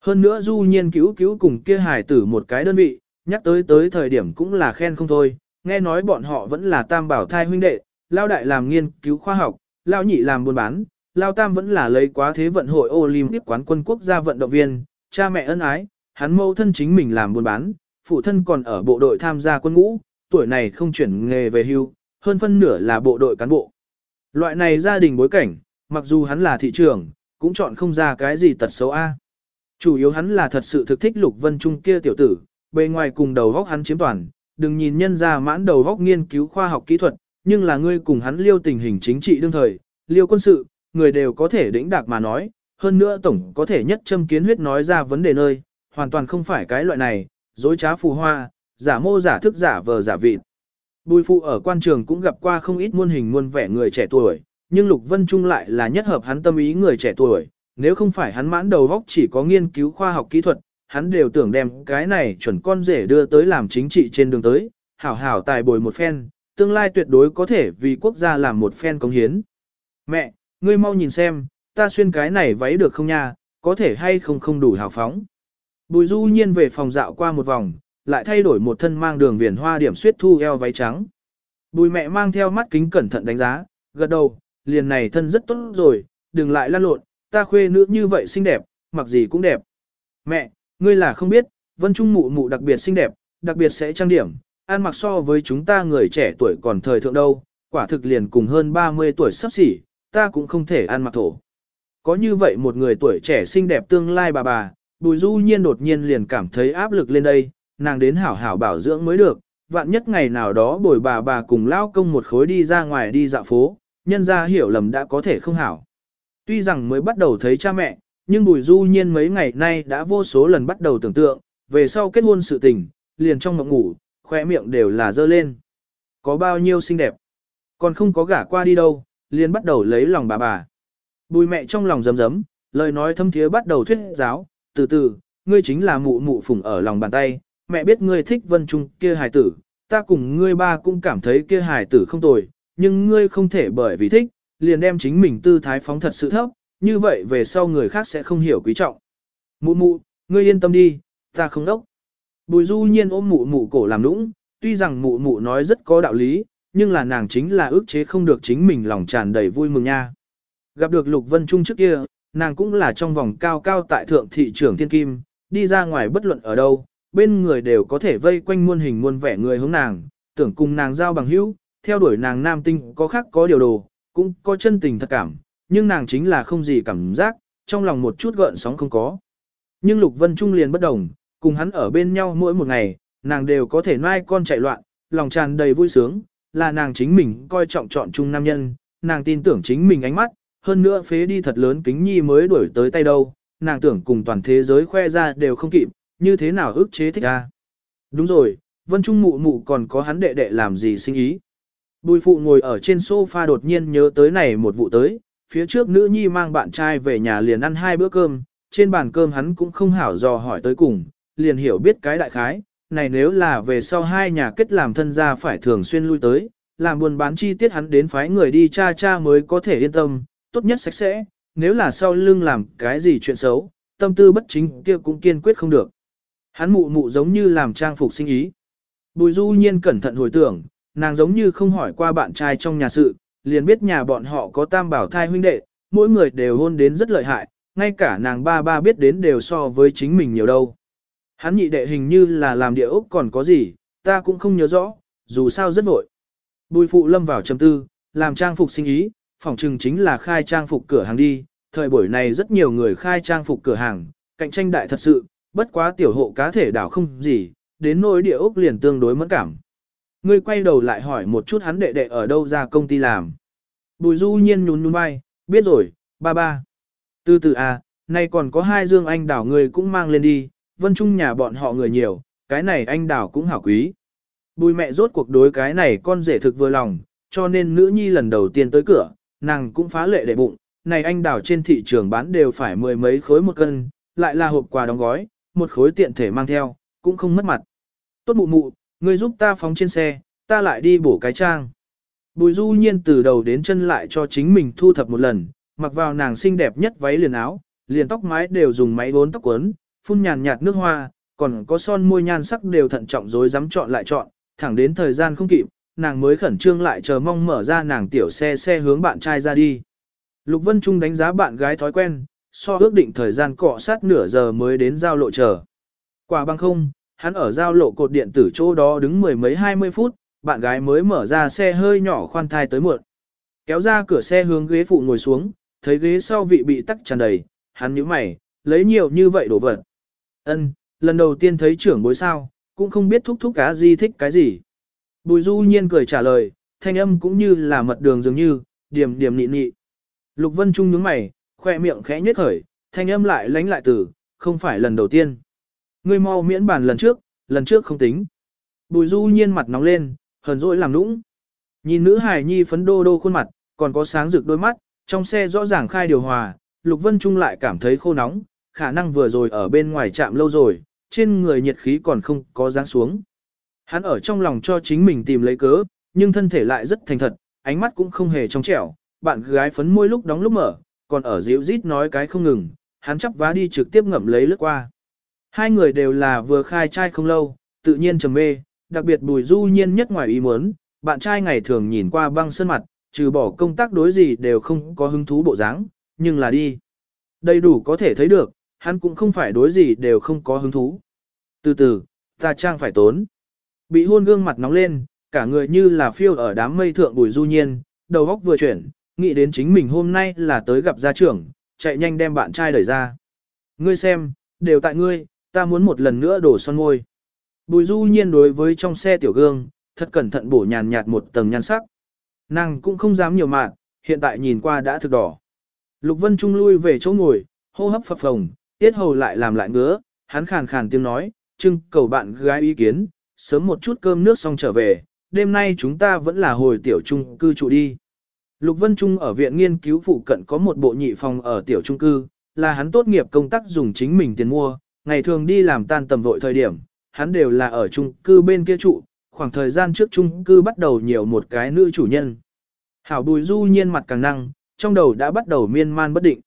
Hơn nữa du nhiên cứu cứu cùng kia hài tử một cái đơn vị, nhắc tới tới thời điểm cũng là khen không thôi, nghe nói bọn họ vẫn là tam bảo thai huynh đệ, lao đại làm nghiên cứu khoa học, lao nhị làm buôn bán, lao tam vẫn là lấy quá thế vận hội Olympic quán quân quốc gia vận động viên, cha mẹ ân ái, hắn mâu thân chính mình làm buôn bán, phụ thân còn ở bộ đội tham gia quân ngũ, tuổi này không chuyển nghề về hưu, hơn phân nửa là bộ đội cán bộ. Loại này gia đình bối cảnh, mặc dù hắn là thị trưởng, cũng chọn không ra cái gì tật xấu A. Chủ yếu hắn là thật sự thực thích Lục Vân Trung kia tiểu tử, bề ngoài cùng đầu góc hắn chiếm toàn, đừng nhìn nhân ra mãn đầu góc nghiên cứu khoa học kỹ thuật, nhưng là ngươi cùng hắn liêu tình hình chính trị đương thời, liêu quân sự, người đều có thể đĩnh đạc mà nói, hơn nữa tổng có thể nhất châm kiến huyết nói ra vấn đề nơi, hoàn toàn không phải cái loại này, dối trá phù hoa, giả mô giả thức giả vờ giả vịt. Bùi phụ ở quan trường cũng gặp qua không ít muôn hình muôn vẻ người trẻ tuổi, nhưng Lục Vân Trung lại là nhất hợp hắn tâm ý người trẻ tuổi, nếu không phải hắn mãn đầu góc chỉ có nghiên cứu khoa học kỹ thuật, hắn đều tưởng đem cái này chuẩn con rể đưa tới làm chính trị trên đường tới, hảo hảo tài bồi một phen, tương lai tuyệt đối có thể vì quốc gia làm một phen công hiến. Mẹ, ngươi mau nhìn xem, ta xuyên cái này váy được không nha, có thể hay không không đủ hào phóng. Bùi du nhiên về phòng dạo qua một vòng, lại thay đổi một thân mang đường viền hoa điểm suyết thu eo váy trắng. Bùi mẹ mang theo mắt kính cẩn thận đánh giá, gật đầu, liền này thân rất tốt rồi, đừng lại lan lộn, ta khuê nữ như vậy xinh đẹp, mặc gì cũng đẹp. Mẹ, ngươi là không biết, vân trung mụ mụ đặc biệt xinh đẹp, đặc biệt sẽ trang điểm, ăn mặc so với chúng ta người trẻ tuổi còn thời thượng đâu, quả thực liền cùng hơn 30 tuổi sắp xỉ, ta cũng không thể ăn mặc thổ. Có như vậy một người tuổi trẻ xinh đẹp tương lai bà bà, bùi du nhiên đột nhiên liền cảm thấy áp lực lên đây, nàng đến hảo hảo bảo dưỡng mới được, vạn nhất ngày nào đó bồi bà bà cùng lao công một khối đi ra ngoài đi dạo phố, nhân ra hiểu lầm đã có thể không hảo. Tuy rằng mới bắt đầu thấy cha mẹ, nhưng bùi du nhiên mấy ngày nay đã vô số lần bắt đầu tưởng tượng, về sau kết hôn sự tình, liền trong mộng ngủ, khỏe miệng đều là dơ lên. Có bao nhiêu xinh đẹp, còn không có gả qua đi đâu, liền bắt đầu lấy lòng bà bà. Bùi mẹ trong lòng rấm rấm, lời nói thâm thiế bắt đầu thuyết giáo, từ từ, ngươi chính là mụ mụ phùng ở lòng bàn tay, mẹ biết ngươi thích vân trung kia hài tử, ta cùng ngươi ba cũng cảm thấy kia hài tử không tồi, nhưng ngươi không thể bởi vì thích, liền đem chính mình tư thái phóng thật sự thấp, như vậy về sau người khác sẽ không hiểu quý trọng. Mụ mụ, ngươi yên tâm đi, ta không đốc. Bùi du nhiên ôm mụ mụ cổ làm nũng, tuy rằng mụ mụ nói rất có đạo lý, nhưng là nàng chính là ước chế không được chính mình lòng tràn đầy vui mừng nha. Gặp được Lục Vân Trung trước kia, nàng cũng là trong vòng cao cao tại thượng thị trưởng thiên kim, đi ra ngoài bất luận ở đâu, bên người đều có thể vây quanh muôn hình muôn vẻ người hướng nàng, tưởng cùng nàng giao bằng hữu, theo đuổi nàng nam tinh có khác có điều đồ, cũng có chân tình thật cảm, nhưng nàng chính là không gì cảm giác, trong lòng một chút gợn sóng không có. Nhưng Lục Vân Trung liền bất đồng, cùng hắn ở bên nhau mỗi một ngày, nàng đều có thể nai con chạy loạn, lòng tràn đầy vui sướng, là nàng chính mình coi trọng chọn chung nam nhân, nàng tin tưởng chính mình ánh mắt, hơn nữa phế đi thật lớn kính nhi mới đuổi tới tay đâu, nàng tưởng cùng toàn thế giới khoe ra đều không kịp, như thế nào ức chế thích ra. Đúng rồi, Vân Trung mụ mụ còn có hắn đệ đệ làm gì sinh ý. Bùi phụ ngồi ở trên sofa đột nhiên nhớ tới này một vụ tới, phía trước nữ nhi mang bạn trai về nhà liền ăn hai bữa cơm, trên bàn cơm hắn cũng không hảo dò hỏi tới cùng, liền hiểu biết cái đại khái, này nếu là về sau hai nhà kết làm thân gia phải thường xuyên lui tới, làm buôn bán chi tiết hắn đến phái người đi cha cha mới có thể yên tâm, tốt nhất sạch sẽ, nếu là sau lưng làm cái gì chuyện xấu, tâm tư bất chính kia cũng kiên quyết không được. Hắn mụ mụ giống như làm trang phục sinh ý. Bùi du nhiên cẩn thận hồi tưởng, nàng giống như không hỏi qua bạn trai trong nhà sự, liền biết nhà bọn họ có tam bảo thai huynh đệ, mỗi người đều hôn đến rất lợi hại, ngay cả nàng ba ba biết đến đều so với chính mình nhiều đâu. Hắn nhị đệ hình như là làm địa ốc còn có gì, ta cũng không nhớ rõ, dù sao rất vội. Bùi phụ lâm vào trầm tư, làm trang phục sinh ý, phòng trừng chính là khai trang phục cửa hàng đi, thời buổi này rất nhiều người khai trang phục cửa hàng, cạnh tranh đại thật sự, bất quá tiểu hộ cá thể đảo không gì, đến nỗi địa ốc liền tương đối mẫn cảm. Ngươi quay đầu lại hỏi một chút hắn đệ đệ ở đâu ra công ty làm. Bùi du nhiên nhún nhún vai, biết rồi, ba ba. Từ từ à, nay còn có hai dương anh đảo người cũng mang lên đi, vân trung nhà bọn họ người nhiều, cái này anh đảo cũng hảo quý. Bùi mẹ rốt cuộc đối cái này con rể thực vừa lòng, cho nên nữ nhi lần đầu tiên tới cửa, nàng cũng phá lệ đệ bụng, này anh đảo trên thị trường bán đều phải mười mấy khối một cân, lại là hộp quà đóng gói, một khối tiện thể mang theo, cũng không mất mặt. Tốt mụ mụ, Ngươi giúp ta phóng trên xe, ta lại đi bổ cái trang. Bùi du nhiên từ đầu đến chân lại cho chính mình thu thập một lần, mặc vào nàng xinh đẹp nhất váy liền áo, liền tóc mái đều dùng máy bốn tóc quấn, phun nhàn nhạt nước hoa, còn có son môi nhan sắc đều thận trọng rồi dám chọn lại chọn, thẳng đến thời gian không kịp, nàng mới khẩn trương lại chờ mong mở ra nàng tiểu xe xe hướng bạn trai ra đi. Lục Vân Trung đánh giá bạn gái thói quen, so ước định thời gian cọ sát nửa giờ mới đến giao lộ chờ. Quả bằng không, hắn ở giao lộ cột điện tử chỗ đó đứng mười mấy hai mươi phút, bạn gái mới mở ra xe hơi nhỏ khoan thai tới muộn. Kéo ra cửa xe hướng ghế phụ ngồi xuống, thấy ghế sau vị bị tắc tràn đầy, hắn nhíu mày, lấy nhiều như vậy đồ vật. Ân, lần đầu tiên thấy trưởng bối sao, cũng không biết thúc thúc cá gì thích cái gì. Bùi du nhiên cười trả lời, thanh âm cũng như là mật đường dường như, điểm điểm nị nị. Lục Vân Trung nhướng mày, khoe miệng khẽ nhếch khởi, thanh âm lại lánh lại từ, không phải lần đầu tiên. Ngươi mau miễn bàn lần trước, lần trước không tính. Bùi du nhiên mặt nóng lên, hờn dỗi làm nũng. Nhìn nữ hài nhi phấn đô đô khuôn mặt, còn có sáng rực đôi mắt, trong xe rõ ràng khai điều hòa, Lục Vân Trung lại cảm thấy khô nóng, khả năng vừa rồi ở bên ngoài chạm lâu rồi, trên người nhiệt khí còn không có dáng xuống. Hắn ở trong lòng cho chính mình tìm lấy cớ, nhưng thân thể lại rất thành thật, ánh mắt cũng không hề trong trẻo, bạn gái phấn môi lúc đóng lúc mở, còn ở dịu rít nói cái không ngừng, hắn chắp vá đi trực tiếp ngậm lấy lướt qua. Hai người đều là vừa khai trai không lâu, tự nhiên trầm mê, đặc biệt bùi du nhiên nhất ngoài ý muốn, bạn trai ngày thường nhìn qua băng sơn mặt, trừ bỏ công tác đối gì đều không có hứng thú bộ dáng, nhưng là đi. Đầy đủ có thể thấy được, hắn cũng không phải đối gì đều không có hứng thú. Từ từ, ta trang phải tốn. Bị hôn gương mặt nóng lên, cả người như là phiêu ở đám mây thượng bùi du nhiên, đầu góc vừa chuyển, nghĩ đến chính mình hôm nay là tới gặp gia trưởng, chạy nhanh đem bạn trai đẩy ra. Ngươi xem, đều tại ngươi, ta muốn một lần nữa đổ son môi. Bùi du nhiên đối với trong xe tiểu gương, thật cẩn thận bổ nhàn nhạt một tầng nhan sắc. Nàng cũng không dám nhiều mạng, hiện tại nhìn qua đã thực đỏ. Lục Vân Trung lui về chỗ ngồi, hô hấp phập phồng, tiết hầu lại làm lại ngứa, hắn khàn khàn tiếng nói, trưng cầu bạn gái ý kiến, sớm một chút cơm nước xong trở về, đêm nay chúng ta vẫn là hồi tiểu trung cư trụ đi. Lục Vân Trung ở viện nghiên cứu phụ cận có một bộ nhị phòng ở tiểu trung cư, là hắn tốt nghiệp công tác dùng chính mình tiền mua, ngày thường đi làm tan tầm vội thời điểm, hắn đều là ở chung cư bên kia trụ, khoảng thời gian trước chung cư bắt đầu nhiều một cái nữ chủ nhân. Hảo bùi du nhiên mặt càng năng, trong đầu đã bắt đầu miên man bất định.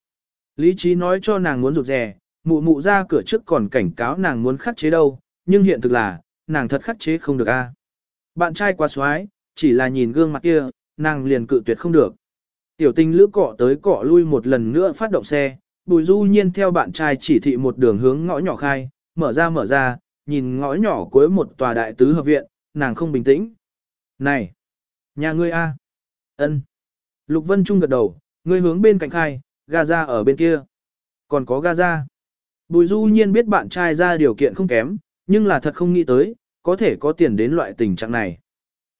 Lý trí nói cho nàng muốn rụt rè, mụ mụ ra cửa trước còn cảnh cáo nàng muốn khắc chế đâu, nhưng hiện thực là, nàng thật khắc chế không được a. Bạn trai quá xoái, chỉ là nhìn gương mặt kia, nàng liền cự tuyệt không được. Tiểu tinh lữ cọ tới cọ lui một lần nữa phát động xe, bùi du nhiên theo bạn trai chỉ thị một đường hướng ngõ nhỏ khai, mở ra mở ra, nhìn ngõ nhỏ cuối một tòa đại tứ hợp viện, nàng không bình tĩnh. Này! Nhà ngươi a ân Lục Vân Trung gật đầu, ngươi hướng bên cạnh khai, Gaza ở bên kia. Còn có Gaza. Bùi du nhiên biết bạn trai ra điều kiện không kém, nhưng là thật không nghĩ tới, có thể có tiền đến loại tình trạng này.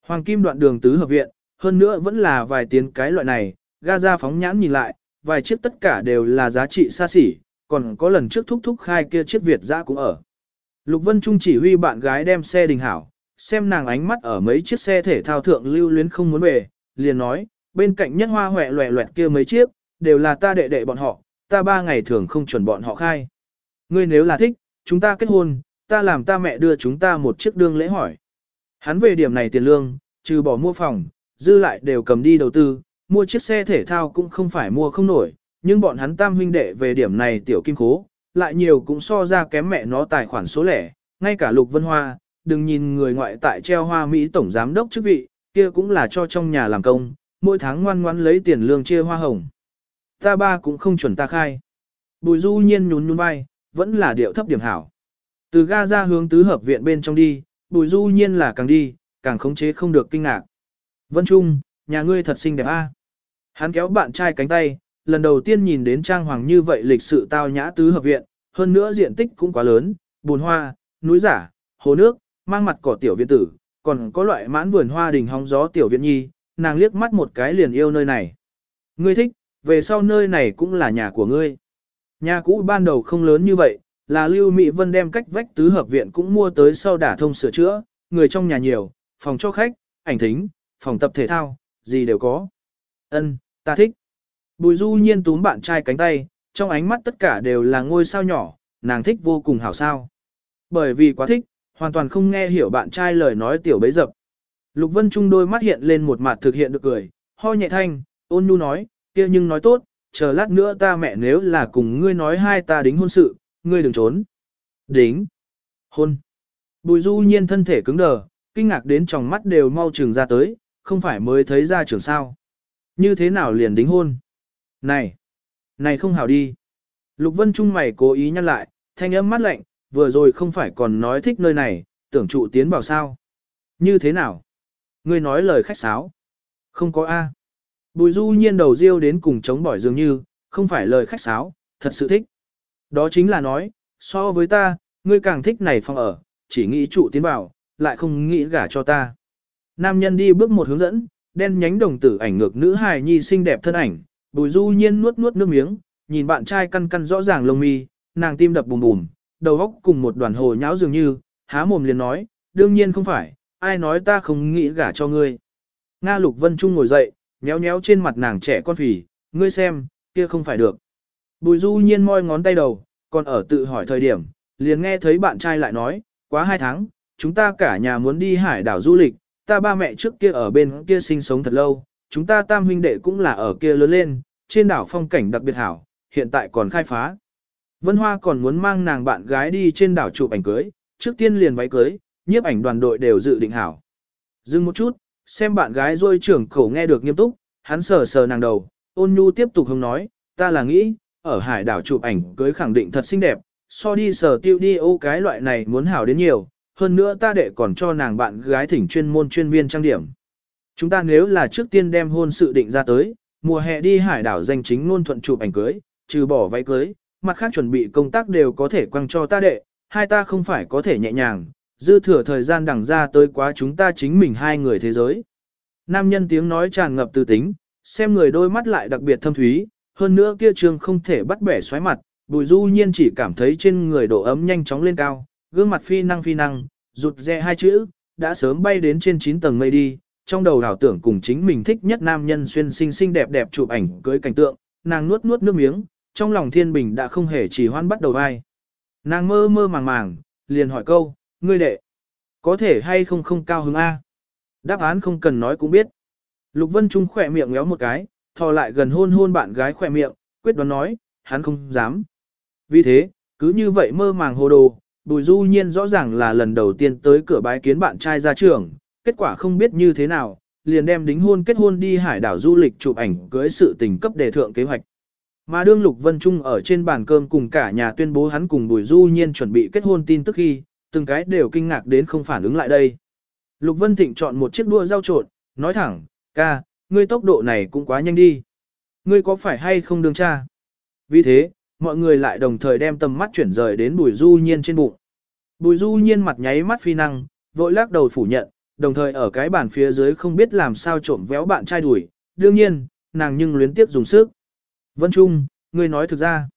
Hoàng kim đoạn đường tứ hợp viện, hơn nữa vẫn là vài tiếng cái loại này, Gaza phóng nhãn nhìn lại, vài chiếc tất cả đều là giá trị xa xỉ, còn có lần trước thúc thúc khai kia chiếc Việt ra cũng ở. Lục Vân Trung chỉ huy bạn gái đem xe đình hảo, xem nàng ánh mắt ở mấy chiếc xe thể thao thượng lưu luyến không muốn về, liền nói, bên cạnh nhất hoa hoẹ loẹ loẹt kia mấy chiếc, đều là ta đệ đệ bọn họ, ta ba ngày thường không chuẩn bọn họ khai. Ngươi nếu là thích, chúng ta kết hôn, ta làm ta mẹ đưa chúng ta một chiếc đương lễ hỏi. Hắn về điểm này tiền lương, trừ bỏ mua phòng, dư lại đều cầm đi đầu tư, mua chiếc xe thể thao cũng không phải mua không nổi, nhưng bọn hắn tam huynh đệ về điểm này tiểu kim khố, lại nhiều cũng so ra kém mẹ nó tài khoản số lẻ, ngay cả Lục Vân Hoa, đừng nhìn người ngoại tại treo hoa Mỹ tổng giám đốc chức vị, kia cũng là cho trong nhà làm công, mỗi tháng ngoan ngoãn lấy tiền lương chia hoa hồng. Ta ba cũng không chuẩn ta khai. Bùi du nhiên nhún nhún vai, vẫn là điệu thấp điểm hảo. Từ ga ra hướng tứ hợp viện bên trong đi, bùi du nhiên là càng đi, càng khống chế không được kinh ngạc. Vân Trung, nhà ngươi thật xinh đẹp a. Hắn kéo bạn trai cánh tay, lần đầu tiên nhìn đến trang hoàng như vậy lịch sự tao nhã tứ hợp viện, hơn nữa diện tích cũng quá lớn, bùn hoa, núi giả, hồ nước, mang mặt cỏ tiểu viện tử, còn có loại mãn vườn hoa đình hóng gió tiểu viện nhi, nàng liếc mắt một cái liền yêu nơi này. Ngươi thích, về sau nơi này cũng là nhà của ngươi. Nhà cũ ban đầu không lớn như vậy, là Lưu Mỹ Vân đem cách vách tứ hợp viện cũng mua tới sau đả thông sửa chữa, người trong nhà nhiều, phòng cho khách, ảnh thính, phòng tập thể thao, gì đều có. Ân, ta thích. Bùi du nhiên túm bạn trai cánh tay, trong ánh mắt tất cả đều là ngôi sao nhỏ, nàng thích vô cùng hảo sao. Bởi vì quá thích, hoàn toàn không nghe hiểu bạn trai lời nói tiểu bấy dập. Lục Vân Trung đôi mắt hiện lên một mặt thực hiện được cười, ho nhẹ thanh, ôn nhu nói, kia nhưng nói tốt, chờ lát nữa ta mẹ nếu là cùng ngươi nói hai ta đính hôn sự, ngươi đừng trốn. Đính. Hôn. Bùi du nhiên thân thể cứng đờ, kinh ngạc đến tròng mắt đều mau trường ra tới, không phải mới thấy ra trường sao. Như thế nào liền đính hôn? Này! Này không hảo đi. Lục Vân Trung mày cố ý nhăn lại, thanh âm mắt lạnh, vừa rồi không phải còn nói thích nơi này, tưởng trụ tiến vào sao. Như thế nào? Ngươi nói lời khách sáo. Không có A. Bùi du nhiên đầu riêu đến cùng chống bỏi dường như, không phải lời khách sáo, thật sự thích. Đó chính là nói, so với ta, ngươi càng thích này phòng ở, chỉ nghĩ trụ tiến vào, lại không nghĩ gả cho ta. Nam nhân đi bước một hướng dẫn, đen nhánh đồng tử ảnh ngược nữ hài nhi xinh đẹp thân ảnh, bùi du nhiên nuốt nuốt nước miếng, nhìn bạn trai căn căn rõ ràng lông mi, nàng tim đập bùm bùm, đầu óc cùng một đoàn hồ nháo dường như, há mồm liền nói, đương nhiên không phải, ai nói ta không nghĩ gả cho ngươi. Nga Lục Vân Trung ngồi dậy, nhéo nhéo trên mặt nàng trẻ con phì, ngươi xem, kia không phải được. Bùi du nhiên moi ngón tay đầu, còn ở tự hỏi thời điểm, liền nghe thấy bạn trai lại nói, quá hai tháng, chúng ta cả nhà muốn đi hải đảo du lịch, ta ba mẹ trước kia ở bên kia sinh sống thật lâu, chúng ta tam huynh đệ cũng là ở kia lớn lên, trên đảo phong cảnh đặc biệt hảo, hiện tại còn khai phá. Vân Hoa còn muốn mang nàng bạn gái đi trên đảo chụp ảnh cưới, trước tiên liền váy cưới, nhiếp ảnh đoàn đội đều dự định hảo. Dừng một chút, xem bạn gái rôi trưởng khẩu nghe được nghiêm túc, hắn sờ sờ nàng đầu, ôn nhu tiếp tục hông nói, ta là nghĩ, ở hải đảo chụp ảnh cưới khẳng định thật xinh đẹp, so đi sở tiêu đi ô cái loại này muốn hảo đến nhiều, hơn nữa ta đệ còn cho nàng bạn gái thỉnh chuyên môn chuyên viên trang điểm. Chúng ta nếu là trước tiên đem hôn sự định ra tới, mùa hè đi hải đảo danh chính ngôn thuận chụp ảnh cưới, trừ bỏ váy cưới, mặt khác chuẩn bị công tác đều có thể quăng cho ta đệ, hai ta không phải có thể nhẹ nhàng, dư thừa thời gian đẳng ra tới quá chúng ta chính mình hai người thế giới. Nam nhân tiếng nói tràn ngập tư tính, xem người đôi mắt lại đặc biệt thâm thúy, hơn nữa kia trường không thể bắt bẻ xoáy mặt, bùi du nhiên chỉ cảm thấy trên người độ ấm nhanh chóng lên cao, gương mặt phi năng phi năng, rụt rè hai chữ, đã sớm bay đến trên 9 tầng mây đi, trong đầu ảo tưởng cùng chính mình thích nhất nam nhân xuyên xinh xinh đẹp đẹp chụp ảnh cưới cảnh tượng, nàng nuốt nuốt nước miếng, trong lòng thiên bình đã không hề chỉ hoan bắt đầu vai. Nàng mơ mơ màng màng, liền hỏi câu, ngươi đệ, có thể hay không không cao hứng A? Đáp án không cần nói cũng biết. Lục Vân Trung khỏe miệng ngéo một cái, thò lại gần hôn hôn bạn gái khỏe miệng, quyết đoán nói, hắn không dám. Vì thế, cứ như vậy mơ màng hồ đồ, Bùi Du Nhiên rõ ràng là lần đầu tiên tới cửa bái kiến bạn trai ra trường, kết quả không biết như thế nào, liền đem đính hôn kết hôn đi hải đảo du lịch chụp ảnh cưới sự tình cấp đề thượng kế hoạch. Mà đương Lục Vân Trung ở trên bàn cơm cùng cả nhà tuyên bố hắn cùng Bùi Du Nhiên chuẩn bị kết hôn tin tức khi, từng cái đều kinh ngạc đến không phản ứng lại đây. Lục Vân Thịnh chọn một chiếc đua rau trộn, nói thẳng, ca, ngươi tốc độ này cũng quá nhanh đi. Ngươi có phải hay không đương cha? Vì thế, mọi người lại đồng thời đem tầm mắt chuyển rời đến Bùi Du Nhiên trên bụng. Bùi Du Nhiên mặt nháy mắt phi năng, vội lắc đầu phủ nhận, đồng thời ở cái bàn phía dưới không biết làm sao trộm véo bạn trai đuổi, đương nhiên, nàng nhưng luyến tiếp dùng sức. Vân Trung, ngươi nói thực ra.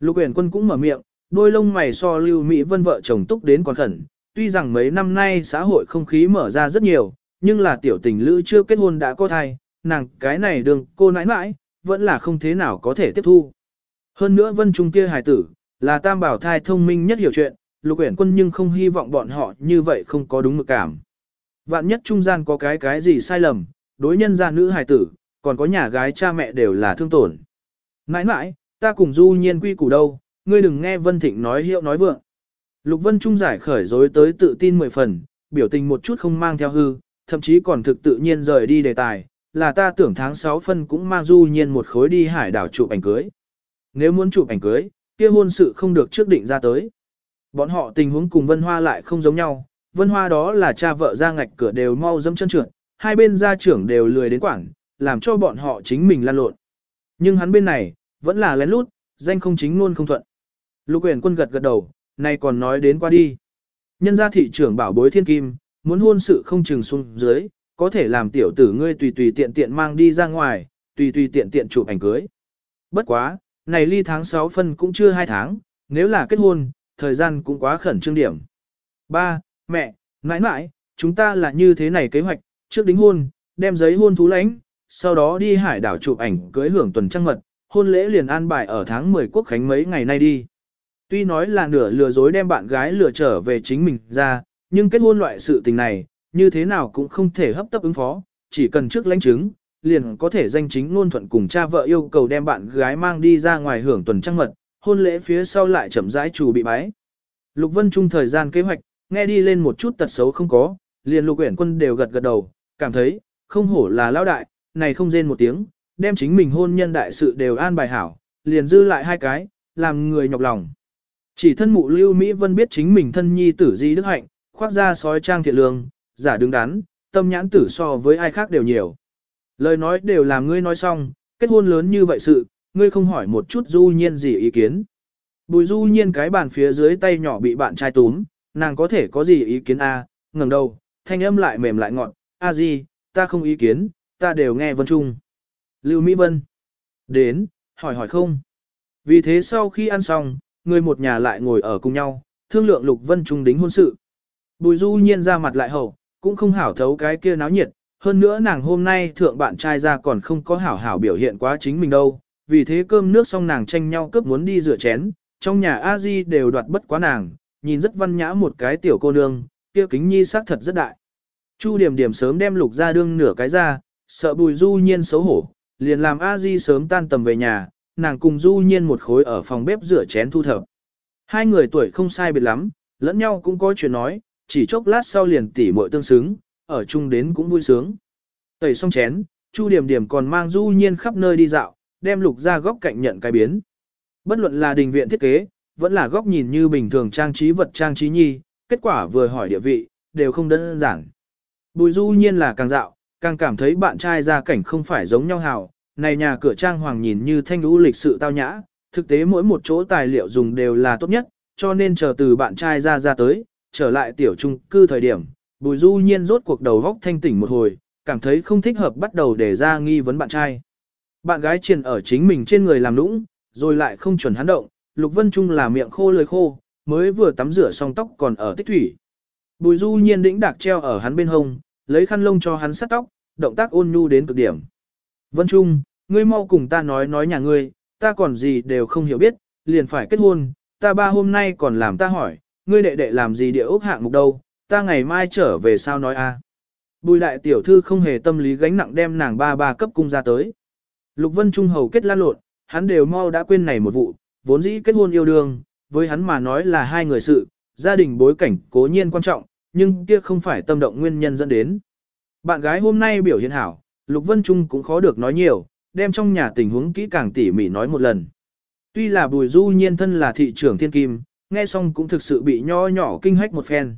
Lục Uyển Quân cũng mở miệng, đôi lông mày so Lưu Mỹ Vân vợ chồng túc đến còn khẩn, tuy rằng mấy năm nay xã hội không khí mở ra rất nhiều, nhưng là tiểu tình lữ chưa kết hôn đã có thai, nàng cái này đường cô nãi nãi, vẫn là không thế nào có thể tiếp thu. Hơn nữa Vân Trung kia hài tử, là tam bảo thai thông minh nhất hiểu chuyện, Lục Uyển Quân nhưng không hy vọng bọn họ như vậy không có đúng mực cảm. Vạn nhất trung gian có cái cái gì sai lầm, đối nhân gia nữ hài tử, còn có nhà gái cha mẹ đều là thương tổn. Mãi mãi, ta cùng du nhiên quy củ đâu, ngươi đừng nghe Vân Thịnh nói hiệu nói vượng. Lục Vân Trung giải khởi dối tới tự tin mười phần, biểu tình một chút không mang theo hư, thậm chí còn thực tự nhiên rời đi đề tài, là ta tưởng tháng 6 phân cũng mang du nhiên một khối đi hải đảo chụp ảnh cưới. Nếu muốn chụp ảnh cưới, kia hôn sự không được trước định ra tới. Bọn họ tình huống cùng Vân Hoa lại không giống nhau, Vân Hoa đó là cha vợ ra ngạch cửa đều mau dẫm chân trượt, hai bên gia trưởng đều lười đến quảng, làm cho bọn họ chính mình lan lộn. Nhưng hắn bên này, vẫn là lén lút, danh không chính luôn không thuận. Lục uyển quân gật gật đầu, nay còn nói đến qua đi. Nhân gia thị trưởng bảo bối thiên kim, muốn hôn sự không chừng xuống dưới, có thể làm tiểu tử ngươi tùy tùy tiện tiện mang đi ra ngoài, tùy tùy tiện tiện chụp ảnh cưới. Bất quá, này ly tháng 6 phân cũng chưa 2 tháng, nếu là kết hôn, thời gian cũng quá khẩn trương điểm. Ba, mẹ, mãi mãi, chúng ta là như thế này kế hoạch, trước đính hôn, đem giấy hôn thú lãnh, sau đó đi hải đảo chụp ảnh cưới hưởng tuần trăng mật, hôn lễ liền an bài ở tháng 10 quốc khánh mấy ngày nay đi. Tuy nói là nửa lừa dối đem bạn gái lừa trở về chính mình ra, nhưng kết hôn loại sự tình này, như thế nào cũng không thể hấp tấp ứng phó, chỉ cần trước lãnh chứng, liền có thể danh chính ngôn thuận cùng cha vợ yêu cầu đem bạn gái mang đi ra ngoài hưởng tuần trăng mật, hôn lễ phía sau lại chậm rãi chủ bị bái. Lục Vân Trung thời gian kế hoạch, nghe đi lên một chút tật xấu không có, liền lục uyển quân đều gật gật đầu, cảm thấy, không hổ là lão đại, này không rên một tiếng, đem chính mình hôn nhân đại sự đều an bài hảo, liền dư lại hai cái, làm người nhọc lòng. Chỉ thân mụ Lưu Mỹ Vân biết chính mình thân nhi tử di đức hạnh, khoác ra sói trang thiện lương, giả đứng đắn, tâm nhãn tử so với ai khác đều nhiều. Lời nói đều làm ngươi nói xong, kết hôn lớn như vậy sự, ngươi không hỏi một chút du nhiên gì ý kiến. Bùi du nhiên cái bàn phía dưới tay nhỏ bị bạn trai túm, nàng có thể có gì ý kiến a? À? ngẩng đầu, thanh âm lại mềm lại ngọt, a gì, ta không ý kiến, ta đều nghe Vân Trung. Lưu Mỹ Vân. Đến, hỏi hỏi không. Vì thế sau khi ăn xong, người một nhà lại ngồi ở cùng nhau, thương lượng Lục Vân Trung đính hôn sự. Bùi du nhiên ra mặt lại hậu, cũng không hảo thấu cái kia náo nhiệt, hơn nữa nàng hôm nay thượng bạn trai ra còn không có hảo hảo biểu hiện quá chính mình đâu, vì thế cơm nước xong nàng tranh nhau cướp muốn đi rửa chén, trong nhà a di đều đoạt bất quá nàng, nhìn rất văn nhã một cái tiểu cô nương, kia kính nhi sắc thật rất đại. Chu điểm điểm sớm đem lục ra đương nửa cái ra, sợ bùi du nhiên xấu hổ, liền làm a di sớm tan tầm về nhà, nàng cùng du nhiên một khối ở phòng bếp rửa chén thu thập. Hai người tuổi không sai biệt lắm, lẫn nhau cũng có chuyện nói, chỉ chốc lát sau liền tỉ muội tương xứng, ở chung đến cũng vui sướng. Tẩy xong chén, Chu Điểm Điểm còn mang Du Nhiên khắp nơi đi dạo, đem lục ra góc cạnh nhận cái biến. Bất luận là đình viện thiết kế, vẫn là góc nhìn như bình thường trang trí vật trang trí nhi, kết quả vừa hỏi địa vị, đều không đơn giản. Bùi Du Nhiên là càng dạo, càng cảm thấy bạn trai ra cảnh không phải giống nhau hào, này nhà cửa trang hoàng nhìn như thanh lũ lịch sự tao nhã, thực tế mỗi một chỗ tài liệu dùng đều là tốt nhất, cho nên chờ từ bạn trai ra ra tới, trở lại tiểu trung cư thời điểm, bùi du nhiên rốt cuộc đầu góc thanh tỉnh một hồi, cảm thấy không thích hợp bắt đầu để ra nghi vấn bạn trai. Bạn gái triền ở chính mình trên người làm nũng, rồi lại không chuẩn hắn động, Lục Vân Trung là miệng khô lưỡi khô, mới vừa tắm rửa xong tóc còn ở tích thủy. Bùi du nhiên đĩnh đạc treo ở hắn bên hông, lấy khăn lông cho hắn sát tóc, động tác ôn nhu đến cực điểm. Vân Trung, ngươi mau cùng ta nói nói nhà ngươi, ta còn gì đều không hiểu biết, liền phải kết hôn, ta ba hôm nay còn làm ta hỏi, ngươi đệ đệ làm gì địa ốc hạng mục đâu, ta ngày mai trở về sao nói a? Bùi đại tiểu thư không hề tâm lý gánh nặng đem nàng ba ba cấp cung ra tới. Lục Vân Trung hầu kết lan lộn, hắn đều mau đã quên này một vụ, vốn dĩ kết hôn yêu đương, với hắn mà nói là hai người sự, gia đình bối cảnh cố nhiên quan trọng, nhưng kia không phải tâm động nguyên nhân dẫn đến. Bạn gái hôm nay biểu hiện hảo, Lục Vân Trung cũng khó được nói nhiều, đem trong nhà tình huống kỹ càng tỉ mỉ nói một lần. Tuy là Bùi Du Nhiên thân là thị trưởng thiên kim, nghe xong cũng thực sự bị nho nhỏ kinh hách một phen.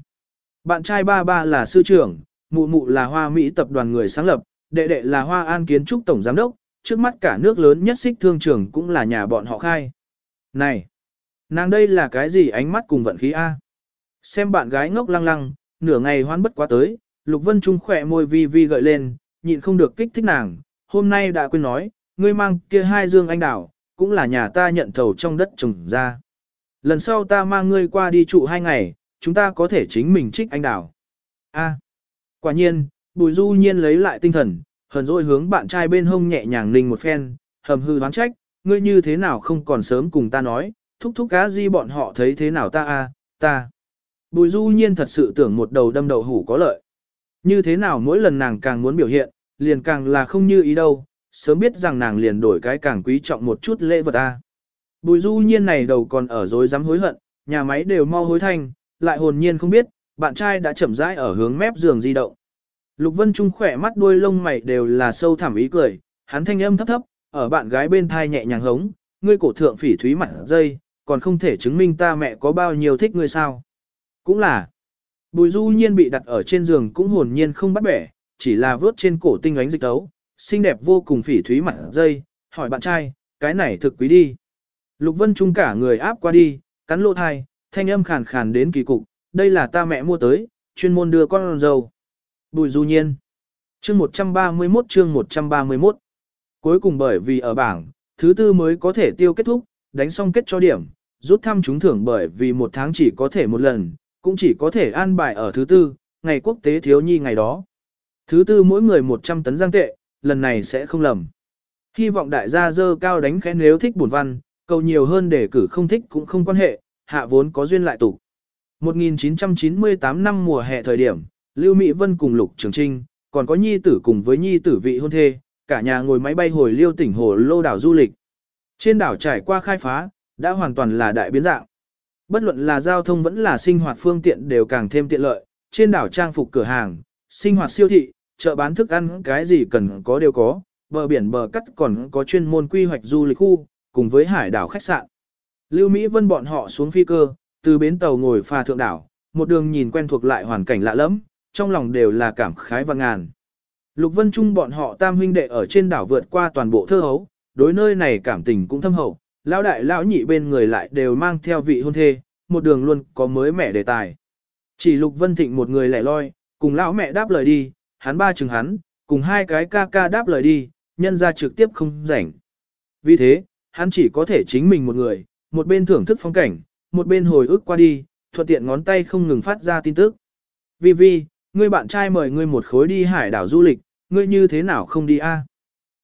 Bạn trai ba ba là sư trưởng, mụ mụ là hoa Mỹ tập đoàn người sáng lập, đệ đệ là hoa an kiến trúc tổng giám đốc, trước mắt cả nước lớn nhất xích thương trưởng cũng là nhà bọn họ khai. Này, nàng đây là cái gì ánh mắt cùng vận khí A? Xem bạn gái ngốc lăng lăng, nửa ngày hoan bất quá tới, Lục Vân Trung khỏe môi vi vi gợi lên, nhịn không được kích thích nàng, hôm nay đã quên nói, ngươi mang kia hai dương anh đảo cũng là nhà ta nhận thầu trong đất trồng ra. Lần sau ta mang ngươi qua đi trụ hai ngày, chúng ta có thể chính mình trích anh đảo A. quả nhiên, bùi du nhiên lấy lại tinh thần, hờn dỗi hướng bạn trai bên hông nhẹ nhàng ninh một phen, hầm hư đoán trách, ngươi như thế nào không còn sớm cùng ta nói, thúc thúc cá gì bọn họ thấy thế nào ta a, ta. Bùi du nhiên thật sự tưởng một đầu đâm đầu hủ có lợi. Như thế nào mỗi lần nàng càng muốn biểu hiện, liền càng là không như ý đâu, sớm biết rằng nàng liền đổi cái càng quý trọng một chút lễ vật a. Bùi du nhiên này đầu còn ở dối dám hối hận, nhà máy đều mau hối thanh, lại hồn nhiên không biết, bạn trai đã chậm rãi ở hướng mép giường di động. Lục Vân Trung khỏe mắt đuôi lông mày đều là sâu thẳm ý cười, hắn thanh âm thấp thấp, ở bạn gái bên thai nhẹ nhàng hống, ngươi cổ thượng phỉ thúy mặt dây, còn không thể chứng minh ta mẹ có bao nhiêu thích ngươi sao. Cũng là, bùi du nhiên bị đặt ở trên giường cũng hồn nhiên không bắt bẻ, chỉ là vớt trên cổ tinh ánh dịch tấu, xinh đẹp vô cùng phỉ thúy mặt dây, hỏi bạn trai, cái này thực quý đi. Lục Vân Trung cả người áp qua đi, cắn lỗ thai, thanh âm khàn khàn đến kỳ cục, đây là ta mẹ mua tới, chuyên môn đưa con dâu. Bùi du nhiên. Chương 131 chương 131. Cuối cùng bởi vì ở bảng, thứ tư mới có thể tiêu kết thúc, đánh xong kết cho điểm, rút thăm trúng thưởng bởi vì một tháng chỉ có thể một lần, cũng chỉ có thể an bài ở thứ tư, ngày quốc tế thiếu nhi ngày đó. Thứ tư mỗi người 100 tấn giang tệ, lần này sẽ không lầm. Hy vọng đại gia dơ cao đánh khẽ nếu thích buồn văn, cầu nhiều hơn để cử không thích cũng không quan hệ, hạ vốn có duyên lại tụ. 1998 năm mùa hè thời điểm, Lưu Mỹ Vân cùng Lục Trường Trinh, còn có nhi tử cùng với nhi tử vị hôn thê, cả nhà ngồi máy bay hồi liêu tỉnh hồ lô đảo du lịch. Trên đảo trải qua khai phá, đã hoàn toàn là đại biến dạng. Bất luận là giao thông vẫn là sinh hoạt phương tiện đều càng thêm tiện lợi, trên đảo trang phục cửa hàng, sinh hoạt siêu thị, chợ bán thức ăn cái gì cần có đều có, bờ biển bờ cắt còn có chuyên môn quy hoạch du lịch khu, cùng với hải đảo khách sạn. Lưu Mỹ Vân bọn họ xuống phi cơ, từ bến tàu ngồi pha thượng đảo, một đường nhìn quen thuộc lại hoàn cảnh lạ lẫm, trong lòng đều là cảm khái và ngàn. Lục Vân Trung bọn họ tam huynh đệ ở trên đảo vượt qua toàn bộ thơ hấu, đối nơi này cảm tình cũng thâm hậu, lão đại lão nhị bên người lại đều mang theo vị hôn thê, một đường luôn có mới mẻ đề tài. Chỉ Lục Vân Thịnh một người lẻ loi, cùng lão mẹ đáp lời đi, hắn ba chừng hắn, cùng hai cái ca ca đáp lời đi, nhân ra trực tiếp không rảnh. Vì thế, hắn chỉ có thể chính mình một người, một bên thưởng thức phong cảnh, một bên hồi ức qua đi, thuận tiện ngón tay không ngừng phát ra tin tức. Vi Vi, ngươi bạn trai mời ngươi một khối đi hải đảo du lịch, ngươi như thế nào không đi a?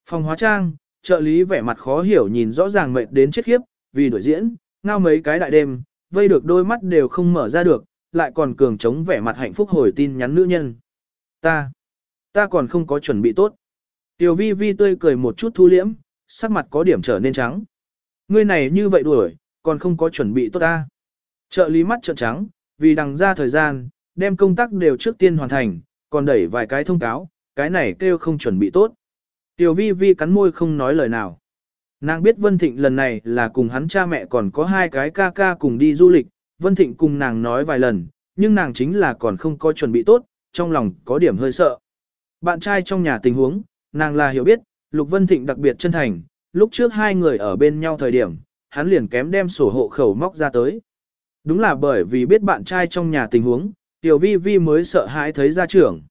Phòng hóa trang, trợ lý vẻ mặt khó hiểu nhìn rõ ràng mệt đến chết khiếp, vì đổi diễn, ngao mấy cái đại đêm, vây được đôi mắt đều không mở ra được, lại còn cường chống vẻ mặt hạnh phúc hồi tin nhắn nữ nhân. Ta, ta còn không có chuẩn bị tốt. Tiểu vi vi tươi cười một chút thu liễm, sắc mặt có điểm trở nên trắng. Ngươi này như vậy đuổi, còn không có chuẩn bị tốt ta. Trợ lý mắt trợn trắng, vì đằng ra thời gian, đem công tác đều trước tiên hoàn thành, còn đẩy vài cái thông cáo, cái này kêu không chuẩn bị tốt. Tiểu vi vi cắn môi không nói lời nào. Nàng biết Vân Thịnh lần này là cùng hắn cha mẹ còn có hai cái ca ca cùng đi du lịch, Vân Thịnh cùng nàng nói vài lần, nhưng nàng chính là còn không có chuẩn bị tốt, trong lòng có điểm hơi sợ. Bạn trai trong nhà tình huống, nàng là hiểu biết, Lục Vân Thịnh đặc biệt chân thành, lúc trước hai người ở bên nhau thời điểm, hắn liền kém đem sổ hộ khẩu móc ra tới. Đúng là bởi vì biết bạn trai trong nhà tình huống, Tiểu Vi Vi mới sợ hãi thấy gia trưởng.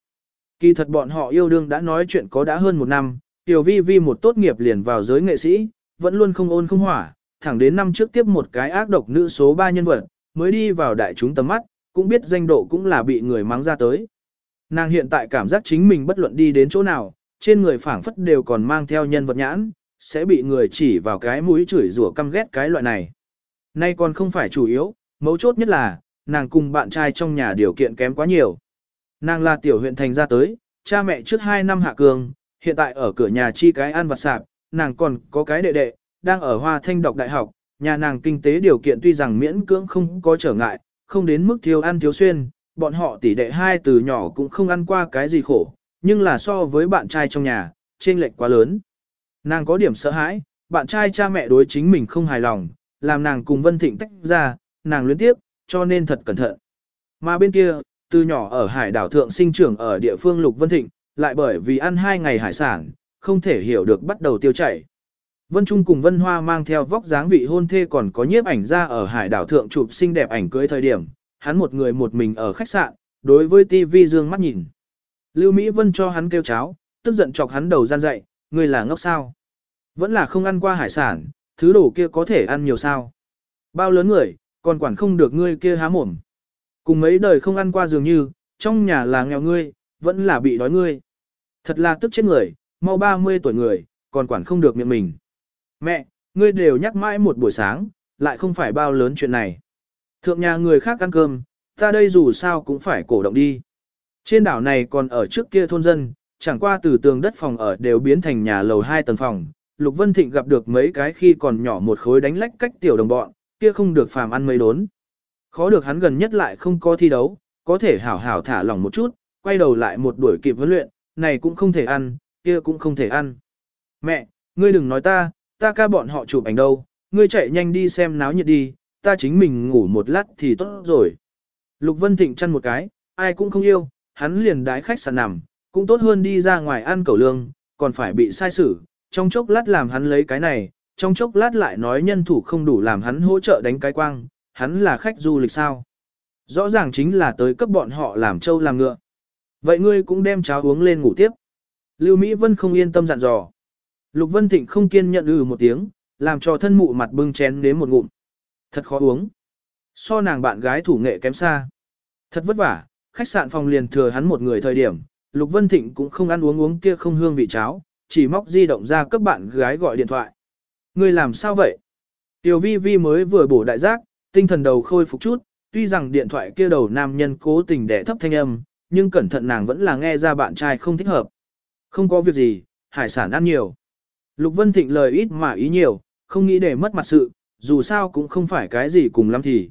Kỳ thật bọn họ yêu đương đã nói chuyện có đã hơn một năm, Tiểu Vi Vi một tốt nghiệp liền vào giới nghệ sĩ, vẫn luôn không ôn không hỏa, thẳng đến năm trước tiếp một cái ác độc nữ số 3 nhân vật, mới đi vào đại chúng tầm mắt, cũng biết danh độ cũng là bị người mắng ra tới. Nàng hiện tại cảm giác chính mình bất luận đi đến chỗ nào, trên người phảng phất đều còn mang theo nhân vật nhãn, sẽ bị người chỉ vào cái mũi chửi rủa căm ghét cái loại này. Nay còn không phải chủ yếu, mấu chốt nhất là, nàng cùng bạn trai trong nhà điều kiện kém quá nhiều. Nàng là tiểu huyện thành ra tới, cha mẹ trước 2 năm hạ cường, hiện tại ở cửa nhà chi cái ăn vặt sạp, nàng còn có cái đệ đệ, đang ở Hoa Thanh đọc đại học, nhà nàng kinh tế điều kiện tuy rằng miễn cưỡng không có trở ngại, không đến mức thiếu ăn thiếu xuyên, bọn họ tỷ đệ hai từ nhỏ cũng không ăn qua cái gì khổ, nhưng là so với bạn trai trong nhà, chênh lệch quá lớn. Nàng có điểm sợ hãi, bạn trai cha mẹ đối chính mình không hài lòng, làm nàng cùng Vân Thịnh tách ra, nàng luyến tiếp, cho nên thật cẩn thận. Mà bên kia, từ nhỏ ở hải đảo thượng sinh trưởng ở địa phương Lục Vân Thịnh, lại bởi vì ăn hai ngày hải sản, không thể hiểu được bắt đầu tiêu chảy. Vân Trung cùng Vân Hoa mang theo vóc dáng vị hôn thê còn có nhiếp ảnh ra ở hải đảo thượng chụp xinh đẹp ảnh cưới thời điểm, hắn một người một mình ở khách sạn, đối với TV dương mắt nhìn. Lưu Mỹ Vân cho hắn kêu cháo, tức giận chọc hắn đầu gian dậy, ngươi là ngốc sao? Vẫn là không ăn qua hải sản, thứ đồ kia có thể ăn nhiều sao? Bao lớn người, còn quản không được ngươi kia há mồm. Cùng mấy đời không ăn qua dường như, trong nhà là nghèo ngươi, vẫn là bị đói ngươi. Thật là tức chết người, mau 30 tuổi người, còn quản không được miệng mình. Mẹ, ngươi đều nhắc mãi một buổi sáng, lại không phải bao lớn chuyện này. Thượng nhà người khác ăn cơm, ta đây dù sao cũng phải cổ động đi. Trên đảo này còn ở trước kia thôn dân, chẳng qua từ tường đất phòng ở đều biến thành nhà lầu hai tầng phòng, Lục Vân Thịnh gặp được mấy cái khi còn nhỏ một khối đánh lách cách tiểu đồng bọn, kia không được phàm ăn mấy đốn. Khó được hắn gần nhất lại không có thi đấu, có thể hảo hảo thả lỏng một chút, quay đầu lại một đuổi kịp huấn luyện, này cũng không thể ăn, kia cũng không thể ăn. Mẹ, ngươi đừng nói ta, ta ca bọn họ chụp ảnh đâu, ngươi chạy nhanh đi xem náo nhiệt đi, ta chính mình ngủ một lát thì tốt rồi. Lục Vân Thịnh chăn một cái, ai cũng không yêu, hắn liền đái khách sạn nằm, cũng tốt hơn đi ra ngoài ăn cẩu lương, còn phải bị sai xử, trong chốc lát làm hắn lấy cái này, trong chốc lát lại nói nhân thủ không đủ làm hắn hỗ trợ đánh cái quang, hắn là khách du lịch sao. Rõ ràng chính là tới cấp bọn họ làm trâu làm ngựa. Vậy ngươi cũng đem cháo uống lên ngủ tiếp. Lưu Mỹ Vân không yên tâm dặn dò. Lục Vân Thịnh không kiên nhận ừ một tiếng, làm cho thân mụ mặt bưng chén đến một ngụm. Thật khó uống. So nàng bạn gái thủ nghệ kém xa. Thật vất vả, khách sạn phòng liền thừa hắn một người thời điểm, Lục Vân Thịnh cũng không ăn uống uống kia không hương vị cháo, chỉ móc di động ra cấp bạn gái gọi điện thoại. Ngươi làm sao vậy? Tiểu vi vi mới vừa bổ đại giác, tinh thần đầu khôi phục chút, tuy rằng điện thoại kia đầu nam nhân cố tình đẻ thấp thanh âm, nhưng cẩn thận nàng vẫn là nghe ra bạn trai không thích hợp. Không có việc gì, hải sản ăn nhiều. Lục Vân Thịnh lời ít mà ý nhiều, không nghĩ để mất mặt sự, dù sao cũng không phải cái gì cùng lắm thì.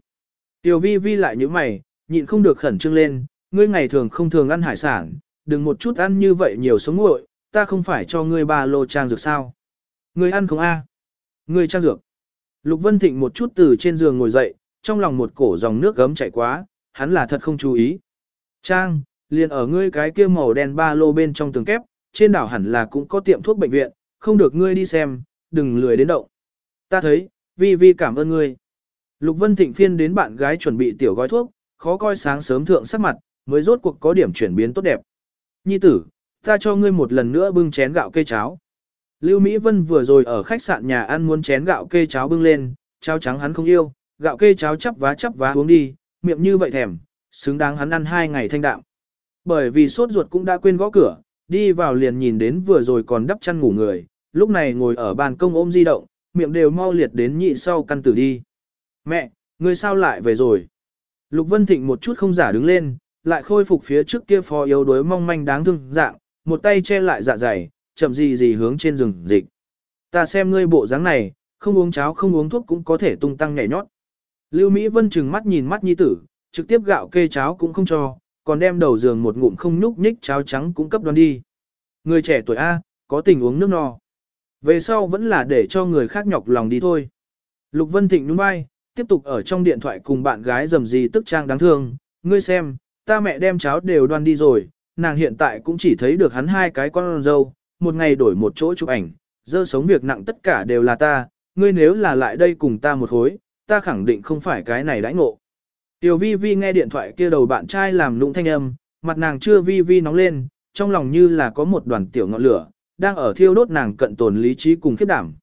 Tiểu vi vi lại như mày, nhịn không được khẩn trương lên, ngươi ngày thường không thường ăn hải sản, đừng một chút ăn như vậy nhiều sống nguội, ta không phải cho ngươi ba lô trang dược sao. Ngươi ăn không a? Ngươi trang dược. Lục Vân Thịnh một chút từ trên giường ngồi dậy, trong lòng một cổ dòng nước gấm chảy quá, hắn là thật không chú ý. Trang, liền ở ngươi cái kia màu đen ba lô bên trong tường kép, trên đảo hẳn là cũng có tiệm thuốc bệnh viện, không được ngươi đi xem, đừng lười đến động. Ta thấy, vi vi cảm ơn ngươi. Lục Vân Thịnh phiên đến bạn gái chuẩn bị tiểu gói thuốc, khó coi sáng sớm thượng sắc mặt, mới rốt cuộc có điểm chuyển biến tốt đẹp. Nhi tử, ta cho ngươi một lần nữa bưng chén gạo cây cháo. Lưu Mỹ Vân vừa rồi ở khách sạn nhà ăn muốn chén gạo kê cháo bưng lên, cháo trắng hắn không yêu, gạo kê cháo chắp vá chắp vá uống đi, miệng như vậy thèm, xứng đáng hắn ăn hai ngày thanh đạm. Bởi vì sốt ruột cũng đã quên gõ cửa, đi vào liền nhìn đến vừa rồi còn đắp chăn ngủ người, lúc này ngồi ở bàn công ôm di động, miệng đều mau liệt đến nhị sau căn tử đi. Mẹ, ngươi sao lại về rồi? Lục Vân Thịnh một chút không giả đứng lên, lại khôi phục phía trước kia phò yếu đuối mong manh đáng thương dạng, một tay che lại dạ dày, chậm gì gì hướng trên rừng dịch. Ta xem ngươi bộ dáng này, không uống cháo không uống thuốc cũng có thể tung tăng nhảy nhót. Lưu Mỹ Vân chừng mắt nhìn mắt nhi tử, trực tiếp gạo kê cháo cũng không cho, còn đem đầu giường một ngụm không nhúc nhích cháo trắng cũng cấp đoan đi. Người trẻ tuổi A, có tình uống nước no. Về sau vẫn là để cho người khác nhọc lòng đi thôi. Lục Vân Thịnh nhún vai, tiếp tục ở trong điện thoại cùng bạn gái dầm gì tức trang đáng thương. Ngươi xem, ta mẹ đem cháo đều đoan đi rồi, nàng hiện tại cũng chỉ thấy được hắn hai cái con dâu, một ngày đổi một chỗ chụp ảnh, dơ sống việc nặng tất cả đều là ta, ngươi nếu là lại đây cùng ta một hối, ta khẳng định không phải cái này đãi ngộ. Tiểu vi vi nghe điện thoại kia đầu bạn trai làm nụng thanh âm, mặt nàng chưa vi vi nóng lên, trong lòng như là có một đoàn tiểu ngọn lửa, đang ở thiêu đốt nàng cận tồn lý trí cùng khiếp đảm.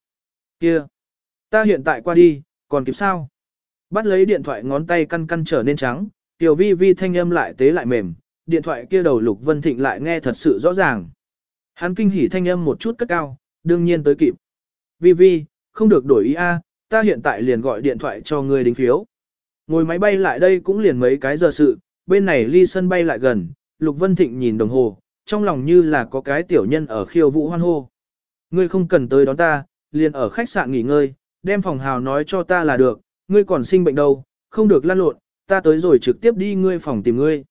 Kia! Ta hiện tại qua đi, còn kịp sao? Bắt lấy điện thoại ngón tay căn căn trở nên trắng, tiểu vi vi thanh âm lại tế lại mềm, điện thoại kia đầu Lục Vân Thịnh lại nghe thật sự rõ ràng. Hắn kinh hỉ thanh âm một chút cất cao, đương nhiên tới kịp. Vi Vi, không được đổi ý a, ta hiện tại liền gọi điện thoại cho ngươi đính phiếu. Ngồi máy bay lại đây cũng liền mấy cái giờ sự, bên này ly sân bay lại gần, Lục Vân Thịnh nhìn đồng hồ, trong lòng như là có cái tiểu nhân ở khiêu vũ hoan hô. Ngươi không cần tới đón ta, liền ở khách sạn nghỉ ngơi, đem phòng hào nói cho ta là được, ngươi còn sinh bệnh đâu, không được lăn lộn, ta tới rồi trực tiếp đi ngươi phòng tìm ngươi.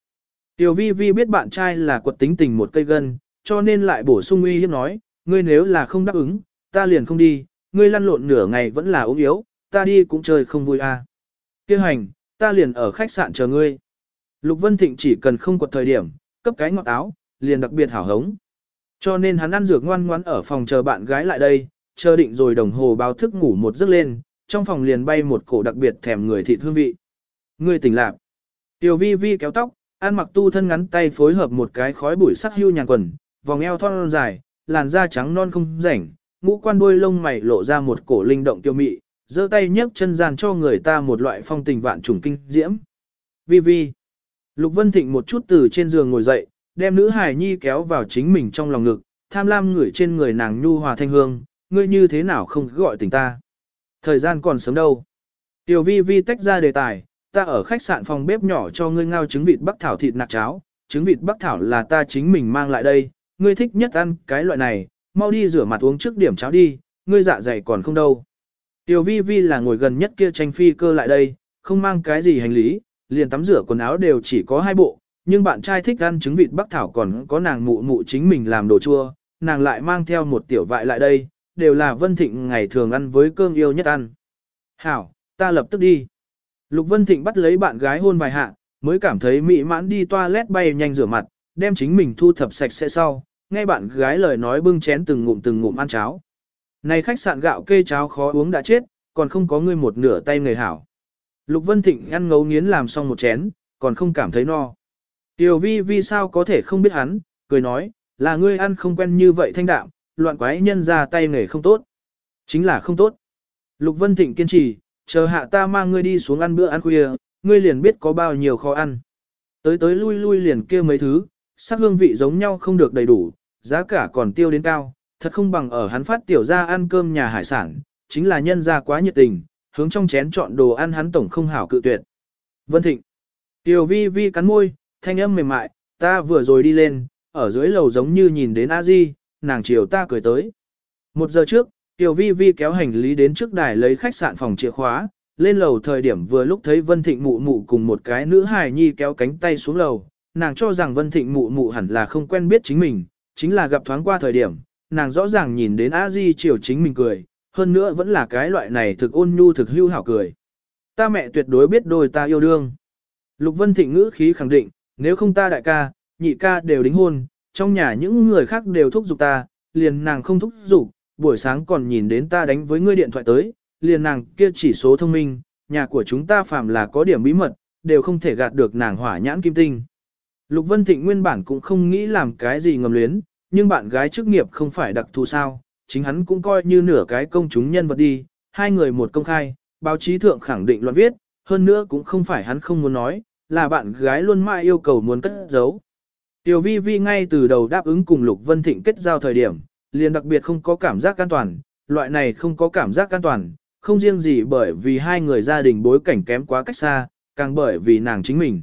Tiểu vi vi biết bạn trai là quật tính tình một cây gân, cho nên lại bổ sung uy hiếp nói, ngươi nếu là không đáp ứng, ta liền không đi, ngươi lăn lộn nửa ngày vẫn là ốm yếu, ta đi cũng chơi không vui à. Kêu hành, ta liền ở khách sạn chờ ngươi. Lục Vân Thịnh chỉ cần không quật thời điểm, cấp cái ngọt áo, liền đặc biệt hảo hống. Cho nên hắn ăn dược ngoan ngoãn ở phòng chờ bạn gái lại đây, chờ định rồi đồng hồ báo thức ngủ một giấc lên, trong phòng liền bay một cổ đặc biệt thèm người thịt hương vị. Ngươi tỉnh lạc. Tiểu vi vi kéo tóc, ăn mặc tu thân ngắn tay phối hợp một cái khói bụi sắc hưu nhàn quần, vòng eo thon dài, làn da trắng non không rảnh, ngũ quan đuôi lông mày lộ ra một cổ linh động tiêu mị, giơ tay nhấc chân gian cho người ta một loại phong tình vạn trùng kinh diễm. Vi vi. Lục Vân Thịnh một chút từ trên giường ngồi dậy, đem nữ hài nhi kéo vào chính mình trong lòng ngực, tham lam ngửi trên người nàng nhu hòa thanh hương, ngươi như thế nào không gọi tình ta. Thời gian còn sớm đâu. Tiểu vi vi tách ra đề tài, ta ở khách sạn phòng bếp nhỏ cho ngươi ngao trứng vịt bắc thảo thịt nạc cháo, trứng vịt bắc thảo là ta chính mình mang lại đây, ngươi thích nhất ăn cái loại này, mau đi rửa mặt uống trước điểm cháo đi, ngươi dạ dày còn không đâu. Tiểu vi vi là ngồi gần nhất kia tranh phi cơ lại đây, không mang cái gì hành lý, liền tắm rửa quần áo đều chỉ có hai bộ, nhưng bạn trai thích ăn trứng vịt bắc thảo còn có nàng mụ mụ chính mình làm đồ chua, nàng lại mang theo một tiểu vại lại đây, đều là Vân Thịnh ngày thường ăn với cơm yêu nhất ăn. Hảo, ta lập tức đi. Lục Vân Thịnh bắt lấy bạn gái hôn vài hạ, mới cảm thấy mỹ mãn đi toilet bay nhanh rửa mặt, đem chính mình thu thập sạch sẽ sau, nghe bạn gái lời nói bưng chén từng ngụm từng ngụm ăn cháo. Này khách sạn gạo kê cháo khó uống đã chết, còn không có ngươi một nửa tay người hảo. Lục Vân Thịnh ăn ngấu nghiến làm xong một chén, còn không cảm thấy no. Tiểu vi vì sao có thể không biết hắn, cười nói, là ngươi ăn không quen như vậy thanh đạm, loạn quái nhân ra tay nghề không tốt. Chính là không tốt. Lục Vân Thịnh kiên trì, chờ hạ ta mang ngươi đi xuống ăn bữa ăn khuya, ngươi liền biết có bao nhiêu khó ăn. Tới tới lui lui liền kia mấy thứ, sắc hương vị giống nhau không được đầy đủ, giá cả còn tiêu đến cao, thật không bằng ở hắn phát tiểu ra ăn cơm nhà hải sản, chính là nhân ra quá nhiệt tình, hướng trong chén chọn đồ ăn hắn tổng không hảo cự tuyệt. Vân Thịnh. Tiểu vi vi cắn môi, thanh âm mềm mại, ta vừa rồi đi lên, ở dưới lầu giống như nhìn đến a di, nàng chiều ta cười tới. Một giờ trước, Tiểu vi vi kéo hành lý đến trước đài lấy khách sạn phòng chìa khóa, lên lầu thời điểm vừa lúc thấy Vân Thịnh mụ mụ cùng một cái nữ hài nhi kéo cánh tay xuống lầu, nàng cho rằng Vân Thịnh mụ mụ hẳn là không quen biết chính mình, chính là gặp thoáng qua thời điểm, nàng rõ ràng nhìn đến a di chiều chính mình cười, hơn nữa vẫn là cái loại này thực ôn nhu thực hưu hảo cười. Ta mẹ tuyệt đối biết đôi ta yêu đương. Lục Vân Thịnh ngữ khí khẳng định, nếu không ta đại ca, nhị ca đều đính hôn, trong nhà những người khác đều thúc giục ta, liền nàng không thúc giục, buổi sáng còn nhìn đến ta đánh với ngươi điện thoại tới, liền nàng kia chỉ số thông minh, nhà của chúng ta phàm là có điểm bí mật, đều không thể gạt được nàng hỏa nhãn kim tinh. Lục Vân Thịnh nguyên bản cũng không nghĩ làm cái gì ngầm luyến, nhưng bạn gái chức nghiệp không phải đặc thù sao, chính hắn cũng coi như nửa cái công chúng nhân vật đi, hai người một công khai, báo chí thượng khẳng định luận viết, hơn nữa cũng không phải hắn không muốn nói, là bạn gái luôn mãi yêu cầu muốn cất giấu. Tiểu vi vi ngay từ đầu đáp ứng cùng Lục Vân Thịnh kết giao thời điểm, liền đặc biệt không có cảm giác an toàn, loại này không có cảm giác an toàn, không riêng gì bởi vì hai người gia đình bối cảnh kém quá cách xa, càng bởi vì nàng chính mình.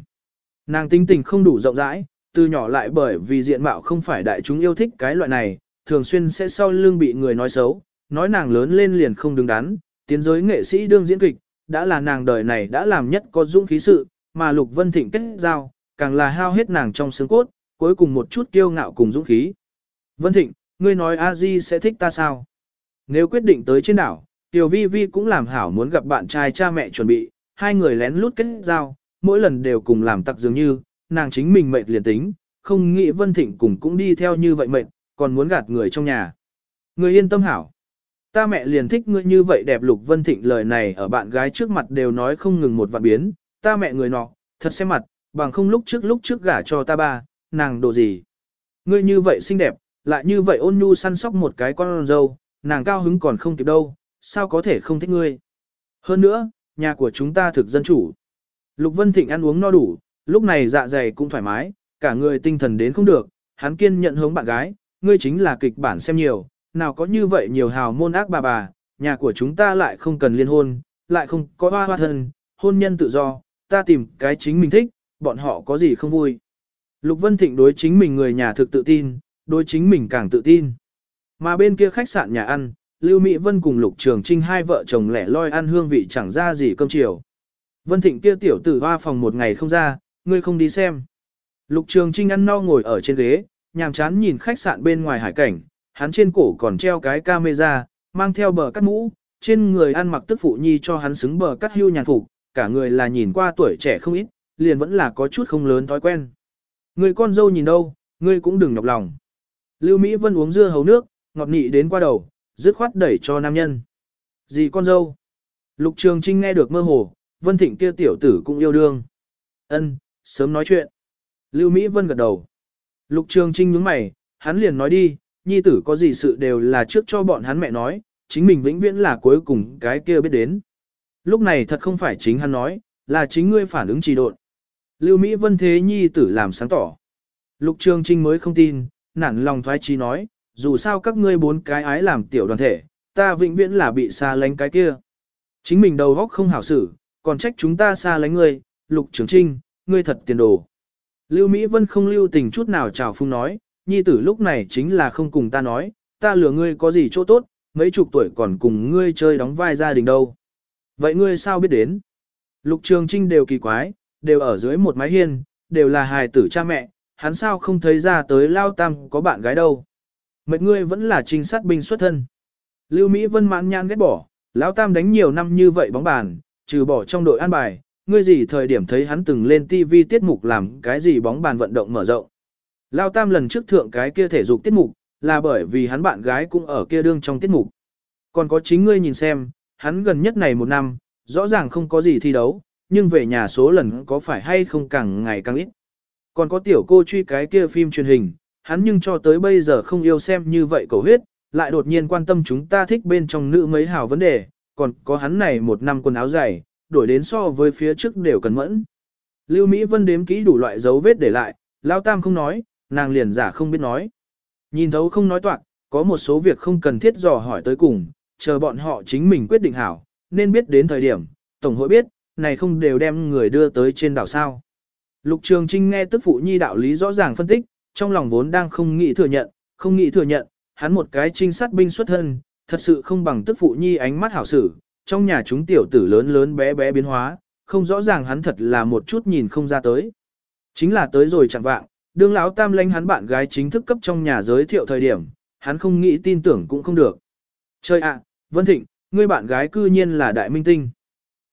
Nàng tinh tình không đủ rộng rãi, từ nhỏ lại bởi vì diện mạo không phải đại chúng yêu thích cái loại này, thường xuyên sẽ sau lưng bị người nói xấu, nói nàng lớn lên liền không đứng đắn, tiến giới nghệ sĩ đương diễn kịch, đã là nàng đời này đã làm nhất có dũng khí sự, mà Lục Vân Thịnh kết giao, càng là hao hết nàng trong xương cốt, cuối cùng một chút kiêu ngạo cùng dũng khí. Vân Thịnh, ngươi nói a di sẽ thích ta sao? Nếu quyết định tới trên đảo, Tiểu Vi Vi cũng làm hảo muốn gặp bạn trai cha mẹ chuẩn bị, hai người lén lút kết giao, mỗi lần đều cùng làm tặc dường như, nàng chính mình mệt liền tính, không nghĩ Vân Thịnh cùng cũng đi theo như vậy mệt, còn muốn gạt người trong nhà. Người yên tâm hảo. Ta mẹ liền thích ngươi như vậy đẹp Lục Vân Thịnh lời này ở bạn gái trước mặt đều nói không ngừng một vạn biến, ta mẹ người nọ, thật xem mặt, bằng không lúc trước lúc trước gả cho ta ba, nàng đồ gì. Ngươi như vậy xinh đẹp, lại như vậy ôn nhu săn sóc một cái con dâu, nàng cao hứng còn không kịp đâu, sao có thể không thích ngươi. Hơn nữa, nhà của chúng ta thực dân chủ. Lục Vân Thịnh ăn uống no đủ, lúc này dạ dày cũng thoải mái, cả người tinh thần đến không được, hắn kiên nhận hướng bạn gái, ngươi chính là kịch bản xem nhiều, nào có như vậy nhiều hào môn ác bà bà, nhà của chúng ta lại không cần liên hôn, lại không có hoa hoa thân, hôn nhân tự do, ta tìm cái chính mình thích, bọn họ có gì không vui. Lục Vân Thịnh đối chính mình người nhà thực tự tin, đối chính mình càng tự tin. Mà bên kia khách sạn nhà ăn, Lưu Mỹ Vân cùng Lục Trường Trinh hai vợ chồng lẻ loi ăn hương vị chẳng ra gì cơm chiều. Vân Thịnh kia tiểu tử hoa phòng một ngày không ra, ngươi không đi xem. Lục Trường Trinh ăn no ngồi ở trên ghế, nhàm chán nhìn khách sạn bên ngoài hải cảnh, hắn trên cổ còn treo cái camera, mang theo bờ cắt mũ, trên người ăn mặc tức phụ nhi cho hắn xứng bờ cắt hưu nhàn phục, cả người là nhìn qua tuổi trẻ không ít, liền vẫn là có chút không lớn thói quen. Người con dâu nhìn đâu, ngươi cũng đừng nhọc lòng. Lưu Mỹ Vân uống dưa hấu nước, ngọt nị đến qua đầu, dứt khoát đẩy cho nam nhân. Gì con dâu? Lục Trường Trinh nghe được mơ hồ, Vân Thịnh kia tiểu tử cũng yêu đương. Ân, sớm nói chuyện. Lưu Mỹ Vân gật đầu. Lục Trường Trinh nhướng mày, hắn liền nói đi, nhi tử có gì sự đều là trước cho bọn hắn mẹ nói, chính mình vĩnh viễn là cuối cùng cái kia biết đến. Lúc này thật không phải chính hắn nói, là chính ngươi phản ứng trì độn. Lưu Mỹ Vân thế nhi tử làm sáng tỏ. Lục Trường Trinh mới không tin, nản lòng thoái trí nói, dù sao các ngươi bốn cái ái làm tiểu đoàn thể, ta vĩnh viễn là bị xa lánh cái kia. Chính mình đầu góc không hảo xử, còn trách chúng ta xa lánh ngươi, Lục Trường Trinh, ngươi thật tiền đồ. Lưu Mỹ Vân không lưu tình chút nào chào phung nói, nhi tử lúc này chính là không cùng ta nói, ta lừa ngươi có gì chỗ tốt, mấy chục tuổi còn cùng ngươi chơi đóng vai gia đình đâu. Vậy ngươi sao biết đến? Lục Trường Trinh đều kỳ quái, đều ở dưới một mái hiên, đều là hài tử cha mẹ, hắn sao không thấy ra tới Lao Tam có bạn gái đâu. Mệt ngươi vẫn là trinh sát binh xuất thân. Lưu Mỹ Vân mãn nhan ghét bỏ, Lão Tam đánh nhiều năm như vậy bóng bàn, trừ bỏ trong đội an bài, ngươi gì thời điểm thấy hắn từng lên TV tiết mục làm cái gì bóng bàn vận động mở rộng. Lao Tam lần trước thượng cái kia thể dục tiết mục, là bởi vì hắn bạn gái cũng ở kia đương trong tiết mục. Còn có chính ngươi nhìn xem, hắn gần nhất này một năm, rõ ràng không có gì thi đấu, nhưng về nhà số lần có phải hay không càng ngày càng ít. Còn có tiểu cô truy cái kia phim truyền hình, hắn nhưng cho tới bây giờ không yêu xem như vậy cầu huyết, lại đột nhiên quan tâm chúng ta thích bên trong nữ mấy hào vấn đề, còn có hắn này một năm quần áo dày, đổi đến so với phía trước đều cần mẫn. Lưu Mỹ Vân đếm kỹ đủ loại dấu vết để lại, Lao Tam không nói, nàng liền giả không biết nói. Nhìn thấu không nói toạc, có một số việc không cần thiết dò hỏi tới cùng, chờ bọn họ chính mình quyết định hảo, nên biết đến thời điểm, Tổng hội biết, này không đều đem người đưa tới trên đảo sao. Lục Trường Trinh nghe tức phụ nhi đạo lý rõ ràng phân tích, trong lòng vốn đang không nghĩ thừa nhận, không nghĩ thừa nhận, hắn một cái trinh sát binh xuất thân, thật sự không bằng tức phụ nhi ánh mắt hảo sử, trong nhà chúng tiểu tử lớn lớn bé bé biến hóa, không rõ ràng hắn thật là một chút nhìn không ra tới. Chính là tới rồi chẳng vạng, đương lão tam lanh hắn bạn gái chính thức cấp trong nhà giới thiệu thời điểm, hắn không nghĩ tin tưởng cũng không được. Chơi ạ, Vân Thịnh, ngươi bạn gái cư nhiên là đại minh tinh.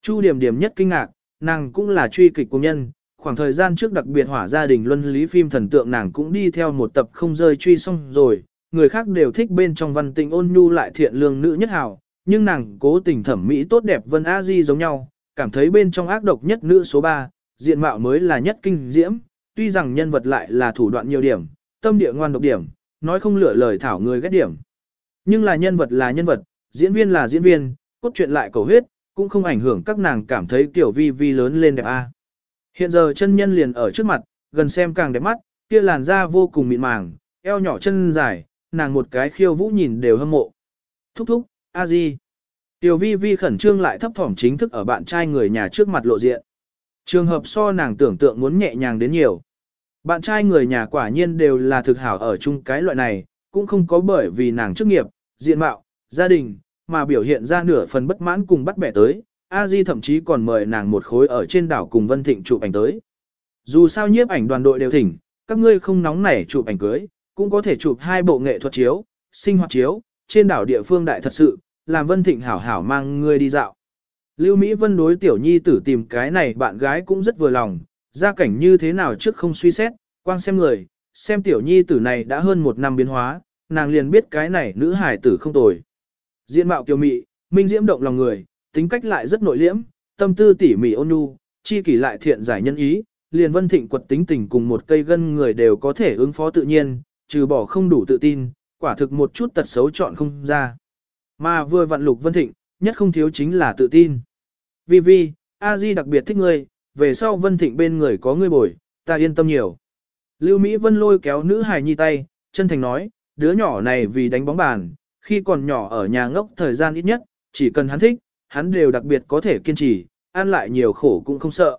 Chu điểm điểm nhất kinh ngạc, nàng cũng là truy kịch công nhân, khoảng thời gian trước đặc biệt hỏa gia đình luân lý phim thần tượng nàng cũng đi theo một tập không rơi truy xong rồi, người khác đều thích bên trong văn tình ôn nhu lại thiện lương nữ nhất hảo nhưng nàng cố tình thẩm mỹ tốt đẹp Vân A Di giống nhau, cảm thấy bên trong ác độc nhất nữ số 3, diện mạo mới là nhất kinh diễm, tuy rằng nhân vật lại là thủ đoạn nhiều điểm, tâm địa ngoan độc điểm, nói không lựa lời thảo người ghét điểm. Nhưng là nhân vật là nhân vật, diễn viên là diễn viên, cốt truyện lại cầu huyết, cũng không ảnh hưởng các nàng cảm thấy kiểu vi vi lớn lên đẹp a. Hiện giờ chân nhân liền ở trước mặt, gần xem càng đẹp mắt, kia làn da vô cùng mịn màng, eo nhỏ chân dài, nàng một cái khiêu vũ nhìn đều hâm mộ. Thúc thúc, a di. Tiểu vi vi khẩn trương lại thấp thỏm chính thức ở bạn trai người nhà trước mặt lộ diện. Trường hợp so nàng tưởng tượng muốn nhẹ nhàng đến nhiều. Bạn trai người nhà quả nhiên đều là thực hảo ở chung cái loại này, cũng không có bởi vì nàng chức nghiệp, diện mạo, gia đình, mà biểu hiện ra nửa phần bất mãn cùng bắt bẻ tới. A Di thậm chí còn mời nàng một khối ở trên đảo cùng Vân Thịnh chụp ảnh tới. Dù sao nhiếp ảnh đoàn đội đều thỉnh, các ngươi không nóng nảy chụp ảnh cưới, cũng có thể chụp hai bộ nghệ thuật chiếu, sinh hoạt chiếu, trên đảo địa phương đại thật sự, làm Vân Thịnh hảo hảo mang ngươi đi dạo. Lưu Mỹ Vân đối tiểu nhi tử tìm cái này bạn gái cũng rất vừa lòng, gia cảnh như thế nào trước không suy xét, quang xem người, xem tiểu nhi tử này đã hơn một năm biến hóa, nàng liền biết cái này nữ hải tử không tồi. Diện mạo kiều mị, minh diễm động lòng người, tính cách lại rất nội liễm, tâm tư tỉ mỉ ôn nhu, chi kỷ lại thiện giải nhân ý, liền vân thịnh quật tính tình cùng một cây gân người đều có thể ứng phó tự nhiên, trừ bỏ không đủ tự tin, quả thực một chút tật xấu chọn không ra. Mà vừa vặn lục vân thịnh, nhất không thiếu chính là tự tin. Vì vì, A Di đặc biệt thích ngươi, về sau vân thịnh bên người có ngươi bồi, ta yên tâm nhiều. Lưu Mỹ Vân lôi kéo nữ hài nhi tay, chân thành nói, đứa nhỏ này vì đánh bóng bàn, khi còn nhỏ ở nhà ngốc thời gian ít nhất, chỉ cần hắn thích, hắn đều đặc biệt có thể kiên trì, ăn lại nhiều khổ cũng không sợ.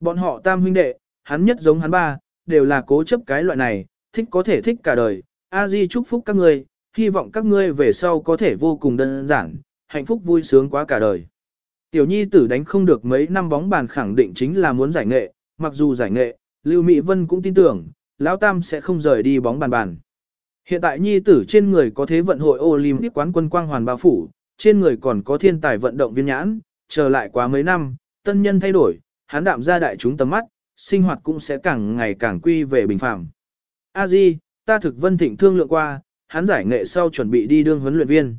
Bọn họ tam huynh đệ, hắn nhất giống hắn ba, đều là cố chấp cái loại này, thích có thể thích cả đời. A Di chúc phúc các ngươi, hy vọng các ngươi về sau có thể vô cùng đơn giản, hạnh phúc vui sướng quá cả đời. Tiểu nhi tử đánh không được mấy năm bóng bàn khẳng định chính là muốn giải nghệ, mặc dù giải nghệ, Lưu Mỹ Vân cũng tin tưởng, Lão Tam sẽ không rời đi bóng bàn bàn. Hiện tại nhi tử trên người có thế vận hội Olympic quán quân quang hoàn bao phủ, trên người còn có thiên tài vận động viên nhãn, chờ lại quá mấy năm, tân nhân thay đổi, hắn đạm ra đại chúng tầm mắt, sinh hoạt cũng sẽ càng ngày càng quy về bình phàm. A Di, ta thực vân thịnh thương lượng qua, hắn giải nghệ sau chuẩn bị đi đương huấn luyện viên.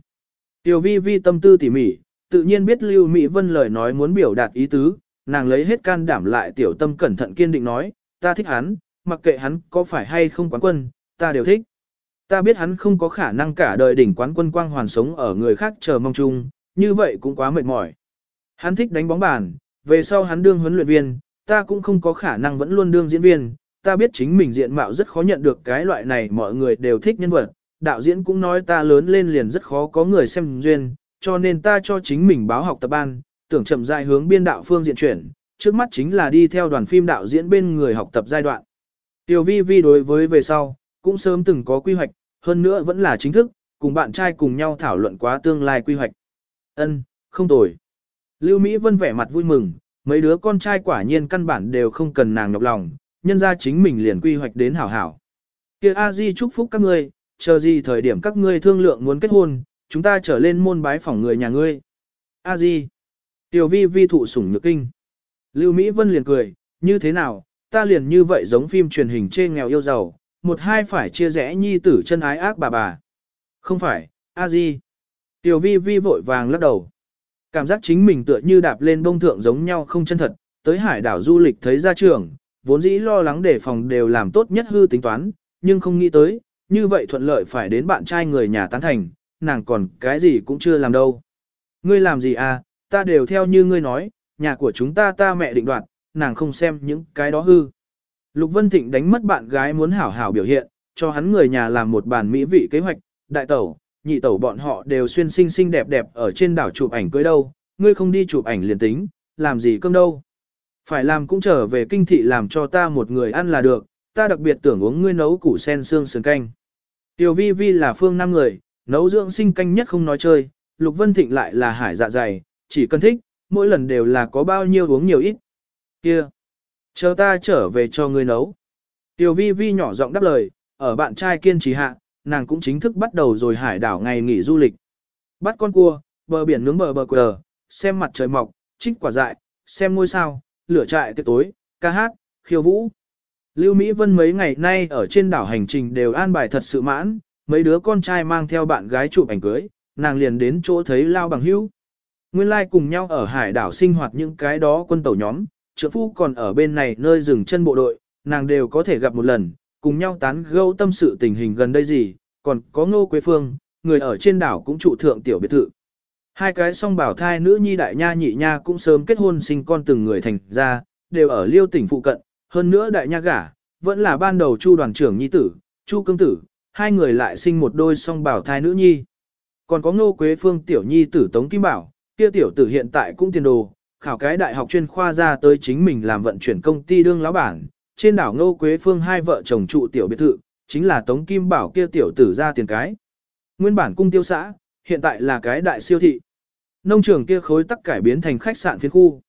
Tiểu vi vi tâm tư tỉ mỉ, tự nhiên biết Lưu Mỹ Vân lời nói muốn biểu đạt ý tứ, nàng lấy hết can đảm lại tiểu tâm cẩn thận kiên định nói, ta thích hắn, mặc kệ hắn có phải hay không quán quân, ta đều thích. Ta biết hắn không có khả năng cả đời đỉnh quán quân quang hoàn sống ở người khác chờ mong chung, như vậy cũng quá mệt mỏi. Hắn thích đánh bóng bàn, về sau hắn đương huấn luyện viên, ta cũng không có khả năng vẫn luôn đương diễn viên, ta biết chính mình diện mạo rất khó nhận được cái loại này mọi người đều thích nhân vật, đạo diễn cũng nói ta lớn lên liền rất khó có người xem duyên, cho nên ta cho chính mình báo học tập ban, tưởng chậm rãi hướng biên đạo phương diện chuyển, trước mắt chính là đi theo đoàn phim đạo diễn bên người học tập giai đoạn. Tiểu vi vi đối với về sau, cũng sớm từng có quy hoạch, hơn nữa vẫn là chính thức, cùng bạn trai cùng nhau thảo luận quá tương lai quy hoạch. Ân, không tồi. Lưu Mỹ Vân vẻ mặt vui mừng, mấy đứa con trai quả nhiên căn bản đều không cần nàng nhọc lòng, nhân ra chính mình liền quy hoạch đến hảo hảo. Kia A Di chúc phúc các ngươi, chờ gì thời điểm các ngươi thương lượng muốn kết hôn, chúng ta trở lên môn bái phỏng người nhà ngươi. A Di. Tiểu vi vi thụ sủng nhược kinh. Lưu Mỹ Vân liền cười, như thế nào, ta liền như vậy giống phim truyền hình chê nghèo yêu giàu, một hai phải chia rẽ nhi tử chân ái ác bà bà. Không phải, A Di. Tiểu vi vi vội vàng lắc đầu. Cảm giác chính mình tựa như đạp lên bông thượng giống nhau không chân thật, tới hải đảo du lịch thấy ra trường, vốn dĩ lo lắng để phòng đều làm tốt nhất hư tính toán, nhưng không nghĩ tới, như vậy thuận lợi phải đến bạn trai người nhà tán thành, nàng còn cái gì cũng chưa làm đâu. Ngươi làm gì à, ta đều theo như ngươi nói, nhà của chúng ta ta mẹ định đoạt, nàng không xem những cái đó hư. Lục Vân Thịnh đánh mất bạn gái muốn hảo hảo biểu hiện, cho hắn người nhà làm một bàn mỹ vị kế hoạch, đại tẩu, nhị tẩu bọn họ đều xuyên xinh xinh đẹp đẹp ở trên đảo chụp ảnh cưới đâu, ngươi không đi chụp ảnh liền tính, làm gì cơm đâu. Phải làm cũng trở về kinh thị làm cho ta một người ăn là được, ta đặc biệt tưởng uống ngươi nấu củ sen xương sườn canh. Tiểu vi vi là phương năm người, nấu dưỡng sinh canh nhất không nói chơi, Lục Vân Thịnh lại là hải dạ dày, chỉ cần thích, mỗi lần đều là có bao nhiêu uống nhiều ít. Kia, chờ ta trở về cho ngươi nấu. Tiểu vi vi nhỏ giọng đáp lời, ở bạn trai kiên trì hạ, nàng cũng chính thức bắt đầu rồi hải đảo ngày nghỉ du lịch. Bắt con cua, bờ biển nướng bờ bờ quờ, xem mặt trời mọc, trích quả dại, xem ngôi sao, lửa trại tiệc tối, ca hát, khiêu vũ. Lưu Mỹ Vân mấy ngày nay ở trên đảo hành trình đều an bài thật sự mãn, mấy đứa con trai mang theo bạn gái chụp ảnh cưới, nàng liền đến chỗ thấy lao bằng hữu. Nguyên lai like cùng nhau ở hải đảo sinh hoạt những cái đó quân tàu nhóm, trưởng phu còn ở bên này nơi dừng chân bộ đội, nàng đều có thể gặp một lần, cùng nhau tán gẫu tâm sự tình hình gần đây gì, còn có ngô quế phương, người ở trên đảo cũng trụ thượng tiểu biệt thự. Hai cái song bảo thai nữ nhi đại nha nhị nha cũng sớm kết hôn sinh con từng người thành ra, đều ở liêu tỉnh phụ cận, hơn nữa đại nha gả, vẫn là ban đầu chu đoàn trưởng nhi tử, chu cương tử, hai người lại sinh một đôi song bảo thai nữ nhi. Còn có ngô quế phương tiểu nhi tử Tống Kim Bảo, kia tiểu tử hiện tại cũng tiền đồ, khảo cái đại học chuyên khoa ra tới chính mình làm vận chuyển công ty đương lão bản, trên đảo ngô quế phương hai vợ chồng trụ tiểu biệt thự, chính là Tống Kim Bảo kia tiểu tử ra tiền cái. Nguyên bản cung tiêu xã, hiện tại là cái đại siêu thị. Nông trường kia khối tắc cải biến thành khách sạn phiên khu.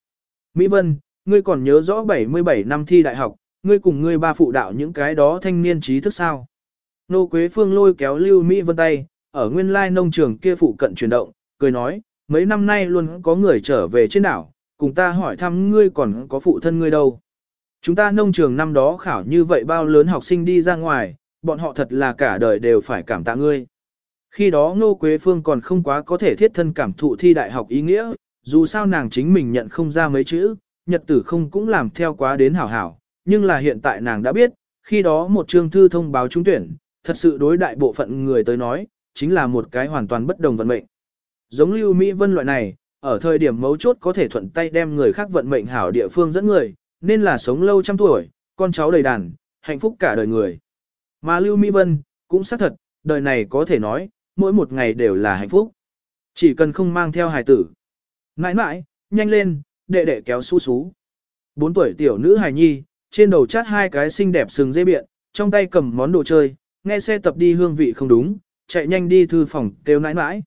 Mỹ Vân, ngươi còn nhớ rõ 77 năm thi đại học, ngươi cùng ngươi ba phụ đạo những cái đó thanh niên trí thức sao. Nô Quế Phương lôi kéo Lưu Mỹ Vân tay, ở nguyên lai nông trường kia phụ cận chuyển động, cười nói, mấy năm nay luôn có người trở về trên đảo, cùng ta hỏi thăm ngươi còn có phụ thân ngươi đâu. Chúng ta nông trường năm đó khảo như vậy bao lớn học sinh đi ra ngoài, bọn họ thật là cả đời đều phải cảm tạ ngươi. Khi đó Ngô Quế Phương còn không quá có thể thiết thân cảm thụ thi đại học ý nghĩa, dù sao nàng chính mình nhận không ra mấy chữ, nhật tử không cũng làm theo quá đến hảo hảo, nhưng là hiện tại nàng đã biết, khi đó một chương thư thông báo trúng tuyển, thật sự đối đại bộ phận người tới nói, chính là một cái hoàn toàn bất đồng vận mệnh. Giống Lưu Mỹ Vân loại này, ở thời điểm mấu chốt có thể thuận tay đem người khác vận mệnh hảo địa phương dẫn người, nên là sống lâu trăm tuổi, con cháu đầy đàn, hạnh phúc cả đời người. Mà Lưu Mỹ Vân, cũng xác thật, đời này có thể nói, mỗi một ngày đều là hạnh phúc. Chỉ cần không mang theo hài tử. Nãi nãi, nhanh lên, đệ đệ kéo su sú. Bốn tuổi tiểu nữ hài nhi, trên đầu chát hai cái xinh đẹp sừng dây biện, trong tay cầm món đồ chơi, nghe xe tập đi hương vị không đúng, chạy nhanh đi thư phòng kêu nãi nãi.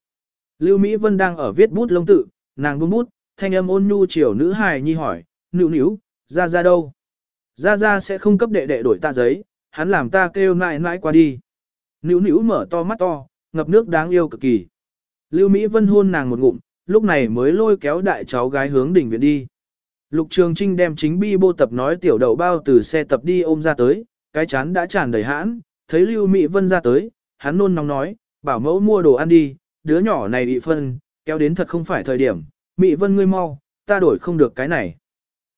Lưu Mỹ Vân đang ở viết bút lông tự, nàng buông bút, thanh âm ôn nhu chiều nữ hài nhi hỏi, nữu nữu, ra ra đâu? Ra ra sẽ không cấp đệ đệ đổi ta giấy, hắn làm ta kêu nãi nãi qua đi. Nữu nữu mở to mắt to, ngập nước đáng yêu cực kỳ. Lưu Mỹ Vân hôn nàng một ngụm, lúc này mới lôi kéo đại cháu gái hướng đỉnh viện đi. Lục Trường Trinh đem chính bi bô tập nói tiểu đậu bao từ xe tập đi ôm ra tới, cái chán đã tràn đầy hãn, thấy Lưu Mỹ Vân ra tới, hắn nôn nóng nói, bảo mẫu mua đồ ăn đi, đứa nhỏ này bị phân, kéo đến thật không phải thời điểm, Mỹ Vân ngươi mau, ta đổi không được cái này.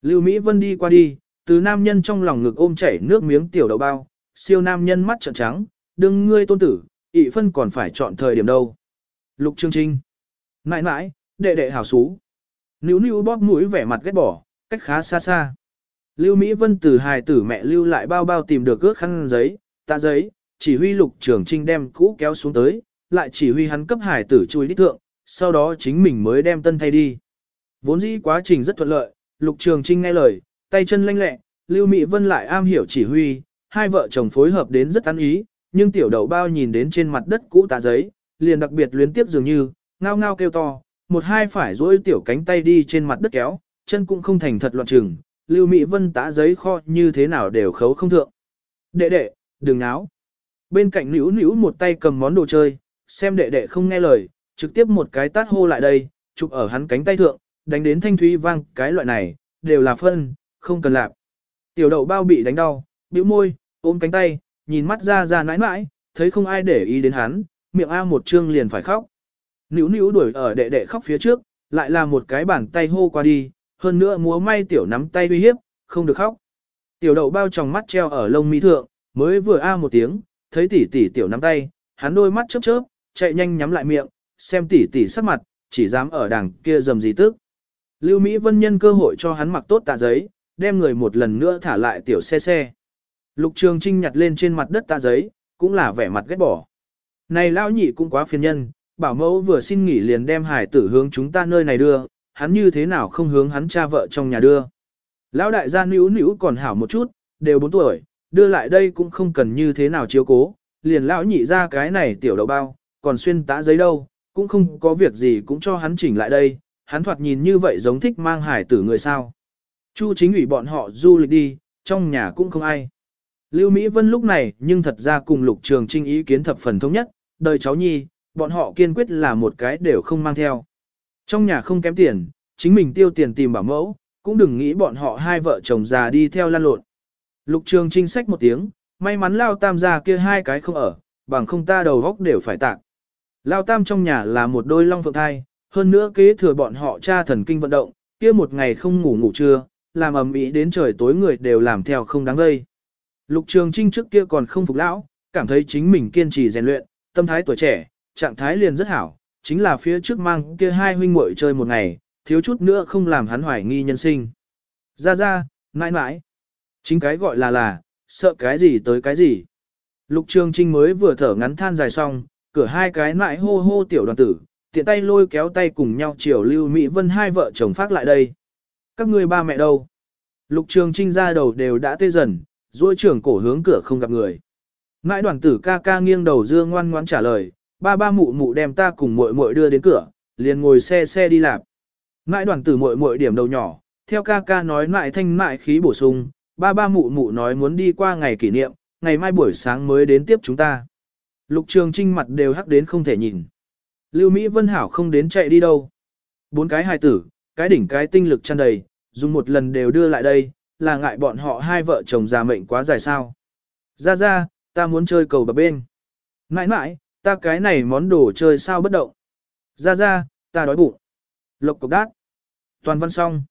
Lưu Mỹ Vân đi qua đi, từ nam nhân trong lòng ngực ôm chảy nước miếng tiểu đậu bao, siêu nam nhân mắt trợn trắng, đừng ngươi tôn tử, ị phân còn phải chọn thời điểm đâu. Lục Trương Trinh. Nãi nãi, đệ đệ hảo xú. Níu níu bóp mũi vẻ mặt ghét bỏ, cách khá xa xa. Lưu Mỹ Vân từ hài tử mẹ lưu lại bao bao tìm được ước khăn giấy, tạ giấy, chỉ huy lục trường trinh đem cũ kéo xuống tới, lại chỉ huy hắn cấp hài tử chui đích thượng, sau đó chính mình mới đem tân thay đi. Vốn dĩ quá trình rất thuận lợi, lục trường trinh nghe lời, tay chân lanh lẹ, Lưu Mỹ Vân lại am hiểu chỉ huy, hai vợ chồng phối hợp đến rất ăn ý, nhưng tiểu đầu bao nhìn đến trên mặt đất cũ tạ giấy, liền đặc biệt luyến tiếp dường như, ngao ngao kêu to, một hai phải duỗi tiểu cánh tay đi trên mặt đất kéo, chân cũng không thành thật loạn trừng, Lưu Mỹ Vân tã giấy kho như thế nào đều khấu không thượng. Đệ đệ, đừng náo. Bên cạnh nữu nữu một tay cầm món đồ chơi, xem đệ đệ không nghe lời, trực tiếp một cái tát hô lại đây, chụp ở hắn cánh tay thượng, đánh đến thanh thúy vang, cái loại này, đều là phân, không cần lạp. Tiểu đậu bao bị đánh đau, bĩu môi, ôm cánh tay, nhìn mắt ra ra nãi nãi, thấy không ai để ý đến hắn, miệng A một trương liền phải khóc. Nữu nữu đuổi ở đệ đệ khóc phía trước, lại là một cái bàn tay hô qua đi, hơn nữa múa may tiểu nắm tay uy hiếp, không được khóc. Tiểu đậu bao tròng mắt treo ở lông mi thượng, mới vừa A một tiếng, thấy tỷ tỷ tiểu nắm tay, hắn đôi mắt chớp chớp, chạy nhanh nhắm lại miệng, xem tỷ tỷ sắc mặt, chỉ dám ở đằng kia dầm gì tức. Lưu Mỹ Vân nhân cơ hội cho hắn mặc tốt tạ giấy, đem người một lần nữa thả lại tiểu xe xe. Lục Trường Trinh nhặt lên trên mặt đất tạ giấy, cũng là vẻ mặt ghét bỏ. Này lão nhị cũng quá phiền nhân, bảo mẫu vừa xin nghỉ liền đem hải tử hướng chúng ta nơi này đưa, hắn như thế nào không hướng hắn cha vợ trong nhà đưa. Lão đại gia nữ nữ còn hảo một chút, đều 4 tuổi, đưa lại đây cũng không cần như thế nào chiếu cố, liền lão nhị ra cái này tiểu đậu bao, còn xuyên tã giấy đâu, cũng không có việc gì cũng cho hắn chỉnh lại đây, hắn thoạt nhìn như vậy giống thích mang hải tử người sao. Chu chính ủy bọn họ du lịch đi, trong nhà cũng không ai. Lưu Mỹ Vân lúc này nhưng thật ra cùng Lục Trường Trinh ý kiến thập phần thống nhất, đời cháu nhi, bọn họ kiên quyết là một cái đều không mang theo. Trong nhà không kém tiền, chính mình tiêu tiền tìm bảo mẫu, cũng đừng nghĩ bọn họ hai vợ chồng già đi theo lan lộn. Lục Trường Trinh sách một tiếng, may mắn Lao Tam gia kia hai cái không ở, bằng không ta đầu góc đều phải tạc. Lao Tam trong nhà là một đôi long phượng thai, hơn nữa kế thừa bọn họ cha thần kinh vận động, kia một ngày không ngủ ngủ trưa, làm ầm ĩ đến trời tối người đều làm theo không đáng gây. Lục Trường Trinh trước kia còn không phục lão, cảm thấy chính mình kiên trì rèn luyện, tâm thái tuổi trẻ, trạng thái liền rất hảo, chính là phía trước mang kia hai huynh muội chơi một ngày, thiếu chút nữa không làm hắn hoài nghi nhân sinh. Ra ra, mãi mãi. Chính cái gọi là là, sợ cái gì tới cái gì. Lục Trường Trinh mới vừa thở ngắn than dài xong, cửa hai cái mãi hô hô tiểu đoàn tử, tiện tay lôi kéo tay cùng nhau chiều Lưu Mỹ Vân hai vợ chồng phát lại đây. Các ngươi ba mẹ đâu? Lục Trường Trinh ra đầu đều đã tê dần, duỗi trưởng cổ hướng cửa không gặp người. Ngãi đoàn tử ca ca nghiêng đầu dương ngoan ngoãn trả lời, ba ba mụ mụ đem ta cùng muội muội đưa đến cửa, liền ngồi xe xe đi làm. Ngãi đoàn tử muội muội điểm đầu nhỏ, theo ca ca nói mãi thanh mại khí bổ sung, ba ba mụ mụ nói muốn đi qua ngày kỷ niệm, ngày mai buổi sáng mới đến tiếp chúng ta. Lục Trường Trinh mặt đều hắc đến không thể nhìn. Lưu Mỹ Vân Hảo không đến chạy đi đâu. Bốn cái hài tử, cái đỉnh cái tinh lực tràn đầy, dùng một lần đều đưa lại đây, là ngại bọn họ hai vợ chồng già mệnh quá dài sao. Ra ra, ta muốn chơi cầu bập bên. Mãi mãi, ta cái này món đồ chơi sao bất động. Ra ra, ta đói bụng. Lộc cục đát. Toàn văn xong.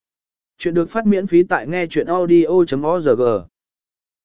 Chuyện được phát miễn phí tại nghe chuyện audio.org.